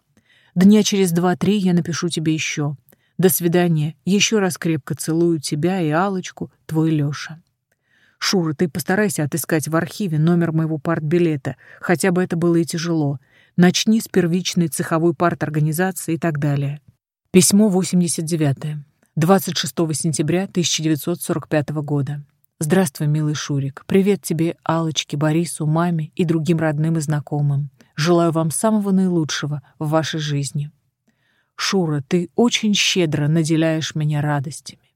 Дня через два-три я напишу тебе еще. До свидания, еще раз крепко целую тебя и Алочку, твой Леша. Шура, ты постарайся отыскать в архиве номер моего партбилета, хотя бы это было и тяжело — начни с первичной цеховой парторганизации и так далее. Письмо 89. 26 сентября 1945 года. Здравствуй, милый Шурик. Привет тебе, Алочке, Борису, маме и другим родным и знакомым. Желаю вам самого наилучшего в вашей жизни. Шура, ты очень щедро наделяешь меня радостями.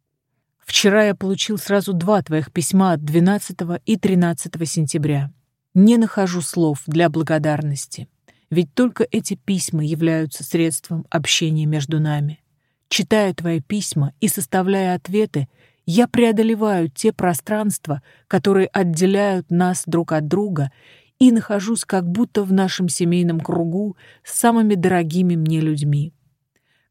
Вчера я получил сразу два твоих письма от 12 и 13 сентября. Не нахожу слов для благодарности. Ведь только эти письма являются средством общения между нами. Читая твои письма и составляя ответы, я преодолеваю те пространства, которые отделяют нас друг от друга, и нахожусь как будто в нашем семейном кругу с самыми дорогими мне людьми.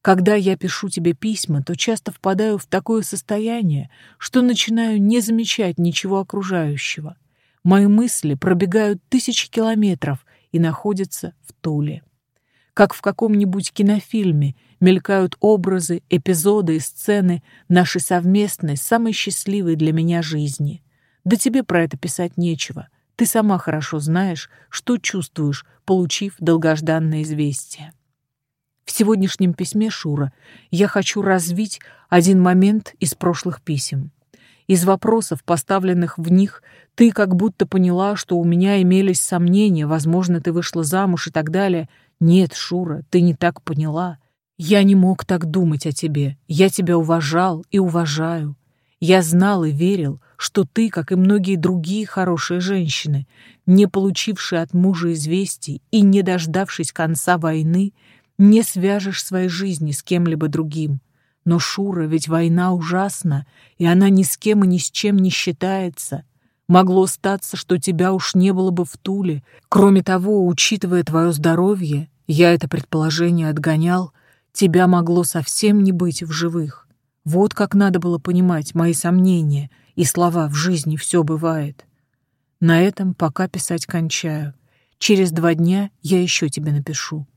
Когда я пишу тебе письма, то часто впадаю в такое состояние, что начинаю не замечать ничего окружающего. Мои мысли пробегают тысячи километров и находятся в Туле. Как в каком-нибудь кинофильме мелькают образы, эпизоды и сцены нашей совместной, самой счастливой для меня жизни. Да тебе про это писать нечего. Ты сама хорошо знаешь, что чувствуешь, получив долгожданное известие. В сегодняшнем письме, Шура, я хочу развить один момент из прошлых писем. Из вопросов, поставленных в них, ты как будто поняла, что у меня имелись сомнения, возможно, ты вышла замуж и так далее. Нет, Шура, ты не так поняла. Я не мог так думать о тебе. Я тебя уважал и уважаю. Я знал и верил, что ты, как и многие другие хорошие женщины, не получившие от мужа известий и не дождавшись конца войны, не свяжешь своей жизни с кем-либо другим. Но, Шура, ведь война ужасна, и она ни с кем и ни с чем не считается. Могло статься, что тебя уж не было бы в Туле. Кроме того, учитывая твое здоровье, Я это предположение отгонял, тебя могло совсем не быть в живых. Вот как надо было понимать мои сомнения и слова «в жизни все бывает». На этом пока писать кончаю. Через два дня я еще тебе напишу.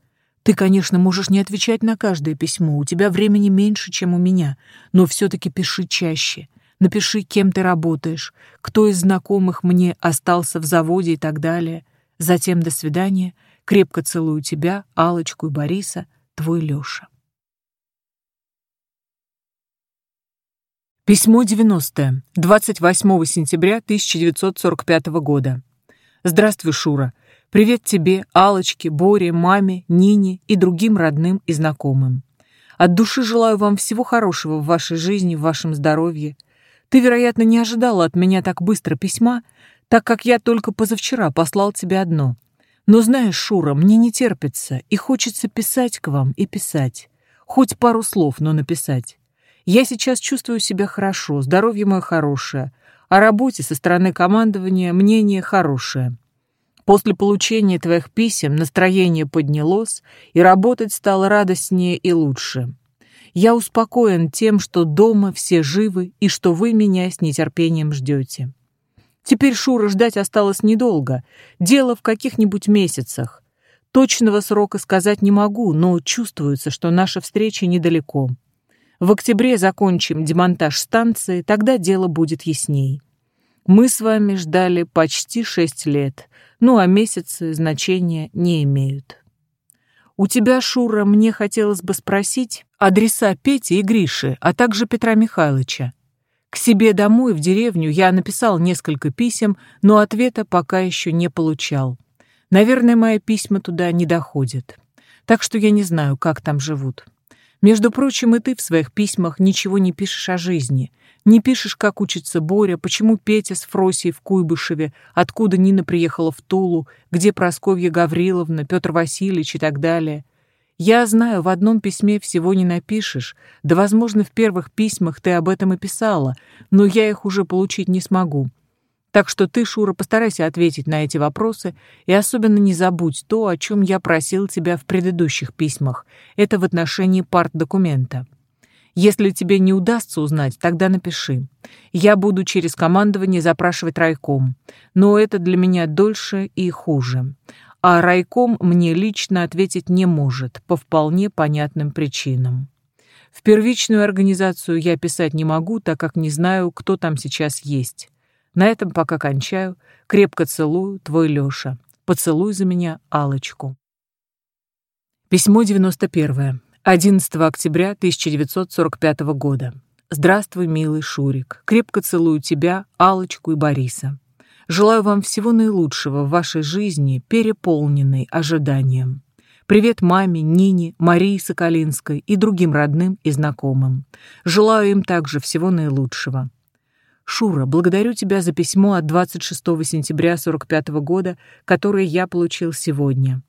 Ты, конечно, можешь не отвечать на каждое письмо, у тебя времени меньше, чем у меня, но все-таки пиши чаще. Напиши, кем ты работаешь, кто из знакомых мне остался в заводе и так далее. Затем до свидания. Крепко целую тебя, Алочку и Бориса, твой Леша. Письмо 90. 28 сентября 1945 года. Здравствуй, Шура. Привет тебе, Алочке, Боре, маме, Нине и другим родным и знакомым. От души желаю вам всего хорошего в вашей жизни, в вашем здоровье. Ты, вероятно, не ожидала от меня так быстро письма, так как я только позавчера послал тебе одно. Но знаешь, Шура, мне не терпится, и хочется писать к вам и писать. Хоть пару слов, но написать. Я сейчас чувствую себя хорошо, здоровье мое хорошее, о работе со стороны командования мнение хорошее. После получения твоих писем настроение поднялось, и работать стало радостнее и лучше. Я успокоен тем, что дома все живы и что вы меня с нетерпением ждете. Теперь, Шура, ждать осталось недолго. Дело в каких-нибудь месяцах. Точного срока сказать не могу, но чувствуется, что наша встреча недалеко. В октябре закончим демонтаж станции, тогда дело будет ясней. Мы с вами ждали почти шесть лет, ну а месяцы значения не имеют. У тебя, Шура, мне хотелось бы спросить адреса Пети и Гриши, а также Петра Михайловича. К себе домой, в деревню, я написал несколько писем, но ответа пока еще не получал. Наверное, мои письма туда не доходят. Так что я не знаю, как там живут. Между прочим, и ты в своих письмах ничего не пишешь о жизни. Не пишешь, как учится Боря, почему Петя с Фросией в Куйбышеве, откуда Нина приехала в Тулу, где Просковья Гавриловна, Петр Васильевич и так далее. Я знаю, в одном письме всего не напишешь, да, возможно, в первых письмах ты об этом и писала, но я их уже получить не смогу. Так что ты, Шура, постарайся ответить на эти вопросы и особенно не забудь то, о чем я просил тебя в предыдущих письмах. Это в отношении партдокумента. Если тебе не удастся узнать, тогда напиши. Я буду через командование запрашивать райком, но это для меня дольше и хуже. А райком мне лично ответить не может по вполне понятным причинам. В первичную организацию я писать не могу, так как не знаю, кто там сейчас есть. На этом пока кончаю. Крепко целую, твой Лёша. Поцелуй за меня алочку Письмо 91. 11 октября 1945 года. Здравствуй, милый Шурик. Крепко целую тебя, алочку и Бориса. Желаю вам всего наилучшего в вашей жизни, переполненной ожиданием. Привет маме, Нине, Марии Соколинской и другим родным и знакомым. Желаю им также всего наилучшего. Шура, благодарю тебя за письмо от 26 сентября 45 года, которое я получил сегодня.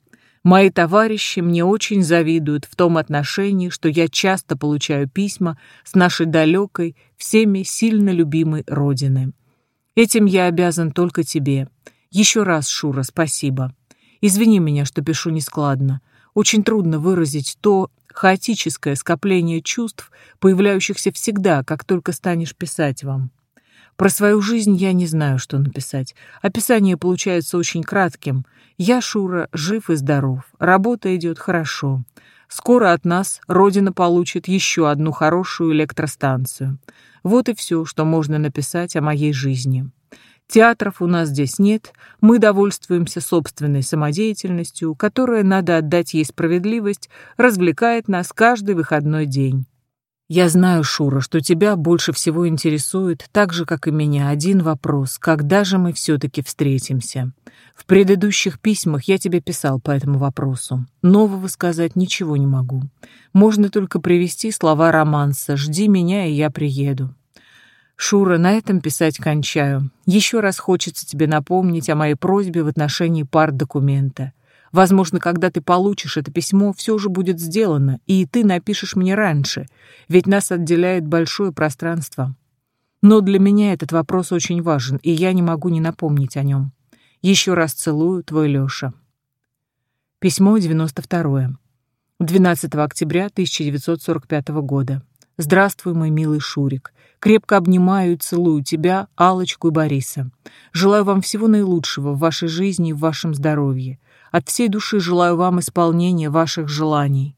Мои товарищи мне очень завидуют в том отношении, что я часто получаю письма с нашей далекой, всеми сильно любимой родины. Этим я обязан только тебе. Еще раз, Шура, спасибо. Извини меня, что пишу нескладно. Очень трудно выразить то хаотическое скопление чувств, появляющихся всегда, как только станешь писать вам. Про свою жизнь я не знаю, что написать. Описание получается очень кратким. Я, Шура, жив и здоров. Работа идет хорошо. Скоро от нас Родина получит еще одну хорошую электростанцию. Вот и все, что можно написать о моей жизни. Театров у нас здесь нет, мы довольствуемся собственной самодеятельностью, которая, надо отдать ей справедливость, развлекает нас каждый выходной день. Я знаю, Шура, что тебя больше всего интересует, так же, как и меня, один вопрос. Когда же мы все-таки встретимся? В предыдущих письмах я тебе писал по этому вопросу. Нового сказать ничего не могу. Можно только привести слова романса «Жди меня, и я приеду». Шура, на этом писать кончаю. Еще раз хочется тебе напомнить о моей просьбе в отношении пар документа. Возможно, когда ты получишь это письмо, все уже будет сделано, и ты напишешь мне раньше, ведь нас отделяет большое пространство. Но для меня этот вопрос очень важен, и я не могу не напомнить о нем. Еще раз целую, твой Леша. Письмо 92. 12 октября 1945 года. Здравствуй, мой милый Шурик. Крепко обнимаю и целую тебя, Алочку и Бориса. Желаю вам всего наилучшего в вашей жизни и в вашем здоровье. От всей души желаю вам исполнения ваших желаний.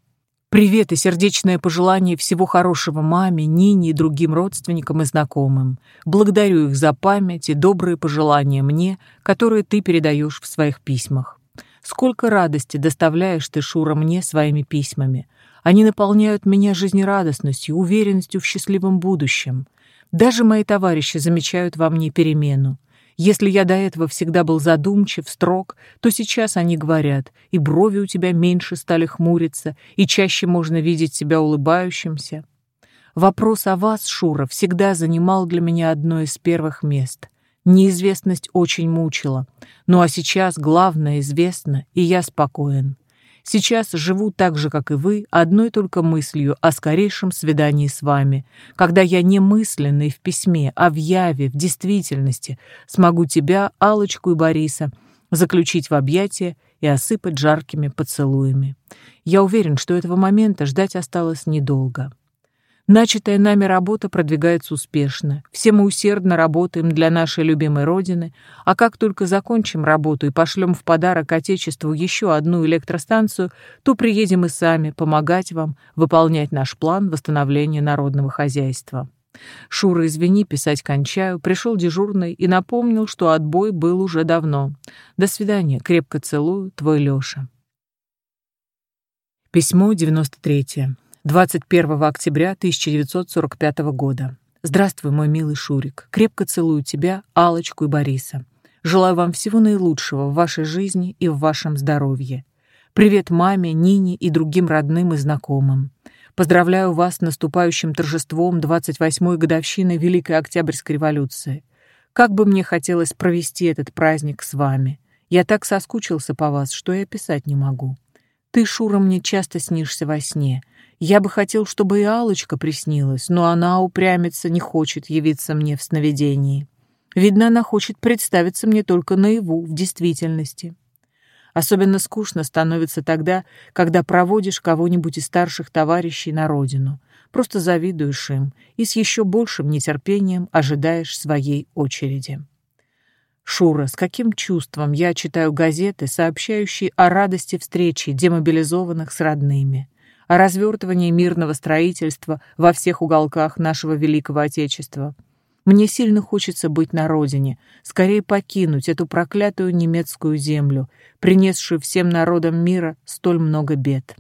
Привет и сердечное пожелание всего хорошего маме, Нине и другим родственникам и знакомым. Благодарю их за память и добрые пожелания мне, которые ты передаешь в своих письмах. Сколько радости доставляешь ты, Шура, мне своими письмами. Они наполняют меня жизнерадостностью, уверенностью в счастливом будущем. Даже мои товарищи замечают во мне перемену. Если я до этого всегда был задумчив, строг, то сейчас они говорят, и брови у тебя меньше стали хмуриться, и чаще можно видеть себя улыбающимся. Вопрос о вас, Шура, всегда занимал для меня одно из первых мест. Неизвестность очень мучила. Ну а сейчас главное известно, и я спокоен. Сейчас живу так же, как и вы, одной только мыслью о скорейшем свидании с вами, когда я не мысленно и в письме, а в яве, в действительности смогу тебя, Алочку и Бориса заключить в объятия и осыпать жаркими поцелуями. Я уверен, что этого момента ждать осталось недолго. Начатая нами работа продвигается успешно. Все мы усердно работаем для нашей любимой Родины, а как только закончим работу и пошлем в подарок Отечеству еще одну электростанцию, то приедем и сами помогать вам выполнять наш план восстановления народного хозяйства. Шура, извини, писать кончаю, пришел дежурный и напомнил, что отбой был уже давно. До свидания, крепко целую, твой Лёша. Письмо 93. 21 октября 1945 года. Здравствуй, мой милый Шурик. Крепко целую тебя, Алочку и Бориса. Желаю вам всего наилучшего в вашей жизни и в вашем здоровье. Привет маме, Нине и другим родным и знакомым. Поздравляю вас с наступающим торжеством 28-й годовщины Великой Октябрьской революции. Как бы мне хотелось провести этот праздник с вами. Я так соскучился по вас, что и описать не могу. Ты, Шура, мне часто снишься во сне — я бы хотел, чтобы и Алочка приснилась, но она упрямится, не хочет явиться мне в сновидении. Видно, она хочет представиться мне только наяву, в действительности. Особенно скучно становится тогда, когда проводишь кого-нибудь из старших товарищей на родину. Просто завидуешь им и с еще большим нетерпением ожидаешь своей очереди. Шура, с каким чувством я читаю газеты, сообщающие о радости встречи демобилизованных с родными о развертывании мирного строительства во всех уголках нашего великого Отечества. Мне сильно хочется быть на родине, скорее покинуть эту проклятую немецкую землю, принесшую всем народам мира столь много бед.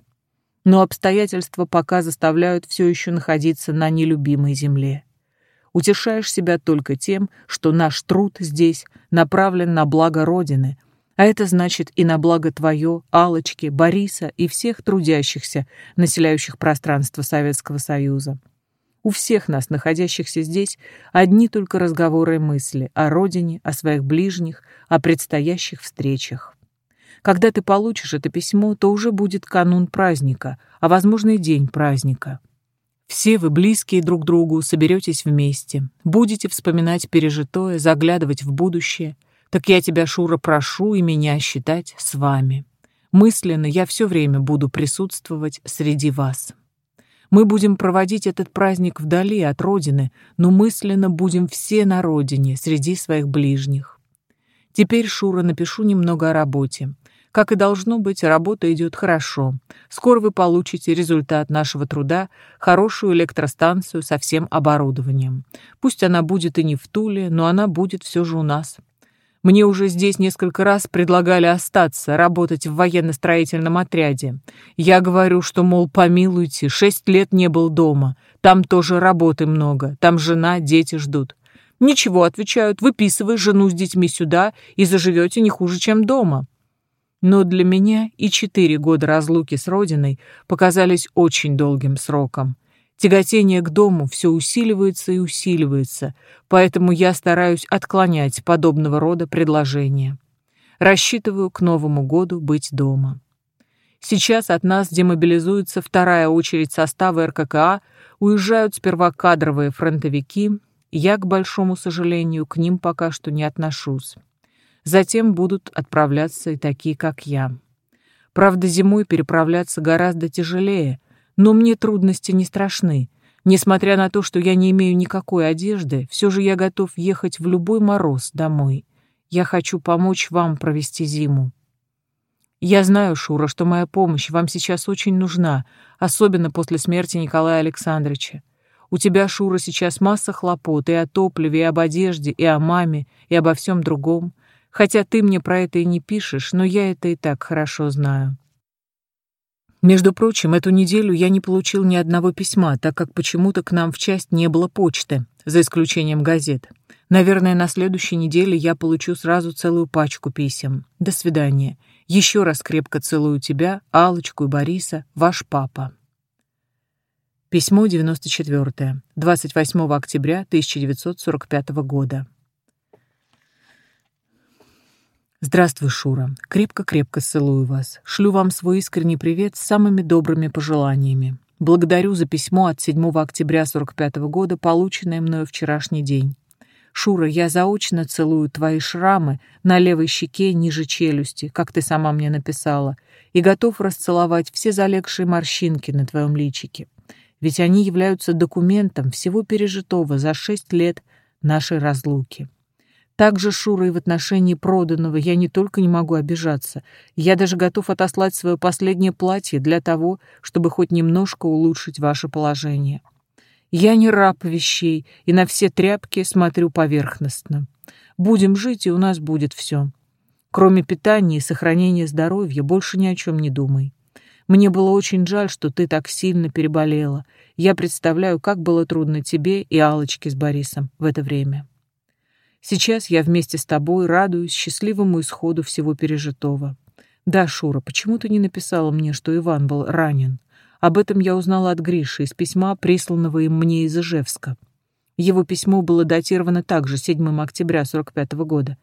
Но обстоятельства пока заставляют все еще находиться на нелюбимой земле. Утешаешь себя только тем, что наш труд здесь направлен на благо Родины — а это значит и на благо твое, Алочки, Бориса и всех трудящихся, населяющих пространство Советского Союза. У всех нас, находящихся здесь, одни только разговоры и мысли о родине, о своих ближних, о предстоящих встречах. Когда ты получишь это письмо, то уже будет канун праздника, а возможно и день праздника. Все вы близкие друг другу, соберетесь вместе, будете вспоминать пережитое, заглядывать в будущее – так я тебя, Шура, прошу и меня считать с вами. Мысленно я все время буду присутствовать среди вас. Мы будем проводить этот праздник вдали от Родины, но мысленно будем все на Родине, среди своих ближних. Теперь, Шура, напишу немного о работе. Как и должно быть, работа идет хорошо. Скоро вы получите результат нашего труда, хорошую электростанцию со всем оборудованием. Пусть она будет и не в Туле, но она будет все же у нас. Мне уже здесь несколько раз предлагали остаться, работать в военно-строительном отряде. Я говорю, что, мол, помилуйте, шесть лет не был дома. Там тоже работы много, там жена, дети ждут. Ничего, отвечают, выписывай жену с детьми сюда и заживете не хуже, чем дома. Но для меня и четыре года разлуки с родиной показались очень долгим сроком. Тяготение к дому все усиливается и усиливается, поэтому я стараюсь отклонять подобного рода предложения. Рассчитываю к Новому году быть дома. Сейчас от нас демобилизуется вторая очередь состава РККА, уезжают сперва кадровые фронтовики, я, к большому сожалению, к ним пока что не отношусь. Затем будут отправляться и такие, как я. Правда, зимой переправляться гораздо тяжелее, но мне трудности не страшны. Несмотря на то, что я не имею никакой одежды, все же я готов ехать в любой мороз домой. Я хочу помочь вам провести зиму. Я знаю, Шура, что моя помощь вам сейчас очень нужна, особенно после смерти Николая Александровича. У тебя, Шура, сейчас масса хлопот и о топливе, и об одежде, и о маме, и обо всем другом. Хотя ты мне про это и не пишешь, но я это и так хорошо знаю. Между прочим, эту неделю я не получил ни одного письма, так как почему-то к нам в часть не было почты, за исключением газет. Наверное, на следующей неделе я получу сразу целую пачку писем. До свидания. Еще раз крепко целую тебя, Алочку и Бориса, ваш папа. Письмо 94. 28 октября 1945 года. Здравствуй, Шура. Крепко-крепко целую вас. Шлю вам свой искренний привет с самыми добрыми пожеланиями. Благодарю за письмо от 7 октября 45 года, полученное мною вчерашний день. Шура, я заочно целую твои шрамы на левой щеке ниже челюсти, как ты сама мне написала, и готов расцеловать все залегшие морщинки на твоем личике. Ведь они являются документом всего пережитого за шесть лет нашей разлуки. Также, и в отношении проданного я не только не могу обижаться, я даже готов отослать свое последнее платье для того, чтобы хоть немножко улучшить ваше положение. Я не раб вещей и на все тряпки смотрю поверхностно. Будем жить, и у нас будет все. Кроме питания и сохранения здоровья, больше ни о чем не думай. Мне было очень жаль, что ты так сильно переболела. Я представляю, как было трудно тебе и Алочке с Борисом в это время. Сейчас я вместе с тобой радуюсь счастливому исходу всего пережитого. Да, Шура, почему ты не написала мне, что Иван был ранен? Об этом я узнала от Гриши из письма, присланного им мне из Ижевска. Его письмо было датировано также 7 октября 45 -го года.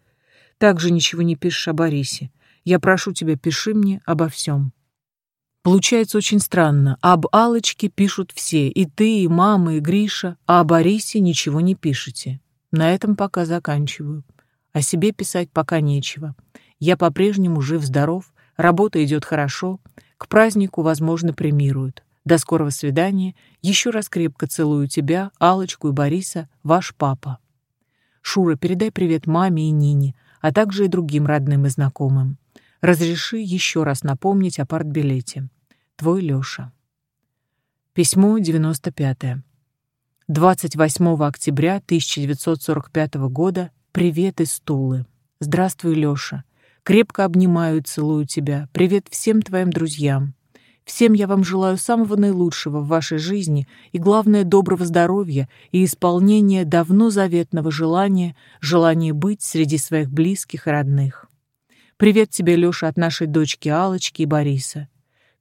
Также ничего не пишешь о Борисе. Я прошу тебя, пиши мне обо всем. Получается очень странно. Об Алочке пишут все, и ты, и мама, и Гриша, а о Борисе ничего не пишете. На этом пока заканчиваю. О себе писать пока нечего. Я по-прежнему жив-здоров, работа идет хорошо, к празднику, возможно, премируют. До скорого свидания. Еще раз крепко целую тебя, Алочку и Бориса, ваш папа. Шура, передай привет маме и Нине, а также и другим родным и знакомым. Разреши еще раз напомнить о партбилете. Твой Лёша. Письмо 95. 28 октября 1945 года. Привет из Тулы. Здравствуй, Лёша. Крепко обнимаю и целую тебя. Привет всем твоим друзьям. Всем я вам желаю самого наилучшего в вашей жизни и, главное, доброго здоровья и исполнения давно заветного желания, желания быть среди своих близких и родных. Привет тебе, Лёша, от нашей дочки Алочки и Бориса.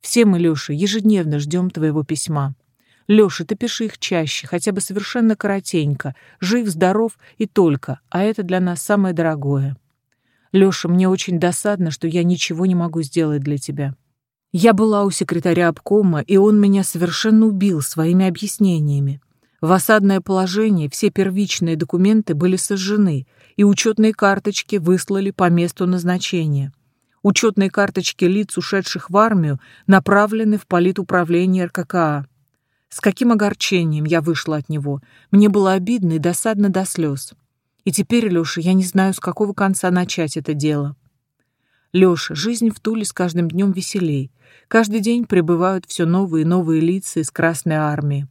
Все мы, Лёша, ежедневно ждем твоего письма. Лёша, ты пиши их чаще, хотя бы совершенно коротенько. Жив, здоров и только, а это для нас самое дорогое. Лёша, мне очень досадно, что я ничего не могу сделать для тебя. Я была у секретаря обкома, и он меня совершенно убил своими объяснениями. В осадное положение все первичные документы были сожжены, и учетные карточки выслали по месту назначения. Учетные карточки лиц, ушедших в армию, направлены в политуправление РККА. С каким огорчением я вышла от него. Мне было обидно и досадно до слез. И теперь, Лёша, я не знаю, с какого конца начать это дело. Лёша, жизнь в Туле с каждым днем веселей. Каждый день прибывают все новые и новые лица из Красной Армии.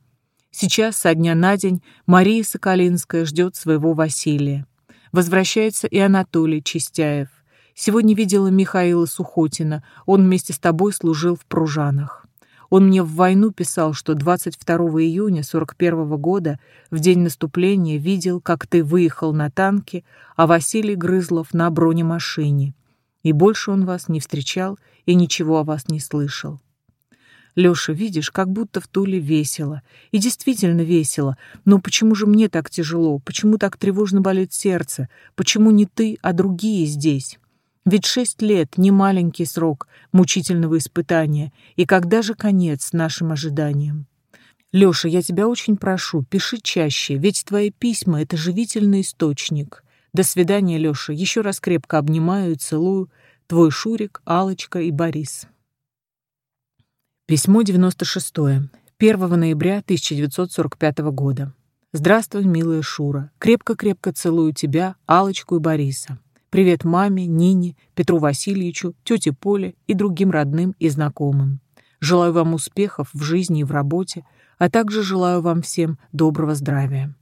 Сейчас, со дня на день, Мария Соколинская ждет своего Василия. Возвращается и Анатолий Чистяев. Сегодня видела Михаила Сухотина. Он вместе с тобой служил в Пружанах. Он мне в войну писал, что 22 июня 41 года, в день наступления, видел, как ты выехал на танке, а Василий Грызлов на бронемашине. И больше он вас не встречал и ничего о вас не слышал. Лёша, видишь, как будто в Туле весело. И действительно весело. Но почему же мне так тяжело? Почему так тревожно болит сердце? Почему не ты, а другие здесь? Ведь шесть лет — не маленький срок мучительного испытания, и когда же конец нашим ожиданиям? Лёша, я тебя очень прошу, пиши чаще, ведь твои письма — это живительный источник. До свидания, Лёша. Еще раз крепко обнимаю и целую. Твой Шурик, Алочка и Борис. Письмо 96. 1 ноября 1945 года. Здравствуй, милая Шура. Крепко-крепко целую тебя, Алочку и Бориса. Привет маме, Нине, Петру Васильевичу, тете Поле и другим родным и знакомым. Желаю вам успехов в жизни и в работе, а также желаю вам всем доброго здравия.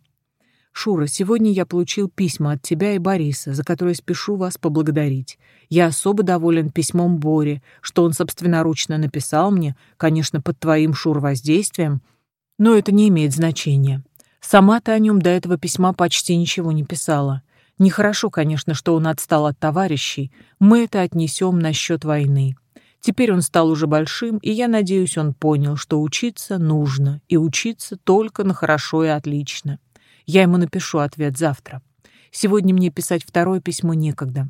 Шура, сегодня я получил письма от тебя и Бориса, за которые спешу вас поблагодарить. Я особо доволен письмом Боре, что он собственноручно написал мне, конечно, под твоим, Шур, воздействием, но это не имеет значения. Сама ты о нем до этого письма почти ничего не писала. Нехорошо, конечно, что он отстал от товарищей. Мы это отнесем на счет войны. Теперь он стал уже большим, и я надеюсь, он понял, что учиться нужно, и учиться только на хорошо и отлично. Я ему напишу ответ завтра. Сегодня мне писать второе письмо некогда.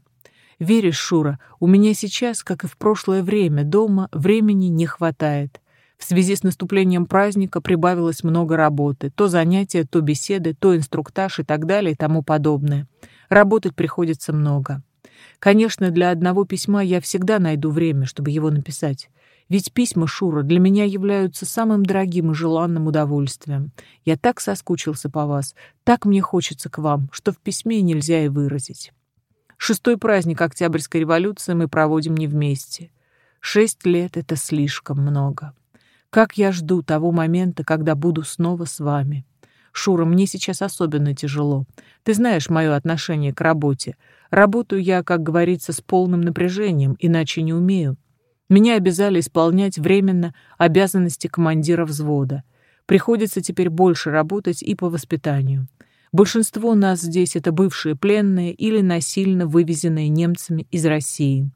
Веришь, Шура, у меня сейчас, как и в прошлое время, дома времени не хватает. В связи с наступлением праздника прибавилось много работы. То занятия, то беседы, то инструктаж и так далее и тому подобное. Работать приходится много. Конечно, для одного письма я всегда найду время, чтобы его написать. Ведь письма Шура для меня являются самым дорогим и желанным удовольствием. Я так соскучился по вас, так мне хочется к вам, что в письме нельзя и выразить. Шестой праздник Октябрьской революции мы проводим не вместе. Шесть лет — это слишком много. Как я жду того момента, когда буду снова с вами. Шура, мне сейчас особенно тяжело. Ты знаешь мое отношение к работе. Работаю я, как говорится, с полным напряжением, иначе не умею. Меня обязали исполнять временно обязанности командира взвода. Приходится теперь больше работать и по воспитанию. Большинство нас здесь — это бывшие пленные или насильно вывезенные немцами из России.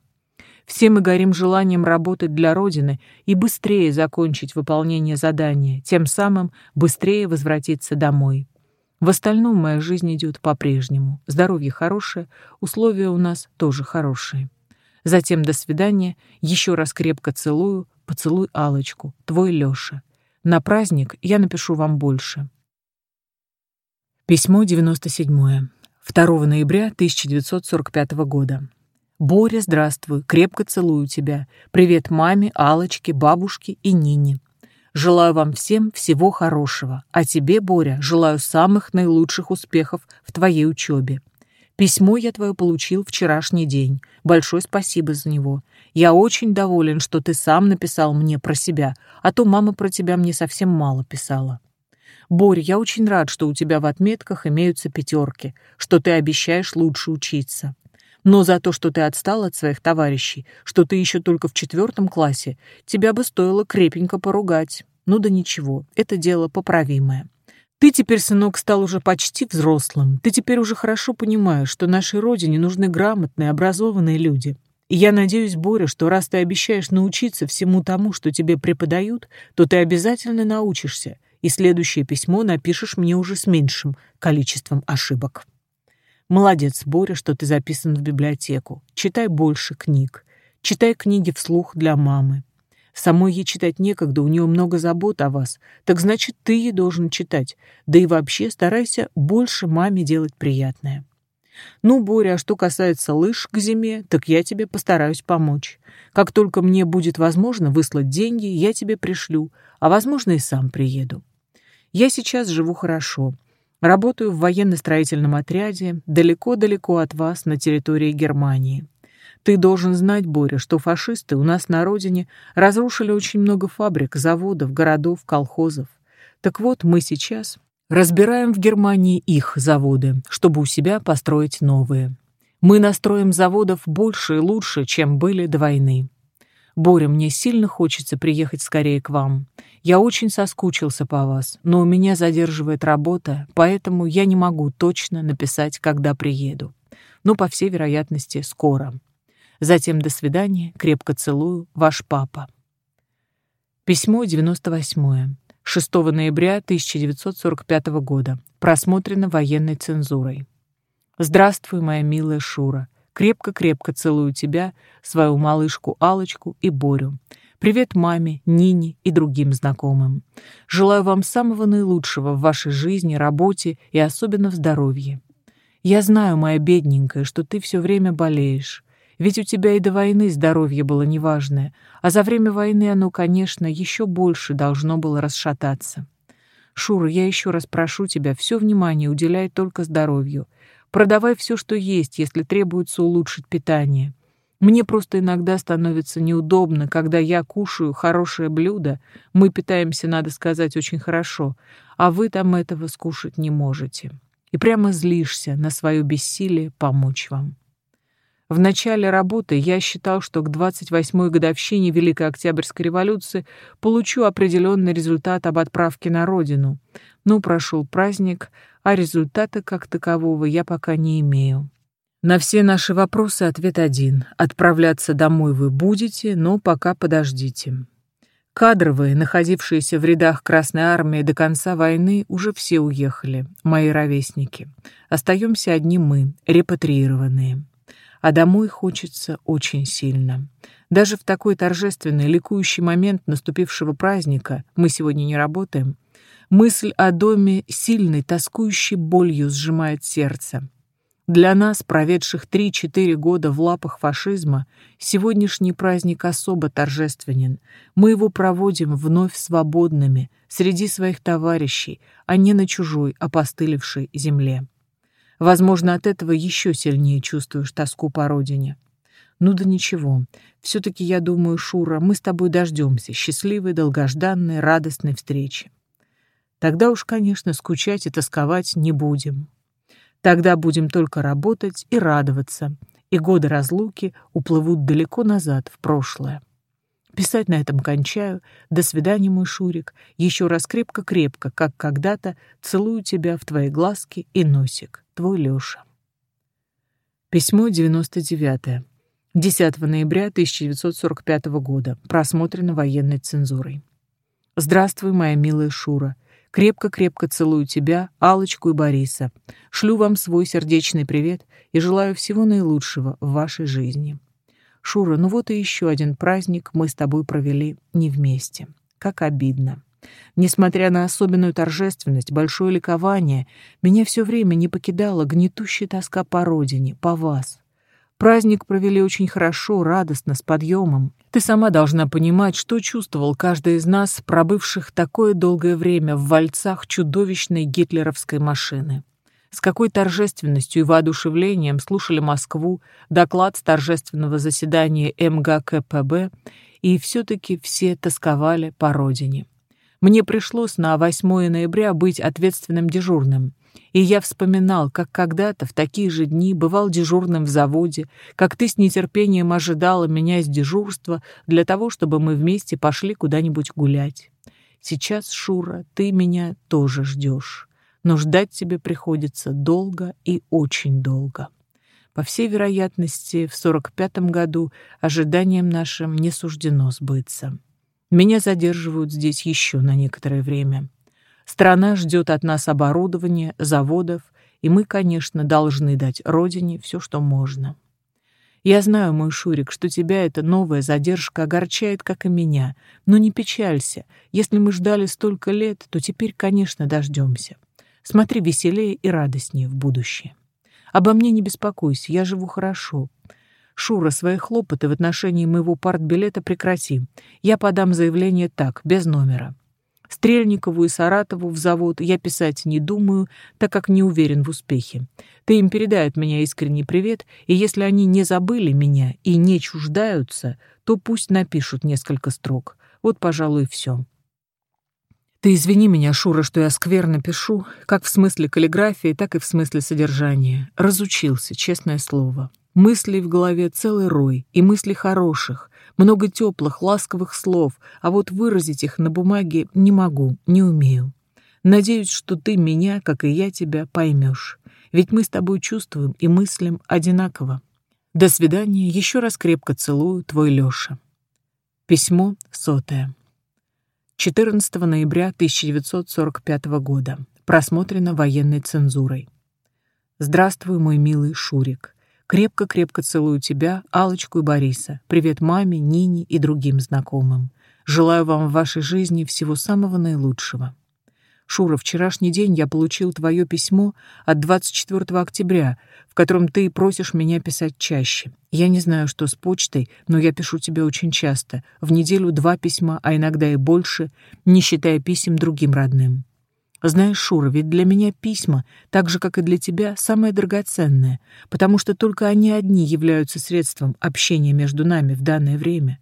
Все мы горим желанием работать для Родины и быстрее закончить выполнение задания, тем самым быстрее возвратиться домой. В остальном моя жизнь идет по-прежнему. Здоровье хорошее, условия у нас тоже хорошие. Затем до свидания, еще раз крепко целую, поцелуй алочку твой Лёша. На праздник я напишу вам больше. Письмо 97. 2 ноября 1945 года. Боря, здравствуй, крепко целую тебя. Привет маме, Алочке, бабушке и Нине. Желаю вам всем всего хорошего, а тебе, Боря, желаю самых наилучших успехов в твоей учебе. Письмо я твое получил вчерашний день. Большое спасибо за него. Я очень доволен, что ты сам написал мне про себя, а то мама про тебя мне совсем мало писала. Борь, я очень рад, что у тебя в отметках имеются пятерки, что ты обещаешь лучше учиться. Но за то, что ты отстал от своих товарищей, что ты еще только в четвертом классе, тебя бы стоило крепенько поругать. Ну да ничего, это дело поправимое. Ты теперь, сынок, стал уже почти взрослым. Ты теперь уже хорошо понимаешь, что нашей родине нужны грамотные, образованные люди. И я надеюсь, Боря, что раз ты обещаешь научиться всему тому, что тебе преподают, то ты обязательно научишься, и следующее письмо напишешь мне уже с меньшим количеством ошибок. Молодец, Боря, что ты записан в библиотеку. Читай больше книг. Читай книги вслух для мамы. Самой ей читать некогда, у нее много забот о вас. Так значит, ты ей должен читать. Да и вообще старайся больше маме делать приятное. Ну, Боря, а что касается лыж к зиме, так я тебе постараюсь помочь. Как только мне будет возможно выслать деньги, я тебе пришлю, а возможно и сам приеду. Я сейчас живу хорошо. Работаю в военно-строительном отряде, далеко-далеко от вас, на территории Германии. Ты должен знать, Боря, что фашисты у нас на родине разрушили очень много фабрик, заводов, городов, колхозов. Так вот, мы сейчас разбираем в Германии их заводы, чтобы у себя построить новые. Мы настроим заводов больше и лучше, чем были до войны. Боря, мне сильно хочется приехать скорее к вам. Я очень соскучился по вас, но у меня задерживает работа, поэтому я не могу точно написать, когда приеду. Но, по всей вероятности, скоро. Затем «До свидания, крепко целую, ваш папа». Письмо 98. 6 ноября 1945 года. Просмотрено военной цензурой. «Здравствуй, моя милая Шура. Крепко-крепко целую тебя, свою малышку Алочку и Борю. Привет маме, Нине и другим знакомым. Желаю вам самого наилучшего в вашей жизни, работе и особенно в здоровье. Я знаю, моя бедненькая, что ты все время болеешь. Ведь у тебя и до войны здоровье было неважное, а за время войны оно, конечно, еще больше должно было расшататься. Шура, я еще раз прошу тебя, все внимание уделяй только здоровью. Продавай все, что есть, если требуется улучшить питание. Мне просто иногда становится неудобно, когда я кушаю хорошее блюдо, мы питаемся, надо сказать, очень хорошо, а вы там этого скушать не можете. И прямо злишься на свое бессилие помочь вам. В начале работы я считал, что к 28-й годовщине Великой Октябрьской революции получу определенный результат об отправке на родину. Но прошел праздник, а результата как такового я пока не имею. На все наши вопросы ответ один. Отправляться домой вы будете, но пока подождите. Кадровые, находившиеся в рядах Красной Армии до конца войны, уже все уехали, мои ровесники. Остаемся одни мы, репатриированные а домой хочется очень сильно. Даже в такой торжественный, ликующий момент наступившего праздника, мы сегодня не работаем, мысль о доме сильной, тоскующей болью сжимает сердце. Для нас, проведших 3-4 года в лапах фашизма, сегодняшний праздник особо торжественен. Мы его проводим вновь свободными, среди своих товарищей, а не на чужой, опостылевшей земле. Возможно, от этого еще сильнее чувствуешь тоску по родине. Ну да ничего. Все-таки, я думаю, Шура, мы с тобой дождемся счастливой, долгожданной, радостной встречи. Тогда уж, конечно, скучать и тосковать не будем. Тогда будем только работать и радоваться, и годы разлуки уплывут далеко назад, в прошлое. Писать на этом кончаю. До свидания, мой Шурик. Еще раз крепко-крепко, как когда-то, целую тебя в твои глазки и носик. Твой Лёша. Письмо 99. 10 ноября 1945 года. Просмотрено военной цензурой. Здравствуй, моя милая Шура. Крепко-крепко целую тебя, Алочку и Бориса. Шлю вам свой сердечный привет и желаю всего наилучшего в вашей жизни. Шура, ну вот и еще один праздник мы с тобой провели не вместе. Как обидно. Несмотря на особенную торжественность, большое ликование, меня все время не покидала гнетущая тоска по родине, по вас. Праздник провели очень хорошо, радостно, с подъемом. Ты сама должна понимать, что чувствовал каждый из нас, пробывших такое долгое время в вальцах чудовищной гитлеровской машины с какой торжественностью и воодушевлением слушали Москву, доклад с торжественного заседания МГКПБ, и все-таки все тосковали по родине. Мне пришлось на 8 ноября быть ответственным дежурным, и я вспоминал, как когда-то в такие же дни бывал дежурным в заводе, как ты с нетерпением ожидала меня с дежурства для того, чтобы мы вместе пошли куда-нибудь гулять. Сейчас, Шура, ты меня тоже ждешь но ждать тебе приходится долго и очень долго. По всей вероятности, в 45-м году ожиданиям нашим не суждено сбыться. Меня задерживают здесь еще на некоторое время. Страна ждет от нас оборудования, заводов, и мы, конечно, должны дать Родине все, что можно. Я знаю, мой Шурик, что тебя эта новая задержка огорчает, как и меня, но не печалься. Если мы ждали столько лет, то теперь, конечно, дождемся. Смотри веселее и радостнее в будущее. Обо мне не беспокойся, я живу хорошо. Шура, свои хлопоты в отношении моего партбилета прекрати. Я подам заявление так, без номера. Стрельникову и Саратову в завод я писать не думаю, так как не уверен в успехе. Ты им передай от меня искренний привет, и если они не забыли меня и не чуждаются, то пусть напишут несколько строк. Вот, пожалуй, все. Ты извини меня, Шура, что я скверно пишу, как в смысле каллиграфии, так и в смысле содержания. Разучился, честное слово. Мыслей в голове целый рой, и мыслей хороших, много теплых, ласковых слов, а вот выразить их на бумаге не могу, не умею. Надеюсь, что ты меня, как и я тебя, поймешь. Ведь мы с тобой чувствуем и мыслим одинаково. До свидания, еще раз крепко целую, твой Лёша. Письмо сотое. 14 ноября 1945 года. Просмотрено военной цензурой. Здравствуй, мой милый Шурик. Крепко-крепко целую тебя, Алочку и Бориса. Привет маме, Нине и другим знакомым. Желаю вам в вашей жизни всего самого наилучшего. Шура, вчерашний день я получил твое письмо от 24 октября, в котором ты просишь меня писать чаще. Я не знаю, что с почтой, но я пишу тебе очень часто. В неделю два письма, а иногда и больше, не считая писем другим родным. Знаешь, Шура, ведь для меня письма, так же, как и для тебя, самое драгоценное, потому что только они одни являются средством общения между нами в данное время.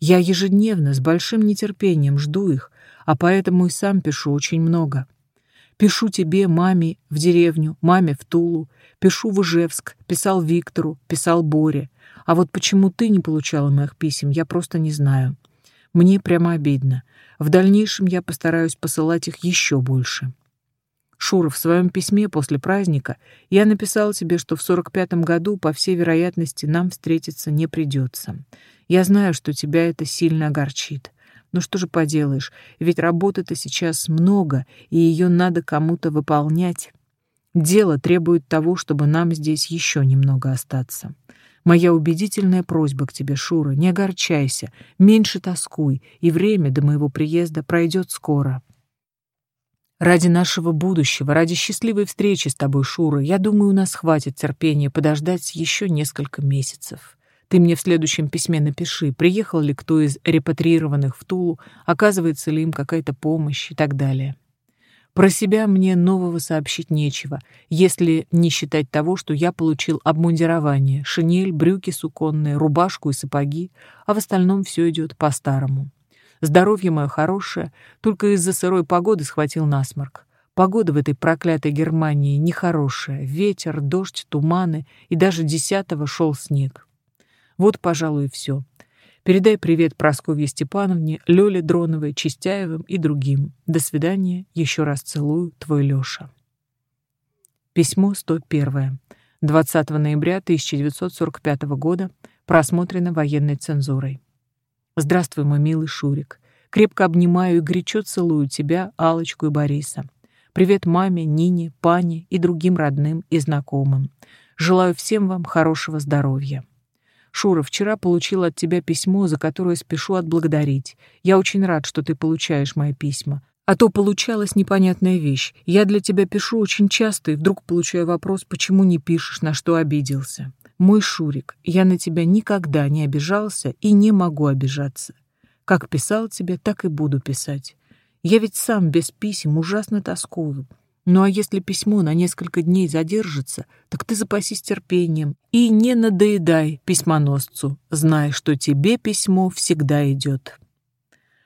Я ежедневно с большим нетерпением жду их, а поэтому и сам пишу очень много. Пишу тебе, маме, в деревню, маме в Тулу, пишу в Ижевск, писал Виктору, писал Боре. А вот почему ты не получала моих писем, я просто не знаю. Мне прямо обидно. В дальнейшем я постараюсь посылать их еще больше. Шура, в своем письме после праздника я написал тебе, что в 45-м году, по всей вероятности, нам встретиться не придется. Я знаю, что тебя это сильно огорчит. Но что же поделаешь, ведь работы-то сейчас много, и ее надо кому-то выполнять. Дело требует того, чтобы нам здесь еще немного остаться. Моя убедительная просьба к тебе, Шура, не огорчайся, меньше тоскуй, и время до моего приезда пройдет скоро. Ради нашего будущего, ради счастливой встречи с тобой, Шура, я думаю, у нас хватит терпения подождать еще несколько месяцев. Ты мне в следующем письме напиши, приехал ли кто из репатриированных в Тулу, оказывается ли им какая-то помощь и так далее. Про себя мне нового сообщить нечего, если не считать того, что я получил обмундирование, шинель, брюки суконные, рубашку и сапоги, а в остальном все идет по-старому. Здоровье мое хорошее, только из-за сырой погоды схватил насморк. Погода в этой проклятой Германии нехорошая. Ветер, дождь, туманы, и даже десятого шел снег. Вот, пожалуй, и все. Передай привет Прасковье Степановне, Лёле Дроновой, Чистяевым и другим. До свидания. Еще раз целую. Твой Лёша. Письмо 101. 20 ноября 1945 года. Просмотрено военной цензурой. Здравствуй, мой милый Шурик. Крепко обнимаю и горячо целую тебя, Алочку и Бориса. Привет маме, Нине, Пане и другим родным и знакомым. Желаю всем вам хорошего здоровья. Шура, вчера получил от тебя письмо, за которое спешу отблагодарить. Я очень рад, что ты получаешь мои письма. А то получалась непонятная вещь. Я для тебя пишу очень часто, и вдруг получаю вопрос, почему не пишешь, на что обиделся. Мой Шурик, я на тебя никогда не обижался и не могу обижаться. Как писал тебе, так и буду писать. Я ведь сам без писем ужасно тоскую. Ну а если письмо на несколько дней задержится, так ты запасись терпением и не надоедай письмоносцу, зная, что тебе письмо всегда идет.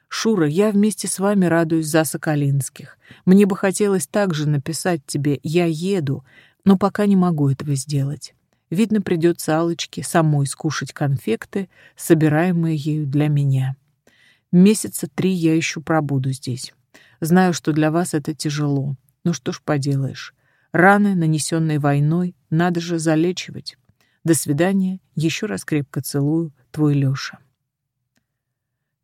Шура, я вместе с вами радуюсь за Соколинских. Мне бы хотелось также написать тебе «Я еду», но пока не могу этого сделать. Видно, придется Алочке самой скушать конфекты, собираемые ею для меня. Месяца три я еще пробуду здесь. Знаю, что для вас это тяжело. Ну что ж поделаешь. Раны, нанесенные войной, надо же залечивать. До свидания. Еще раз крепко целую. Твой Лёша.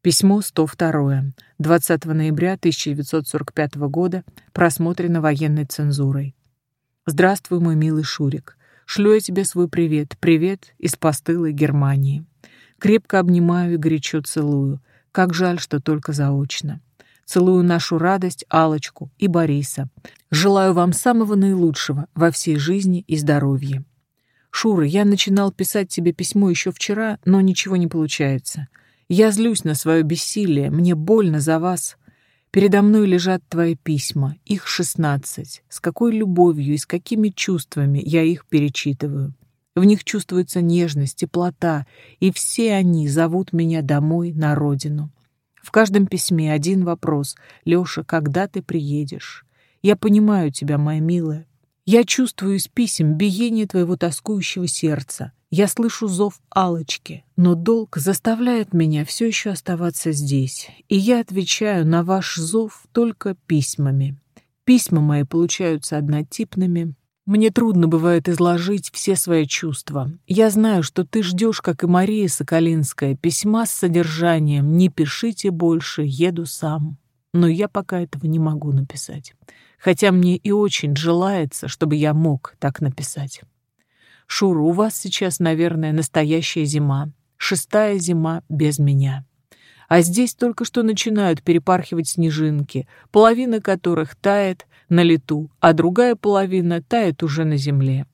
Письмо 102. 20 ноября 1945 года. Просмотрено военной цензурой. Здравствуй, мой милый Шурик. Шлю я тебе свой привет. Привет из постылой Германии. Крепко обнимаю и горячо целую. Как жаль, что только заочно. Целую нашу радость, Алочку и Бориса. Желаю вам самого наилучшего во всей жизни и здоровье. Шура, я начинал писать тебе письмо еще вчера, но ничего не получается. Я злюсь на свое бессилие, мне больно за вас. Передо мной лежат твои письма, их шестнадцать. С какой любовью и с какими чувствами я их перечитываю. В них чувствуется нежность, теплота, и все они зовут меня домой, на родину. В каждом письме один вопрос. «Лёша, когда ты приедешь?» «Я понимаю тебя, моя милая. Я чувствую из писем биение твоего тоскующего сердца. Я слышу зов алочки но долг заставляет меня все еще оставаться здесь, и я отвечаю на ваш зов только письмами. Письма мои получаются однотипными, мне трудно бывает изложить все свои чувства. Я знаю, что ты ждешь, как и Мария Соколинская, письма с содержанием «Не пишите больше, еду сам». Но я пока этого не могу написать. Хотя мне и очень желается, чтобы я мог так написать. Шура, у вас сейчас, наверное, настоящая зима. Шестая зима без меня. А здесь только что начинают перепархивать снежинки, половина которых тает на лету, а другая половина тает уже на земле.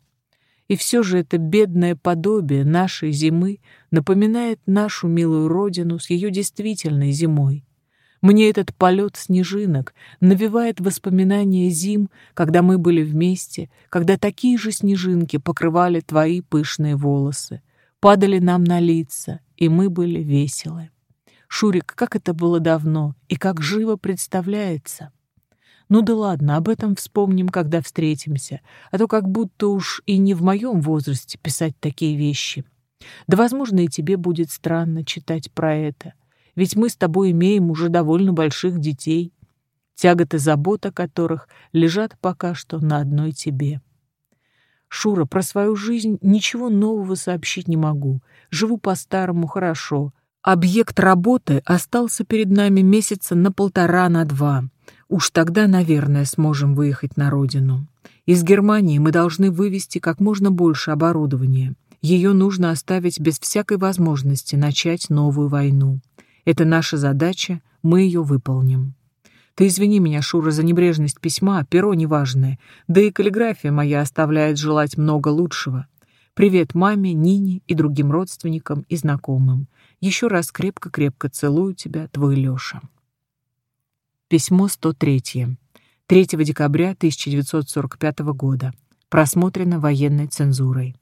И все же это бедное подобие нашей зимы напоминает нашу милую родину с ее действительной зимой. Мне этот полет снежинок навевает воспоминания зим, когда мы были вместе, когда такие же снежинки покрывали твои пышные волосы, падали нам на лица, и мы были веселы. Шурик, как это было давно и как живо представляется. Ну да ладно, об этом вспомним, когда встретимся, а то как будто уж и не в моем возрасте писать такие вещи. Да, возможно, и тебе будет странно читать про это. Ведь мы с тобой имеем уже довольно больших детей, тяготы забота которых лежат пока что на одной тебе. Шура, про свою жизнь ничего нового сообщить не могу. Живу по-старому хорошо. Объект работы остался перед нами месяца на полтора, на два. Уж тогда, наверное, сможем выехать на родину. Из Германии мы должны вывести как можно больше оборудования. Ее нужно оставить без всякой возможности начать новую войну. Это наша задача, мы ее выполним. Ты извини меня, Шура, за небрежность письма, перо неважное, да и каллиграфия моя оставляет желать много лучшего. Привет маме, Нине и другим родственникам и знакомым. Еще раз крепко-крепко целую тебя, твой Леша. Письмо 103. 3 декабря 1945 года. Просмотрено военной цензурой.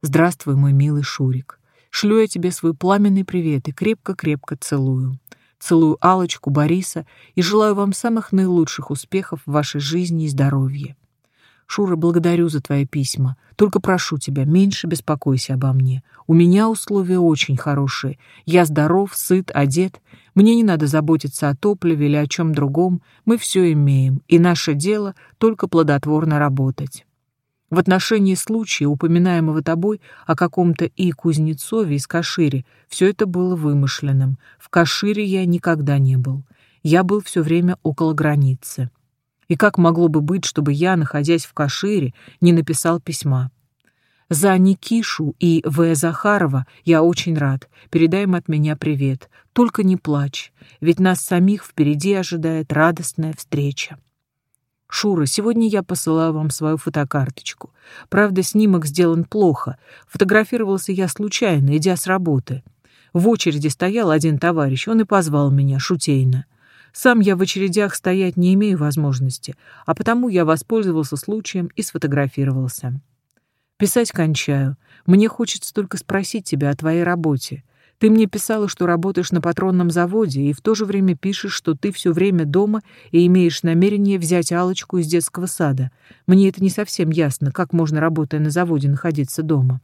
Здравствуй, мой милый Шурик. Шлю я тебе свой пламенный привет и крепко-крепко целую. Целую Алочку, Бориса и желаю вам самых наилучших успехов в вашей жизни и здоровье. Шура, благодарю за твои письма. Только прошу тебя, меньше беспокойся обо мне. У меня условия очень хорошие. Я здоров, сыт, одет. Мне не надо заботиться о топливе или о чем другом. Мы все имеем, и наше дело только плодотворно работать. В отношении случая, упоминаемого тобой о каком-то И. Кузнецове из Кашире, все это было вымышленным. В Кашире я никогда не был. Я был все время около границы. И как могло бы быть, чтобы я, находясь в Кашире, не написал письма? За Никишу и В. Захарова я очень рад. Передай им от меня привет. Только не плачь, ведь нас самих впереди ожидает радостная встреча. «Шура, сегодня я посылаю вам свою фотокарточку. Правда, снимок сделан плохо. Фотографировался я случайно, идя с работы. В очереди стоял один товарищ, он и позвал меня, шутейно. Сам я в очередях стоять не имею возможности, а потому я воспользовался случаем и сфотографировался. Писать кончаю. Мне хочется только спросить тебя о твоей работе. Ты мне писала, что работаешь на патронном заводе, и в то же время пишешь, что ты все время дома и имеешь намерение взять алочку из детского сада. Мне это не совсем ясно, как можно, работая на заводе, находиться дома.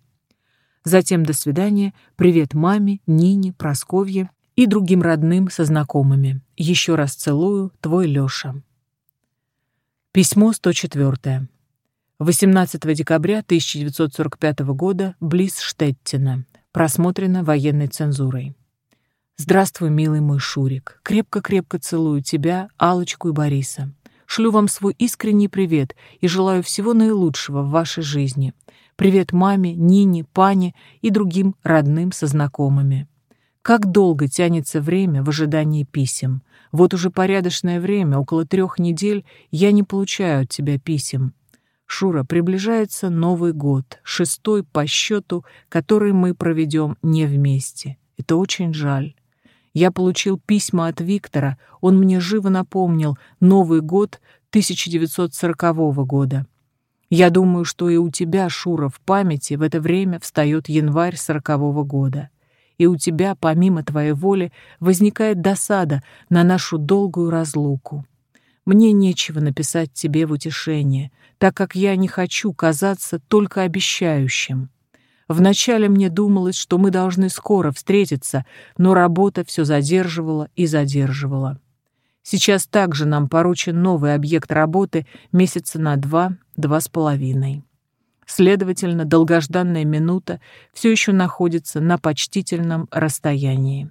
Затем до свидания, привет маме, Нине, Просковье и другим родным со знакомыми. Еще раз целую, твой Лёша. Письмо 104. 18 декабря 1945 года, близ Штеттина. Просмотрено военной цензурой. Здравствуй, милый мой Шурик. Крепко-крепко целую тебя, Алочку и Бориса. Шлю вам свой искренний привет и желаю всего наилучшего в вашей жизни. Привет маме, Нине, Пане и другим родным со знакомыми. Как долго тянется время в ожидании писем? Вот уже порядочное время, около трех недель, я не получаю от тебя писем. Шура, приближается Новый год, шестой по счету, который мы проведем не вместе. Это очень жаль. Я получил письма от Виктора, он мне живо напомнил Новый год 1940 года. Я думаю, что и у тебя, Шура, в памяти в это время встает январь сорокового года. И у тебя, помимо твоей воли, возникает досада на нашу долгую разлуку. Мне нечего написать тебе в утешение, так как я не хочу казаться только обещающим. Вначале мне думалось, что мы должны скоро встретиться, но работа все задерживала и задерживала. Сейчас также нам поручен новый объект работы месяца на два, два с половиной. Следовательно, долгожданная минута все еще находится на почтительном расстоянии.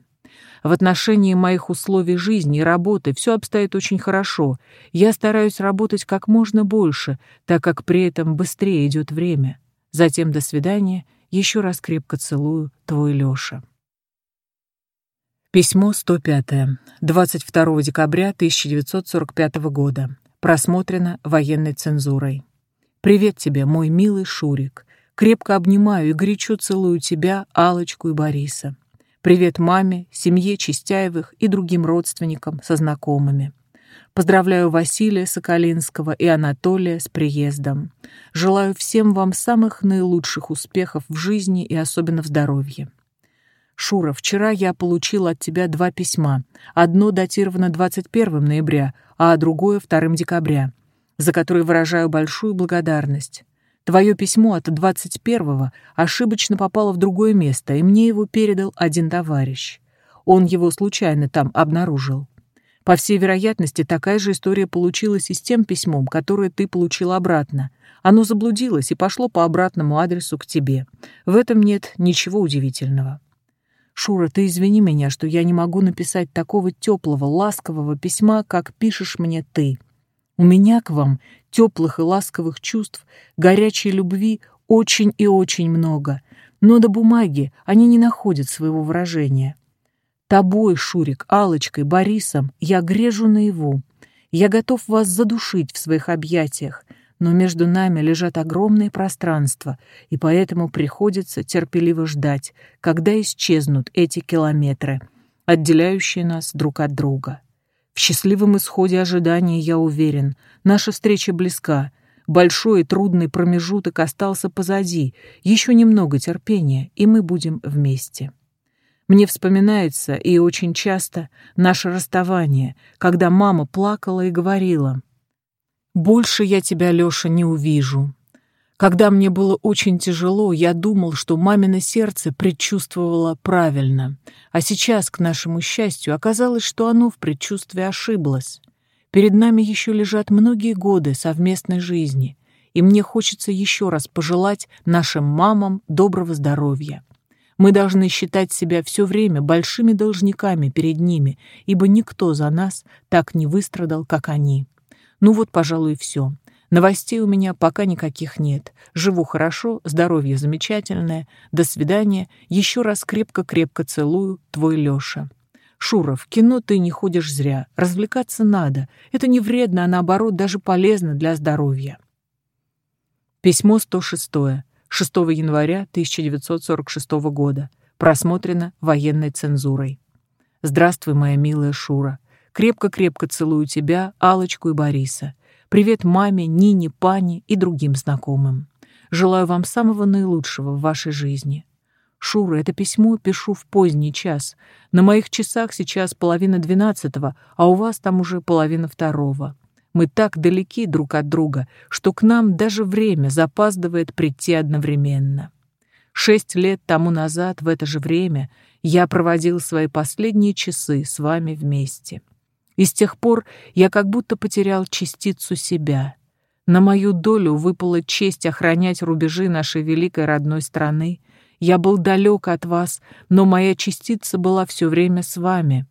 В отношении моих условий жизни и работы все обстоит очень хорошо. Я стараюсь работать как можно больше, так как при этом быстрее идет время. Затем до свидания. Еще раз крепко целую. Твой Леша. Письмо 105. 22 декабря 1945 года. Просмотрено военной цензурой. «Привет тебе, мой милый Шурик. Крепко обнимаю и горячо целую тебя, Алочку и Бориса. Привет маме, семье Чистяевых и другим родственникам со знакомыми. Поздравляю Василия Соколинского и Анатолия с приездом. Желаю всем вам самых наилучших успехов в жизни и особенно в здоровье. Шура, вчера я получил от тебя два письма. Одно датировано 21 ноября, а другое 2 декабря, за которые выражаю большую благодарность. Твое письмо от 21-го ошибочно попало в другое место, и мне его передал один товарищ. Он его случайно там обнаружил. По всей вероятности, такая же история получилась и с тем письмом, которое ты получил обратно. Оно заблудилось и пошло по обратному адресу к тебе. В этом нет ничего удивительного. Шура, ты извини меня, что я не могу написать такого теплого, ласкового письма, как пишешь мне ты. У меня к вам теплых и ласковых чувств, горячей любви очень и очень много, но до бумаги они не находят своего выражения. Тобой, Шурик, Алочкой, Борисом я грежу наяву. Я готов вас задушить в своих объятиях, но между нами лежат огромные пространства, и поэтому приходится терпеливо ждать, когда исчезнут эти километры, отделяющие нас друг от друга. В счастливом исходе ожидания я уверен, наша встреча близка, большой и трудный промежуток остался позади, еще немного терпения, и мы будем вместе. Мне вспоминается и очень часто наше расставание, когда мама плакала и говорила, «Больше я тебя, Лёша, не увижу». Когда мне было очень тяжело, я думал, что мамино сердце предчувствовало правильно, а сейчас, к нашему счастью, оказалось, что оно в предчувствии ошиблось. Перед нами еще лежат многие годы совместной жизни, и мне хочется еще раз пожелать нашим мамам доброго здоровья. Мы должны считать себя все время большими должниками перед ними, ибо никто за нас так не выстрадал, как они. Ну вот, пожалуй, все. Новостей у меня пока никаких нет. Живу хорошо, здоровье замечательное. До свидания. Еще раз крепко-крепко целую, твой Леша. Шура, в кино ты не ходишь зря. Развлекаться надо. Это не вредно, а наоборот даже полезно для здоровья. Письмо 106. 6 января 1946 года. Просмотрено военной цензурой. Здравствуй, моя милая Шура. Крепко-крепко целую тебя, Алочку и Бориса. Привет маме, Нине, Пане и другим знакомым. Желаю вам самого наилучшего в вашей жизни. Шура, это письмо пишу в поздний час. На моих часах сейчас половина двенадцатого, а у вас там уже половина второго. Мы так далеки друг от друга, что к нам даже время запаздывает прийти одновременно. Шесть лет тому назад, в это же время, я проводил свои последние часы с вами вместе. И с тех пор я как будто потерял частицу себя. На мою долю выпала честь охранять рубежи нашей великой родной страны. Я был далек от вас, но моя частица была все время с вами.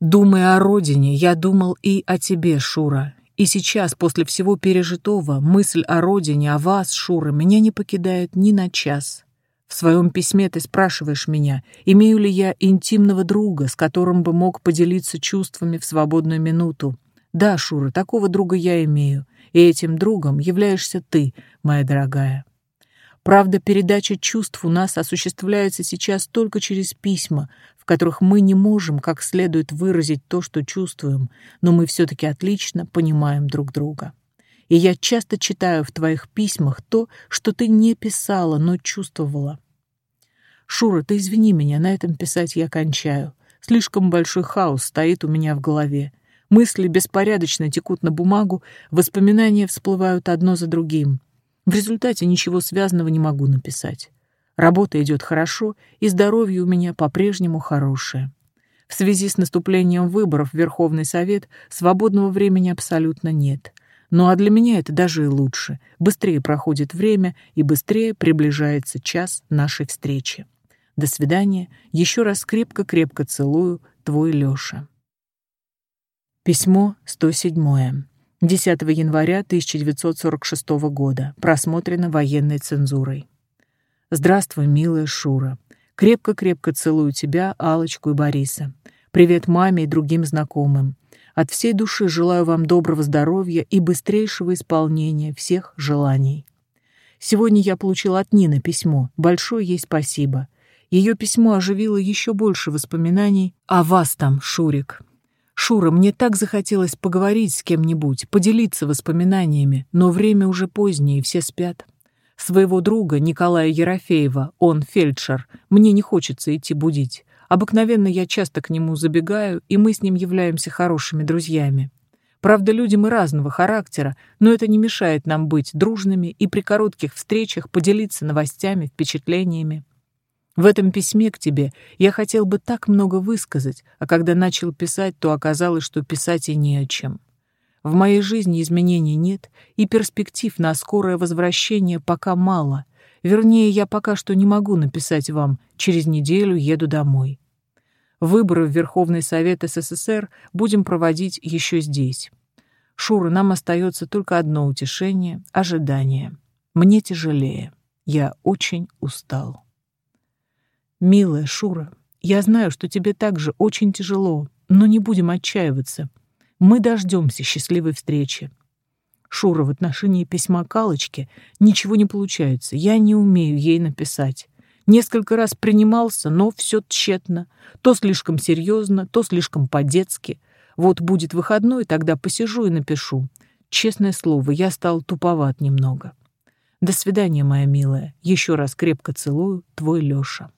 Думая о родине, я думал и о тебе, Шура, и сейчас, после всего пережитого, мысль о родине, о вас, Шура, меня не покидает ни на час. В своем письме ты спрашиваешь меня, имею ли я интимного друга, с которым бы мог поделиться чувствами в свободную минуту. Да, Шура, такого друга я имею, и этим другом являешься ты, моя дорогая. Правда, передача чувств у нас осуществляется сейчас только через письма, в которых мы не можем как следует выразить то, что чувствуем, но мы все-таки отлично понимаем друг друга. И я часто читаю в твоих письмах то, что ты не писала, но чувствовала. Шура, ты извини меня, на этом писать я кончаю. Слишком большой хаос стоит у меня в голове. Мысли беспорядочно текут на бумагу, воспоминания всплывают одно за другим. В результате ничего связанного не могу написать. Работа идет хорошо, и здоровье у меня по-прежнему хорошее. В связи с наступлением выборов в Верховный Совет свободного времени абсолютно нет. Ну а для меня это даже и лучше. Быстрее проходит время, и быстрее приближается час нашей встречи. До свидания. Еще раз крепко-крепко целую. Твой Лёша. Письмо 107. 10 января 1946 года. Просмотрено военной цензурой. Здравствуй, милая Шура. Крепко-крепко целую тебя, Алочку и Бориса. Привет маме и другим знакомым. От всей души желаю вам доброго здоровья и быстрейшего исполнения всех желаний. Сегодня я получил от Нины письмо. Большое ей спасибо. Ее письмо оживило еще больше воспоминаний о вас там, Шурик. Шура, мне так захотелось поговорить с кем-нибудь, поделиться воспоминаниями, но время уже позднее, и все спят. Своего друга, Николая Ерофеева, он фельдшер, мне не хочется идти будить. Обыкновенно я часто к нему забегаю, и мы с ним являемся хорошими друзьями. Правда, люди мы разного характера, но это не мешает нам быть дружными и при коротких встречах поделиться новостями, впечатлениями. В этом письме к тебе я хотел бы так много высказать, а когда начал писать, то оказалось, что писать и не о чем. В моей жизни изменений нет, и перспектив на скорое возвращение пока мало. Вернее, я пока что не могу написать вам, через неделю еду домой. Выборы в Верховный Совет СССР будем проводить еще здесь. Шура, нам остается только одно утешение — ожидание. Мне тяжелее. Я очень устал. Милая Шура, я знаю, что тебе также очень тяжело, но не будем отчаиваться. Мы дождемся счастливой встречи. Шура, в отношении письма Калочки ничего не получается. Я не умею ей написать. Несколько раз принимался, но все тщетно. То слишком серьезно, то слишком по-детски. Вот будет выходной, тогда посижу и напишу. Честное слово, я стал туповат немного. До свидания, моя милая. Еще раз крепко целую, твой Лёша.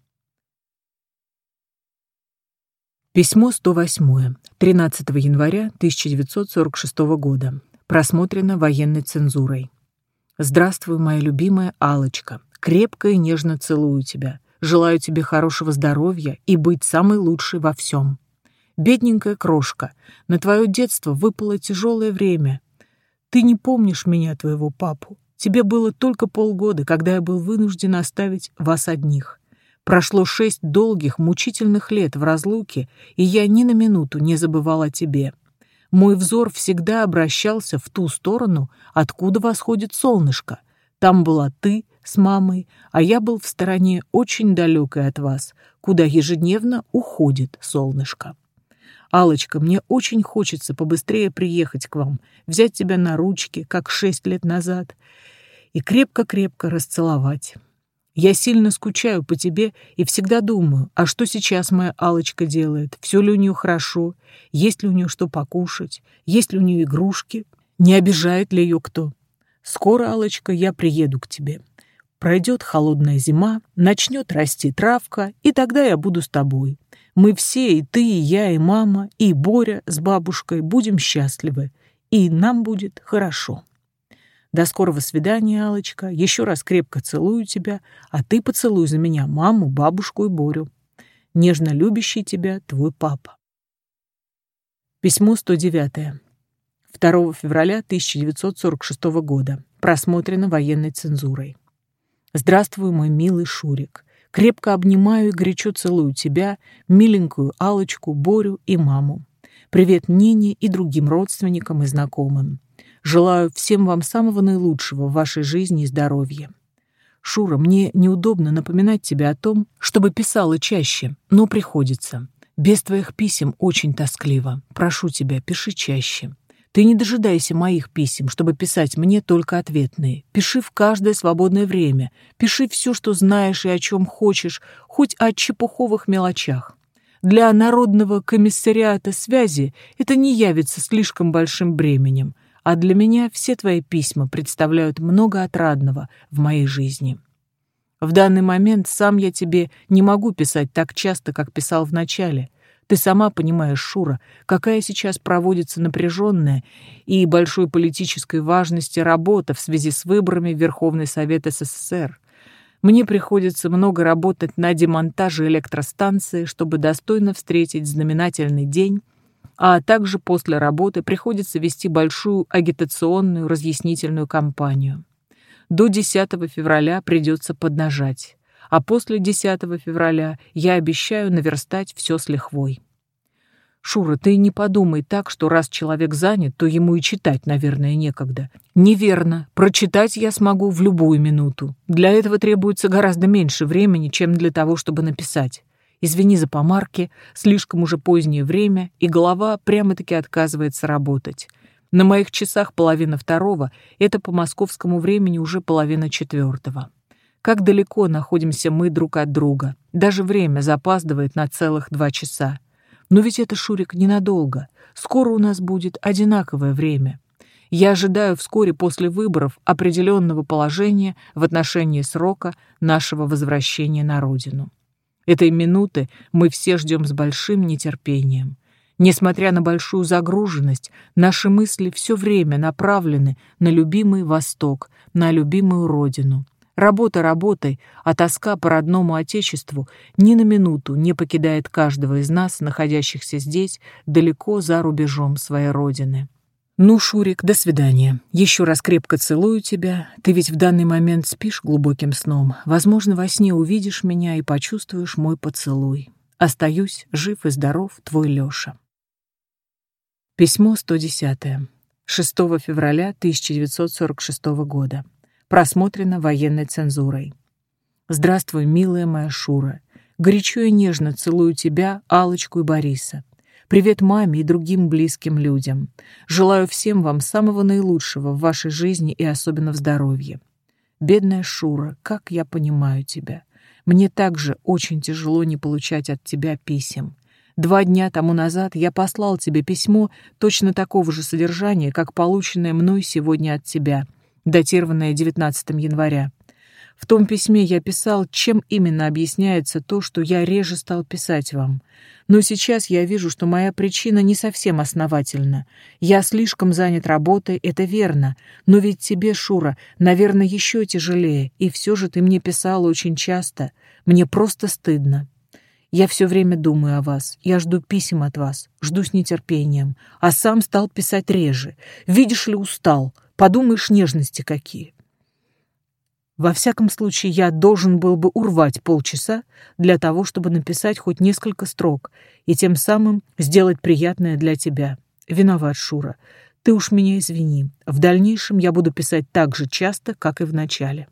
Письмо 108. 13 января 1946 года. Просмотрено военной цензурой. Здравствуй, моя любимая алочка Крепко и нежно целую тебя. Желаю тебе хорошего здоровья и быть самой лучшей во всем. Бедненькая крошка, на твое детство выпало тяжелое время. Ты не помнишь меня, твоего папу. Тебе было только полгода, когда я был вынужден оставить вас одних. Прошло шесть долгих, мучительных лет в разлуке, и я ни на минуту не забывал о тебе. Мой взор всегда обращался в ту сторону, откуда восходит солнышко. Там была ты, с мамой, а я был в стороне очень далекой от вас, куда ежедневно уходит солнышко. Алочка, мне очень хочется побыстрее приехать к вам, взять тебя на ручки, как шесть лет назад, и крепко-крепко расцеловать. Я сильно скучаю по тебе и всегда думаю, а что сейчас моя Алочка делает? Все ли у нее хорошо? Есть ли у нее что покушать? Есть ли у нее игрушки? Не обижает ли ее кто? Скоро, Алочка, я приеду к тебе. Пройдет холодная зима, начнет расти травка, и тогда я буду с тобой. Мы все, и ты, и я, и мама, и Боря с бабушкой будем счастливы, и нам будет хорошо. До скорого свидания, алочка Еще раз крепко целую тебя, а ты поцелуй за меня маму, бабушку и Борю. Нежно любящий тебя твой папа. Письмо 109. 2 февраля 1946 года. Просмотрено военной цензурой. Здравствуй, мой милый Шурик. Крепко обнимаю и горячо целую тебя, миленькую Алочку, Борю и маму. Привет Нине и другим родственникам и знакомым. Желаю всем вам самого наилучшего в вашей жизни и здоровье. Шура, мне неудобно напоминать тебе о том, чтобы писала чаще, но приходится. Без твоих писем очень тоскливо. Прошу тебя, пиши чаще. Ты не дожидайся моих писем, чтобы писать мне только ответные. Пиши в каждое свободное время. Пиши все, что знаешь и о чем хочешь, хоть о чепуховых мелочах. Для Народного комиссариата связи это не явится слишком большим бременем, а для меня все твои письма представляют много отрадного в моей жизни. В данный момент сам я тебе не могу писать так часто, как писал в начале — ты сама понимаешь, Шура, какая сейчас проводится напряженная и большой политической важности работа в связи с выборами в Верховный Совет СССР. Мне приходится много работать на демонтаже электростанции, чтобы достойно встретить знаменательный день, а также после работы приходится вести большую агитационную разъяснительную кампанию. До 10 февраля придется поднажать а после 10 февраля я обещаю наверстать все с лихвой. Шура, ты не подумай так, что раз человек занят, то ему и читать, наверное, некогда. Неверно. Прочитать я смогу в любую минуту. Для этого требуется гораздо меньше времени, чем для того, чтобы написать. Извини за помарки, слишком уже позднее время, и голова прямо-таки отказывается работать. На моих часах половина второго, это по московскому времени уже половина четвертого. Как далеко находимся мы друг от друга. Даже время запаздывает на целых два часа. Но ведь это, Шурик, ненадолго. Скоро у нас будет одинаковое время. Я ожидаю вскоре после выборов определенного положения в отношении срока нашего возвращения на родину. Этой минуты мы все ждем с большим нетерпением. Несмотря на большую загруженность, наши мысли все время направлены на любимый Восток, на любимую родину. Работа работой, а тоска по родному Отечеству ни на минуту не покидает каждого из нас, находящихся здесь, далеко за рубежом своей родины. «Ну, Шурик, до свидания. Еще раз крепко целую тебя. Ты ведь в данный момент спишь глубоким сном. Возможно, во сне увидишь меня и почувствуешь мой поцелуй. Остаюсь жив и здоров, твой Лёша». Письмо 110. 6 февраля 1946 года. Просмотрено военной цензурой. «Здравствуй, милая моя Шура. Горячо и нежно целую тебя, Алочку и Бориса. Привет маме и другим близким людям. Желаю всем вам самого наилучшего в вашей жизни и особенно в здоровье. Бедная Шура, как я понимаю тебя. Мне также очень тяжело не получать от тебя писем. Два дня тому назад я послал тебе письмо точно такого же содержания, как полученное мной сегодня от тебя, датированное 19 января. В том письме я писал, чем именно объясняется то, что я реже стал писать вам. Но сейчас я вижу, что моя причина не совсем основательна. Я слишком занят работой, это верно. Но ведь тебе, Шура, наверное, еще тяжелее, и все же ты мне писала очень часто. Мне просто стыдно. Я все время думаю о вас. Я жду писем от вас. Жду с нетерпением. А сам стал писать реже. Видишь ли, устал. Подумаешь, нежности какие. Во всяком случае, я должен был бы урвать полчаса для того, чтобы написать хоть несколько строк и тем самым сделать приятное для тебя. Виноват, Шура. Ты уж меня извини. В дальнейшем я буду писать так же часто, как и в начале.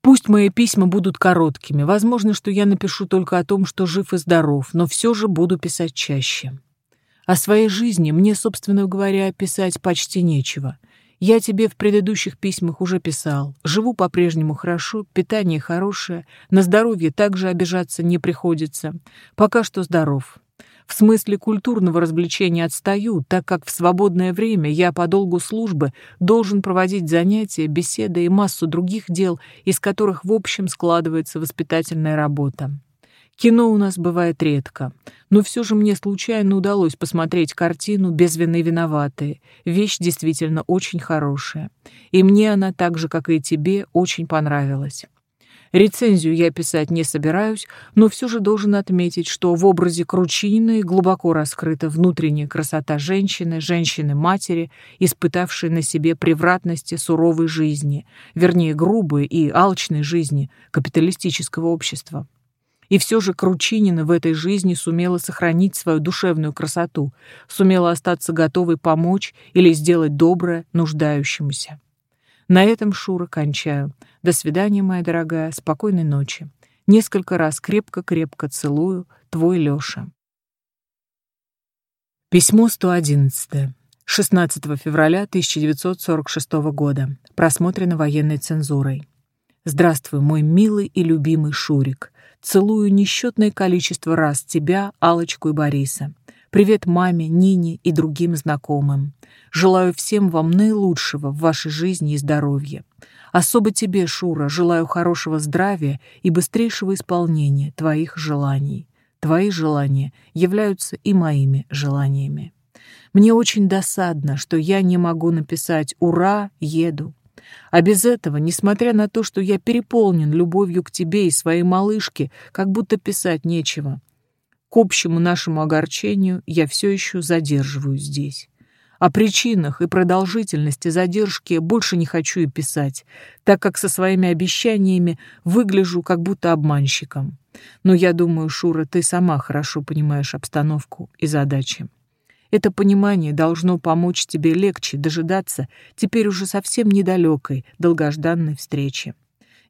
Пусть мои письма будут короткими. Возможно, что я напишу только о том, что жив и здоров, но все же буду писать чаще. О своей жизни мне, собственно говоря, писать почти нечего. Я тебе в предыдущих письмах уже писал. Живу по-прежнему хорошо, питание хорошее, на здоровье также обижаться не приходится. Пока что здоров. В смысле культурного развлечения отстаю, так как в свободное время я по долгу службы должен проводить занятия, беседы и массу других дел, из которых в общем складывается воспитательная работа. Кино у нас бывает редко, но все же мне случайно удалось посмотреть картину «Без вины виноватые». Вещь действительно очень хорошая. И мне она, так же, как и тебе, очень понравилась. Рецензию я писать не собираюсь, но все же должен отметить, что в образе Кручининой глубоко раскрыта внутренняя красота женщины, женщины-матери, испытавшей на себе превратности суровой жизни, вернее, грубой и алчной жизни капиталистического общества. И все же Кручинина в этой жизни сумела сохранить свою душевную красоту, сумела остаться готовой помочь или сделать доброе нуждающемуся. На этом, Шура, кончаю. До свидания, моя дорогая, спокойной ночи. Несколько раз крепко-крепко целую, твой Лёша. Письмо 111. 16 февраля 1946 года. Просмотрено военной цензурой. Здравствуй, мой милый и любимый Шурик. Целую несчетное количество раз тебя, Алочку и Бориса. Привет маме, Нине и другим знакомым. Желаю всем вам наилучшего в вашей жизни и здоровье. Особо тебе, Шура, желаю хорошего здравия и быстрейшего исполнения твоих желаний. Твои желания являются и моими желаниями. Мне очень досадно, что я не могу написать «Ура, еду». А без этого, несмотря на то, что я переполнен любовью к тебе и своей малышке, как будто писать нечего. К общему нашему огорчению я все еще задерживаюсь здесь. О причинах и продолжительности задержки больше не хочу и писать, так как со своими обещаниями выгляжу как будто обманщиком. Но я думаю, Шура, ты сама хорошо понимаешь обстановку и задачи. Это понимание должно помочь тебе легче дожидаться теперь уже совсем недалекой, долгожданной встречи.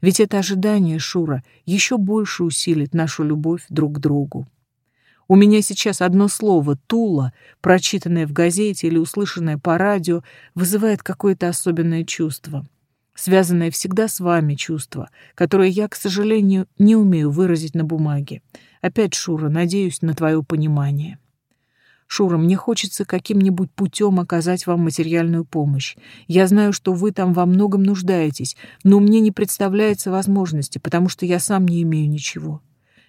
Ведь это ожидание, Шура, еще больше усилит нашу любовь друг к другу. У меня сейчас одно слово «тула», прочитанное в газете или услышанное по радио, вызывает какое-то особенное чувство. Связанное всегда с вами чувство, которое я, к сожалению, не умею выразить на бумаге. Опять, Шура, надеюсь на твое понимание. Шура, мне хочется каким-нибудь путем оказать вам материальную помощь. Я знаю, что вы там во многом нуждаетесь, но мне не представляется возможности, потому что я сам не имею ничего.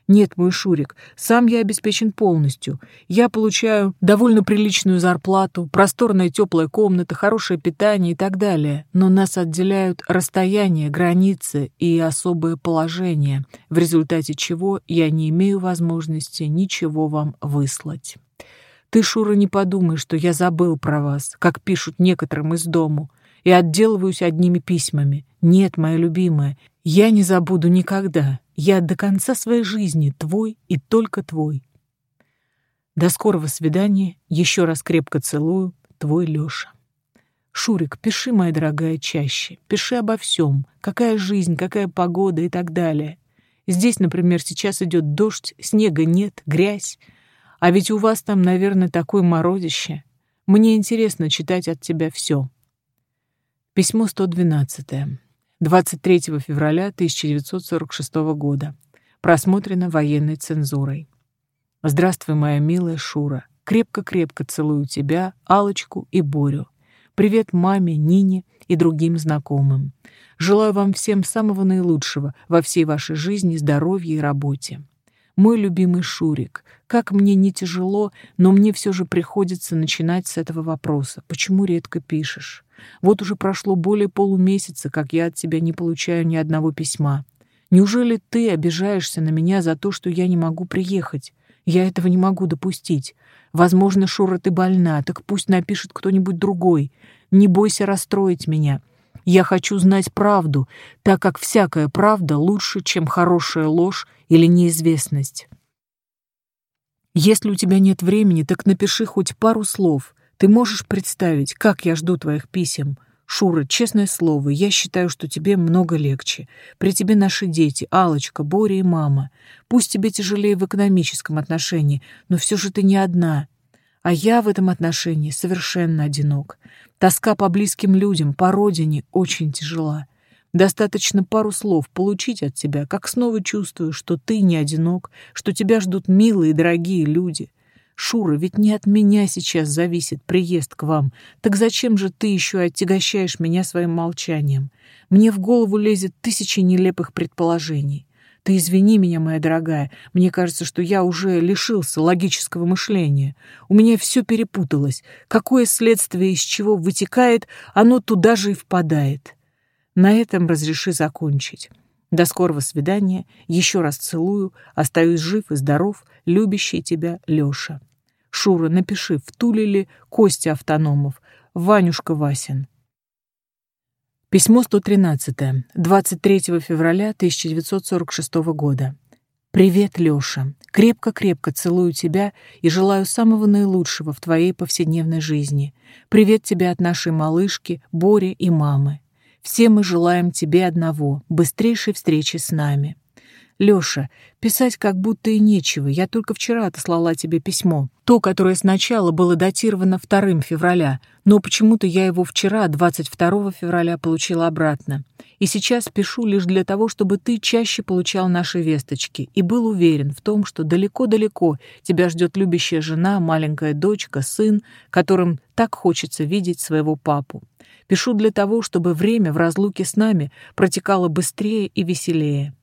Нет, мой Шурик, сам я обеспечен полностью. Я получаю довольно приличную зарплату, просторная теплая комната, хорошее питание и так далее. Но нас отделяют расстояние, границы и особое положение, в результате чего я не имею возможности ничего вам выслать. Ты, Шура, не подумай, что я забыл про вас, как пишут некоторым из дому, и отделываюсь одними письмами. Нет, моя любимая, я не забуду никогда. Я до конца своей жизни твой и только твой. До скорого свидания. Еще раз крепко целую. Твой Леша. Шурик, пиши, моя дорогая, чаще. Пиши обо всем. Какая жизнь, какая погода и так далее. Здесь, например, сейчас идет дождь, снега нет, грязь. А ведь у вас там, наверное, такое морозище. Мне интересно читать от тебя все. Письмо 112. 23 февраля 1946 года. Просмотрено военной цензурой. Здравствуй, моя милая Шура. Крепко-крепко целую тебя, Алочку и Борю. Привет маме, Нине и другим знакомым. Желаю вам всем самого наилучшего во всей вашей жизни, здоровье и работе. Мой любимый Шурик, как мне не тяжело, но мне все же приходится начинать с этого вопроса. Почему редко пишешь? Вот уже прошло более полумесяца, как я от тебя не получаю ни одного письма. Неужели ты обижаешься на меня за то, что я не могу приехать? Я этого не могу допустить. Возможно, Шура, ты больна, так пусть напишет кто-нибудь другой. Не бойся расстроить меня. Я хочу знать правду, так как всякая правда лучше, чем хорошая ложь или неизвестность. Если у тебя нет времени, так напиши хоть пару слов. Ты можешь представить, как я жду твоих писем? Шура, честное слово, я считаю, что тебе много легче. При тебе наши дети, Алочка, Боря и мама. Пусть тебе тяжелее в экономическом отношении, но все же ты не одна. А я в этом отношении совершенно одинок. Тоска по близким людям, по родине очень тяжела. Достаточно пару слов получить от тебя, как снова чувствую, что ты не одинок, что тебя ждут милые дорогие люди. Шура, ведь не от меня сейчас зависит приезд к вам. Так зачем же ты еще отягощаешь меня своим молчанием? Мне в голову лезет тысячи нелепых предположений. Ты извини меня, моя дорогая. Мне кажется, что я уже лишился логического мышления. У меня все перепуталось. Какое следствие из чего вытекает, оно туда же и впадает. На этом разреши закончить. До скорого свидания. Еще раз целую. Остаюсь жив и здоров. Любящий тебя Леша. Шура, напиши, в Туле Костя Автономов, Ванюшка Васин. Письмо 113. 23 февраля 1946 года. Привет, Лёша. Крепко-крепко целую тебя и желаю самого наилучшего в твоей повседневной жизни. Привет тебе от нашей малышки, Бори и мамы. Все мы желаем тебе одного — быстрейшей встречи с нами. Лёша, писать как будто и нечего. Я только вчера отослала тебе письмо. То, которое сначала было датировано 2 февраля, но почему-то я его вчера, 22 февраля, получила обратно. И сейчас пишу лишь для того, чтобы ты чаще получал наши весточки и был уверен в том, что далеко-далеко тебя ждет любящая жена, маленькая дочка, сын, которым так хочется видеть своего папу. Пишу для того, чтобы время в разлуке с нами протекало быстрее и веселее.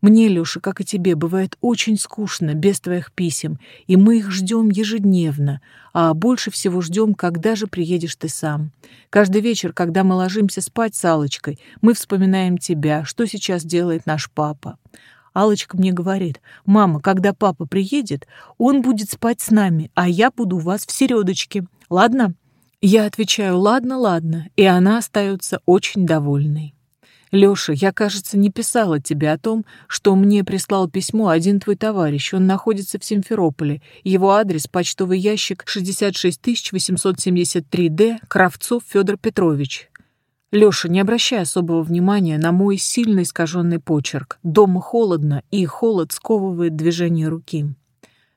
Мне, Лёша, как и тебе, бывает очень скучно без твоих писем, и мы их ждем ежедневно, а больше всего ждем, когда же приедешь ты сам. Каждый вечер, когда мы ложимся спать с Алочкой, мы вспоминаем тебя, что сейчас делает наш папа. Алочка мне говорит, «Мама, когда папа приедет, он будет спать с нами, а я буду у вас в середочке. Ладно?» Я отвечаю «Ладно, ладно», и она остается очень довольной. Лёша, я, кажется, не писала тебе о том, что мне прислал письмо один твой товарищ. Он находится в Симферополе. Его адрес — почтовый ящик 66873-Д, Кравцов Федор Петрович. Лёша, не обращай особого внимания на мой сильно искаженный почерк. Дома холодно, и холод сковывает движение руки.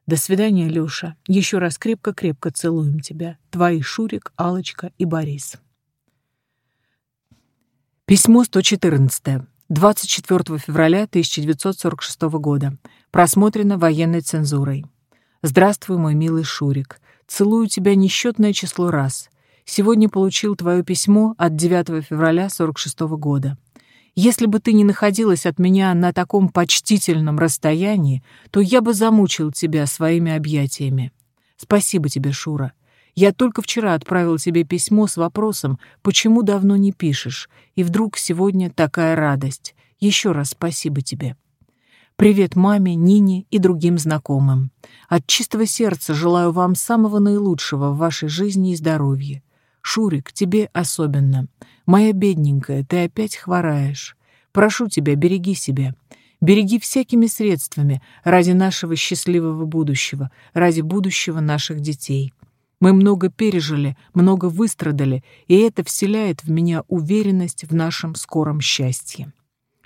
До свидания, Лёша. Еще раз крепко-крепко целуем тебя. Твои Шурик, Алочка и Борис. Письмо 114. 24 февраля 1946 года. Просмотрено военной цензурой. Здравствуй, мой милый Шурик. Целую тебя несчетное число раз. Сегодня получил твое письмо от 9 февраля 46 года. Если бы ты не находилась от меня на таком почтительном расстоянии, то я бы замучил тебя своими объятиями. Спасибо тебе, Шура. Я только вчера отправил тебе письмо с вопросом, почему давно не пишешь, и вдруг сегодня такая радость. Еще раз спасибо тебе. Привет маме, Нине и другим знакомым. От чистого сердца желаю вам самого наилучшего в вашей жизни и здоровье. Шурик, тебе особенно. Моя бедненькая, ты опять хвораешь. Прошу тебя, береги себя. Береги всякими средствами ради нашего счастливого будущего, ради будущего наших детей. Мы много пережили, много выстрадали, и это вселяет в меня уверенность в нашем скором счастье.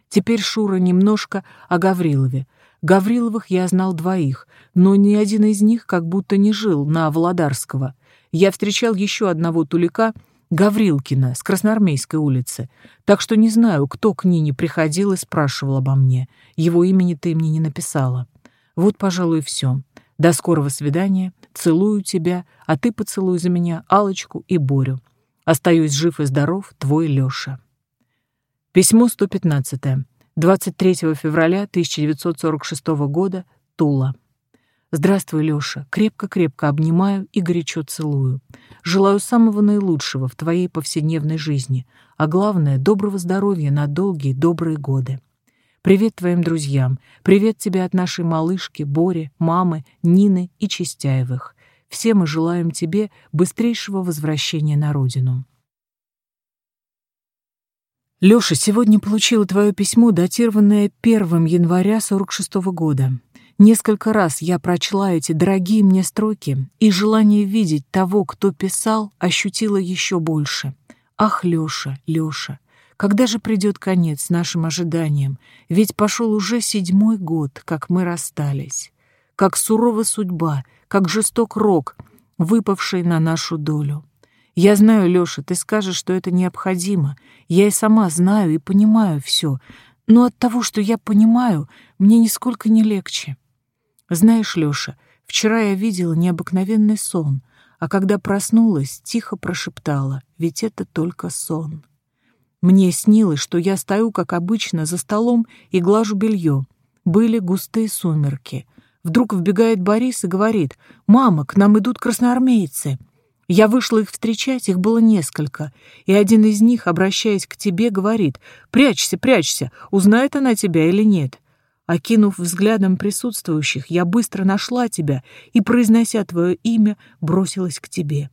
Теперь, Шура, немножко о Гаврилове. Гавриловых я знал двоих, но ни один из них как будто не жил на Володарского я встречал еще одного тулика, Гаврилкина, с Красноармейской улицы, так что не знаю, кто к Нине приходил и спрашивал обо мне. Его имени ты мне не написала. Вот, пожалуй, все. До скорого свидания. Целую тебя, а ты поцелуй за меня алочку и Борю. Остаюсь жив и здоров, твой Лёша. Письмо 115. 23 февраля 1946 года. Тула. Здравствуй, Лёша. Крепко-крепко обнимаю и горячо целую. Желаю самого наилучшего в твоей повседневной жизни, а главное — доброго здоровья на долгие добрые годы. Привет твоим друзьям. Привет тебе от нашей малышки, Бори, мамы, Нины и Чистяевых. Все мы желаем тебе быстрейшего возвращения на родину. Лёша, сегодня получила твое письмо, датированное 1 января 46 -го года. Несколько раз я прочла эти дорогие мне строки, и желание видеть того, кто писал, ощутила еще больше. Ах, Лёша, Лёша, когда же придет конец нашим ожиданиям? Ведь пошел уже седьмой год, как мы расстались. Как сурова судьба, как жесток рок, выпавший на нашу долю. Я знаю, Лёша, ты скажешь, что это необходимо. Я и сама знаю и понимаю все. Но от того, что я понимаю, мне нисколько не легче. Знаешь, Лёша, вчера я видела необыкновенный сон, а когда проснулась, тихо прошептала, ведь это только сон. Мне снилось, что я стою, как обычно, за столом и глажу белье. Были густые сумерки. Вдруг вбегает Борис и говорит, «Мама, к нам идут красноармейцы». Я вышла их встречать, их было несколько, и один из них, обращаясь к тебе, говорит, «Прячься, прячься, узнает она тебя или нет?» Окинув взглядом присутствующих, я быстро нашла тебя и, произнося твое имя, бросилась к тебе.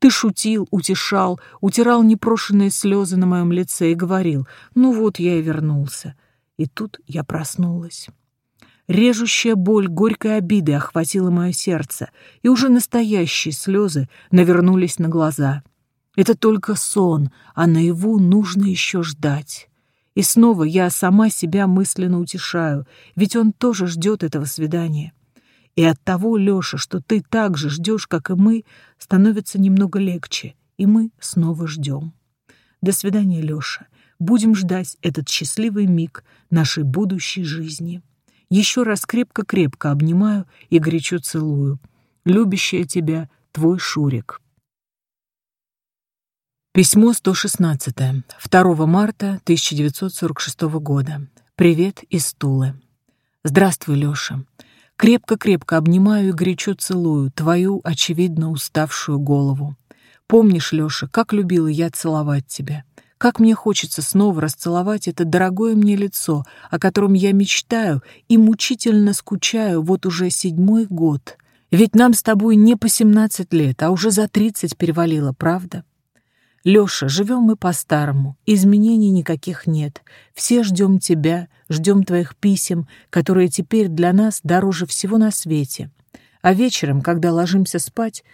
Ты шутил, утешал, утирал непрошенные слезы на моем лице и говорил, ну вот я и вернулся. И тут я проснулась. Режущая боль горькой обиды охватила мое сердце, и уже настоящие слезы навернулись на глаза. Это только сон, а наяву нужно еще ждать. И снова я сама себя мысленно утешаю, ведь он тоже ждет этого свидания. И от того, Лёша, что ты так же ждешь, как и мы, становится немного легче, и мы снова ждем. До свидания, Лёша. Будем ждать этот счастливый миг нашей будущей жизни. Еще раз крепко-крепко обнимаю и горячо целую. Любящая тебя, твой Шурик. Письмо 116. 2 марта 1946 года. Привет из Тулы. Здравствуй, Лёша. Крепко-крепко обнимаю и горячо целую твою, очевидно, уставшую голову. Помнишь, Лёша, как любила я целовать тебя? Как мне хочется снова расцеловать это дорогое мне лицо, о котором я мечтаю и мучительно скучаю вот уже седьмой год. Ведь нам с тобой не по 17 лет, а уже за 30 перевалило, правда? Лёша, живем мы по-старому, изменений никаких нет. Все ждем тебя, ждем твоих писем, которые теперь для нас дороже всего на свете. А вечером, когда ложимся спать,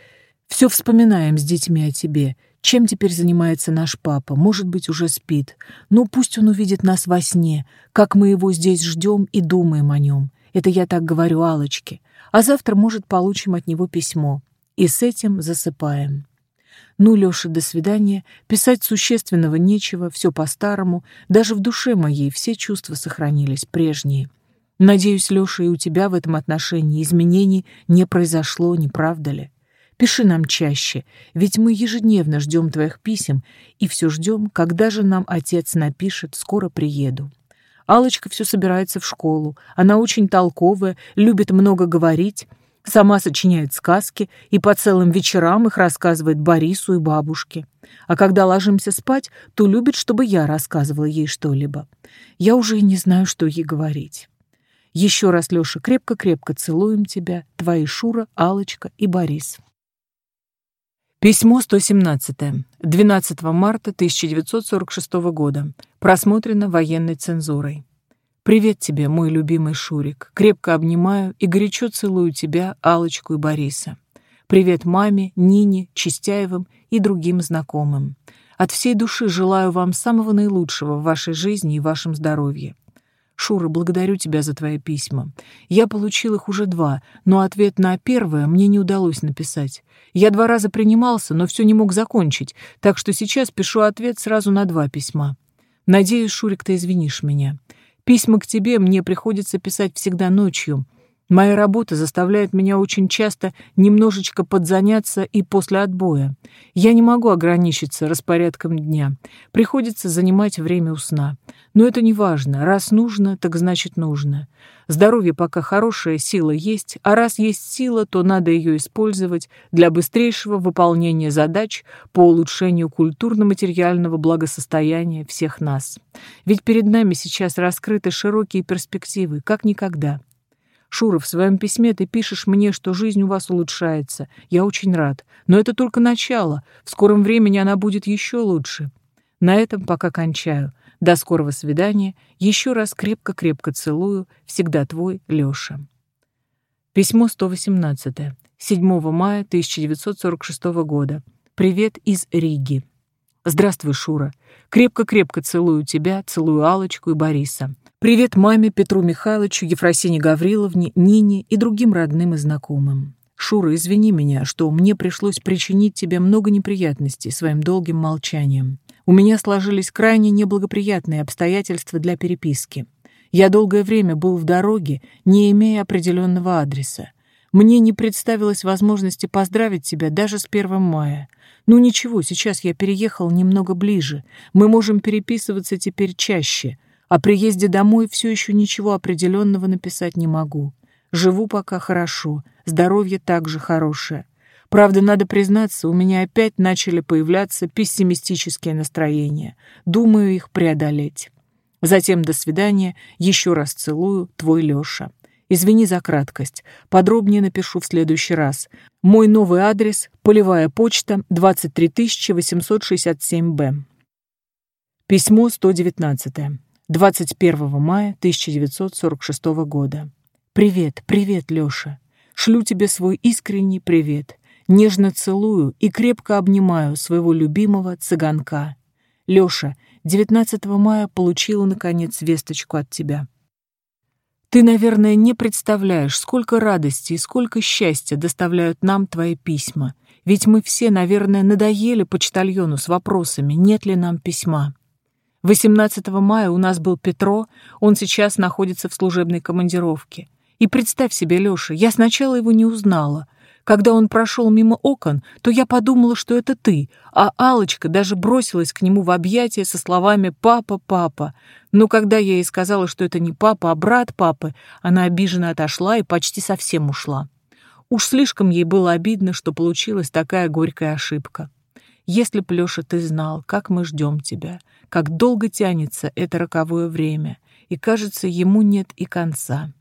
Все вспоминаем с детьми о тебе. Чем теперь занимается наш папа? Может быть, уже спит. Ну, пусть он увидит нас во сне, как мы его здесь ждем и думаем о нем. Это я так говорю Алочке. А завтра, может, получим от него письмо. И с этим засыпаем. Ну, Лёша, до свидания. Писать существенного нечего, все по-старому. Даже в душе моей все чувства сохранились, прежние. Надеюсь, Лёша, и у тебя в этом отношении изменений не произошло, не правда ли? Пиши нам чаще, ведь мы ежедневно ждем твоих писем и все ждем, когда же нам отец напишет «скоро приеду». Алочка все собирается в школу. Она очень толковая, любит много говорить, сама сочиняет сказки и по целым вечерам их рассказывает Борису и бабушке. А когда ложимся спать, то любит, чтобы я рассказывала ей что-либо. Я уже и не знаю, что ей говорить. Еще раз, Леша, крепко-крепко целуем тебя, твои Шура, Алочка и Борис. Письмо 117. 12 марта 1946 года. Просмотрено военной цензурой. «Привет тебе, мой любимый Шурик. Крепко обнимаю и горячо целую тебя, Алочку и Бориса. Привет маме, Нине, Чистяевым и другим знакомым. От всей души желаю вам самого наилучшего в вашей жизни и вашем здоровье. Шура, благодарю тебя за твои письма. Я получил их уже два, но ответ на первое мне не удалось написать. Я два раза принимался, но все не мог закончить, так что сейчас пишу ответ сразу на два письма. Надеюсь, Шурик, ты извинишь меня. Письма к тебе мне приходится писать всегда ночью. Моя работа заставляет меня очень часто немножечко подзаняться и после отбоя. Я не могу ограничиться распорядком дня. Приходится занимать время у сна. Но это не важно. Раз нужно, так значит нужно. Здоровье пока хорошее, сила есть, а раз есть сила, то надо ее использовать для быстрейшего выполнения задач по улучшению культурно-материального благосостояния всех нас. Ведь перед нами сейчас раскрыты широкие перспективы, как никогда. Шура, в своем письме ты пишешь мне, что жизнь у вас улучшается. Я очень рад. Но это только начало. В скором времени она будет еще лучше. На этом пока кончаю. До скорого свидания. Еще раз крепко-крепко целую. Всегда твой Лёша. Письмо 118. 7 мая 1946 года. Привет из Риги. Здравствуй, Шура. Крепко-крепко целую тебя, целую Алочку и Бориса. Привет маме, Петру Михайловичу, Ефросине Гавриловне, Нине и другим родным и знакомым. Шура, извини меня, что мне пришлось причинить тебе много неприятностей своим долгим молчанием. У меня сложились крайне неблагоприятные обстоятельства для переписки. Я долгое время был в дороге, не имея определенного адреса. Мне не представилось возможности поздравить тебя даже с 1 мая. Ну ничего, сейчас я переехал немного ближе. Мы можем переписываться теперь чаще. О приезде домой все еще ничего определенного написать не могу. Живу пока хорошо, здоровье также хорошее. Правда, надо признаться, у меня опять начали появляться пессимистические настроения. Думаю их преодолеть. Затем до свидания, еще раз целую, твой Леша. Извини за краткость. Подробнее напишу в следующий раз. Мой новый адрес – полевая почта, 23867-Б. Письмо 119. 21 мая 1946 года. Привет, привет, Лёша. Шлю тебе свой искренний привет. Нежно целую и крепко обнимаю своего любимого цыганка. Лёша, 19 мая получила, наконец, весточку от тебя. Ты, наверное, не представляешь, сколько радости и сколько счастья доставляют нам твои письма. Ведь мы все, наверное, надоели почтальону с вопросами, нет ли нам письма. 18 мая у нас был Петро, он сейчас находится в служебной командировке. И представь себе, Лёша, я сначала его не узнала. Когда он прошел мимо окон, то я подумала, что это ты, а алочка даже бросилась к нему в объятия со словами «папа, папа». Но когда я ей сказала, что это не папа, а брат папы, она обиженно отошла и почти совсем ушла. Уж слишком ей было обидно, что получилась такая горькая ошибка. Если б, Лёша, ты знал, как мы ждем тебя, как долго тянется это роковое время, и, кажется, ему нет и конца.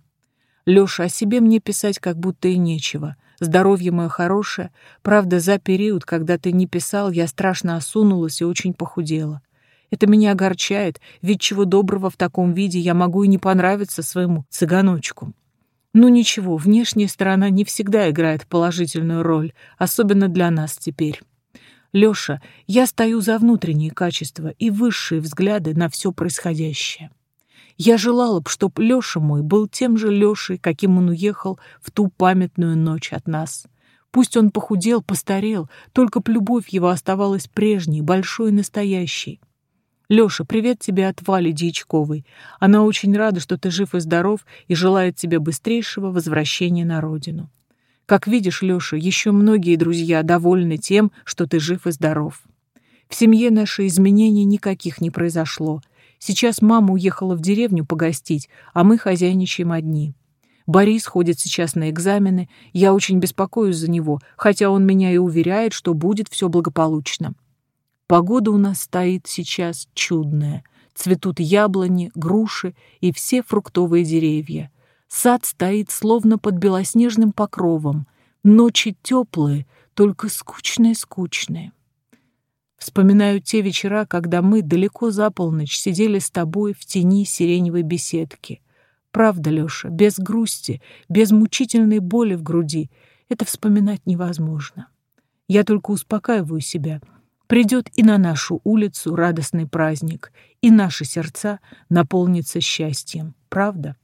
Лёша, о себе мне писать как будто и нечего. Здоровье мое хорошее. Правда, за период, когда ты не писал, я страшно осунулась и очень похудела. Это меня огорчает, ведь чего доброго в таком виде я могу и не понравиться своему цыганочку. Ну ничего, внешняя сторона не всегда играет положительную роль, особенно для нас теперь. Лёша, я стою за внутренние качества и высшие взгляды на все происходящее. Я желала б, чтоб Лёша мой был тем же Лёшей, каким он уехал в ту памятную ночь от нас. Пусть он похудел, постарел, только б любовь его оставалась прежней, большой и настоящей. Лёша, привет тебе от Вали Дьячковой. Она очень рада, что ты жив и здоров и желает тебе быстрейшего возвращения на родину. Как видишь, Лёша, еще многие друзья довольны тем, что ты жив и здоров. В семье нашей изменений никаких не произошло. Сейчас мама уехала в деревню погостить, а мы хозяйничаем одни. Борис ходит сейчас на экзамены, я очень беспокоюсь за него, хотя он меня и уверяет, что будет все благополучно. Погода у нас стоит сейчас чудная. Цветут яблони, груши и все фруктовые деревья. Сад стоит словно под белоснежным покровом. Ночи теплые, только скучные-скучные. Вспоминаю те вечера, когда мы далеко за полночь сидели с тобой в тени сиреневой беседки. Правда, Лёша, без грусти, без мучительной боли в груди это вспоминать невозможно. Я только успокаиваю себя — Придет и на нашу улицу радостный праздник, и наши сердца наполнятся счастьем. Правда?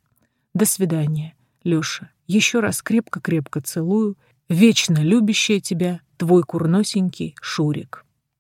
До свидания, Лёша. Еще раз крепко-крепко целую. Вечно любящая тебя, твой курносенький Шурик.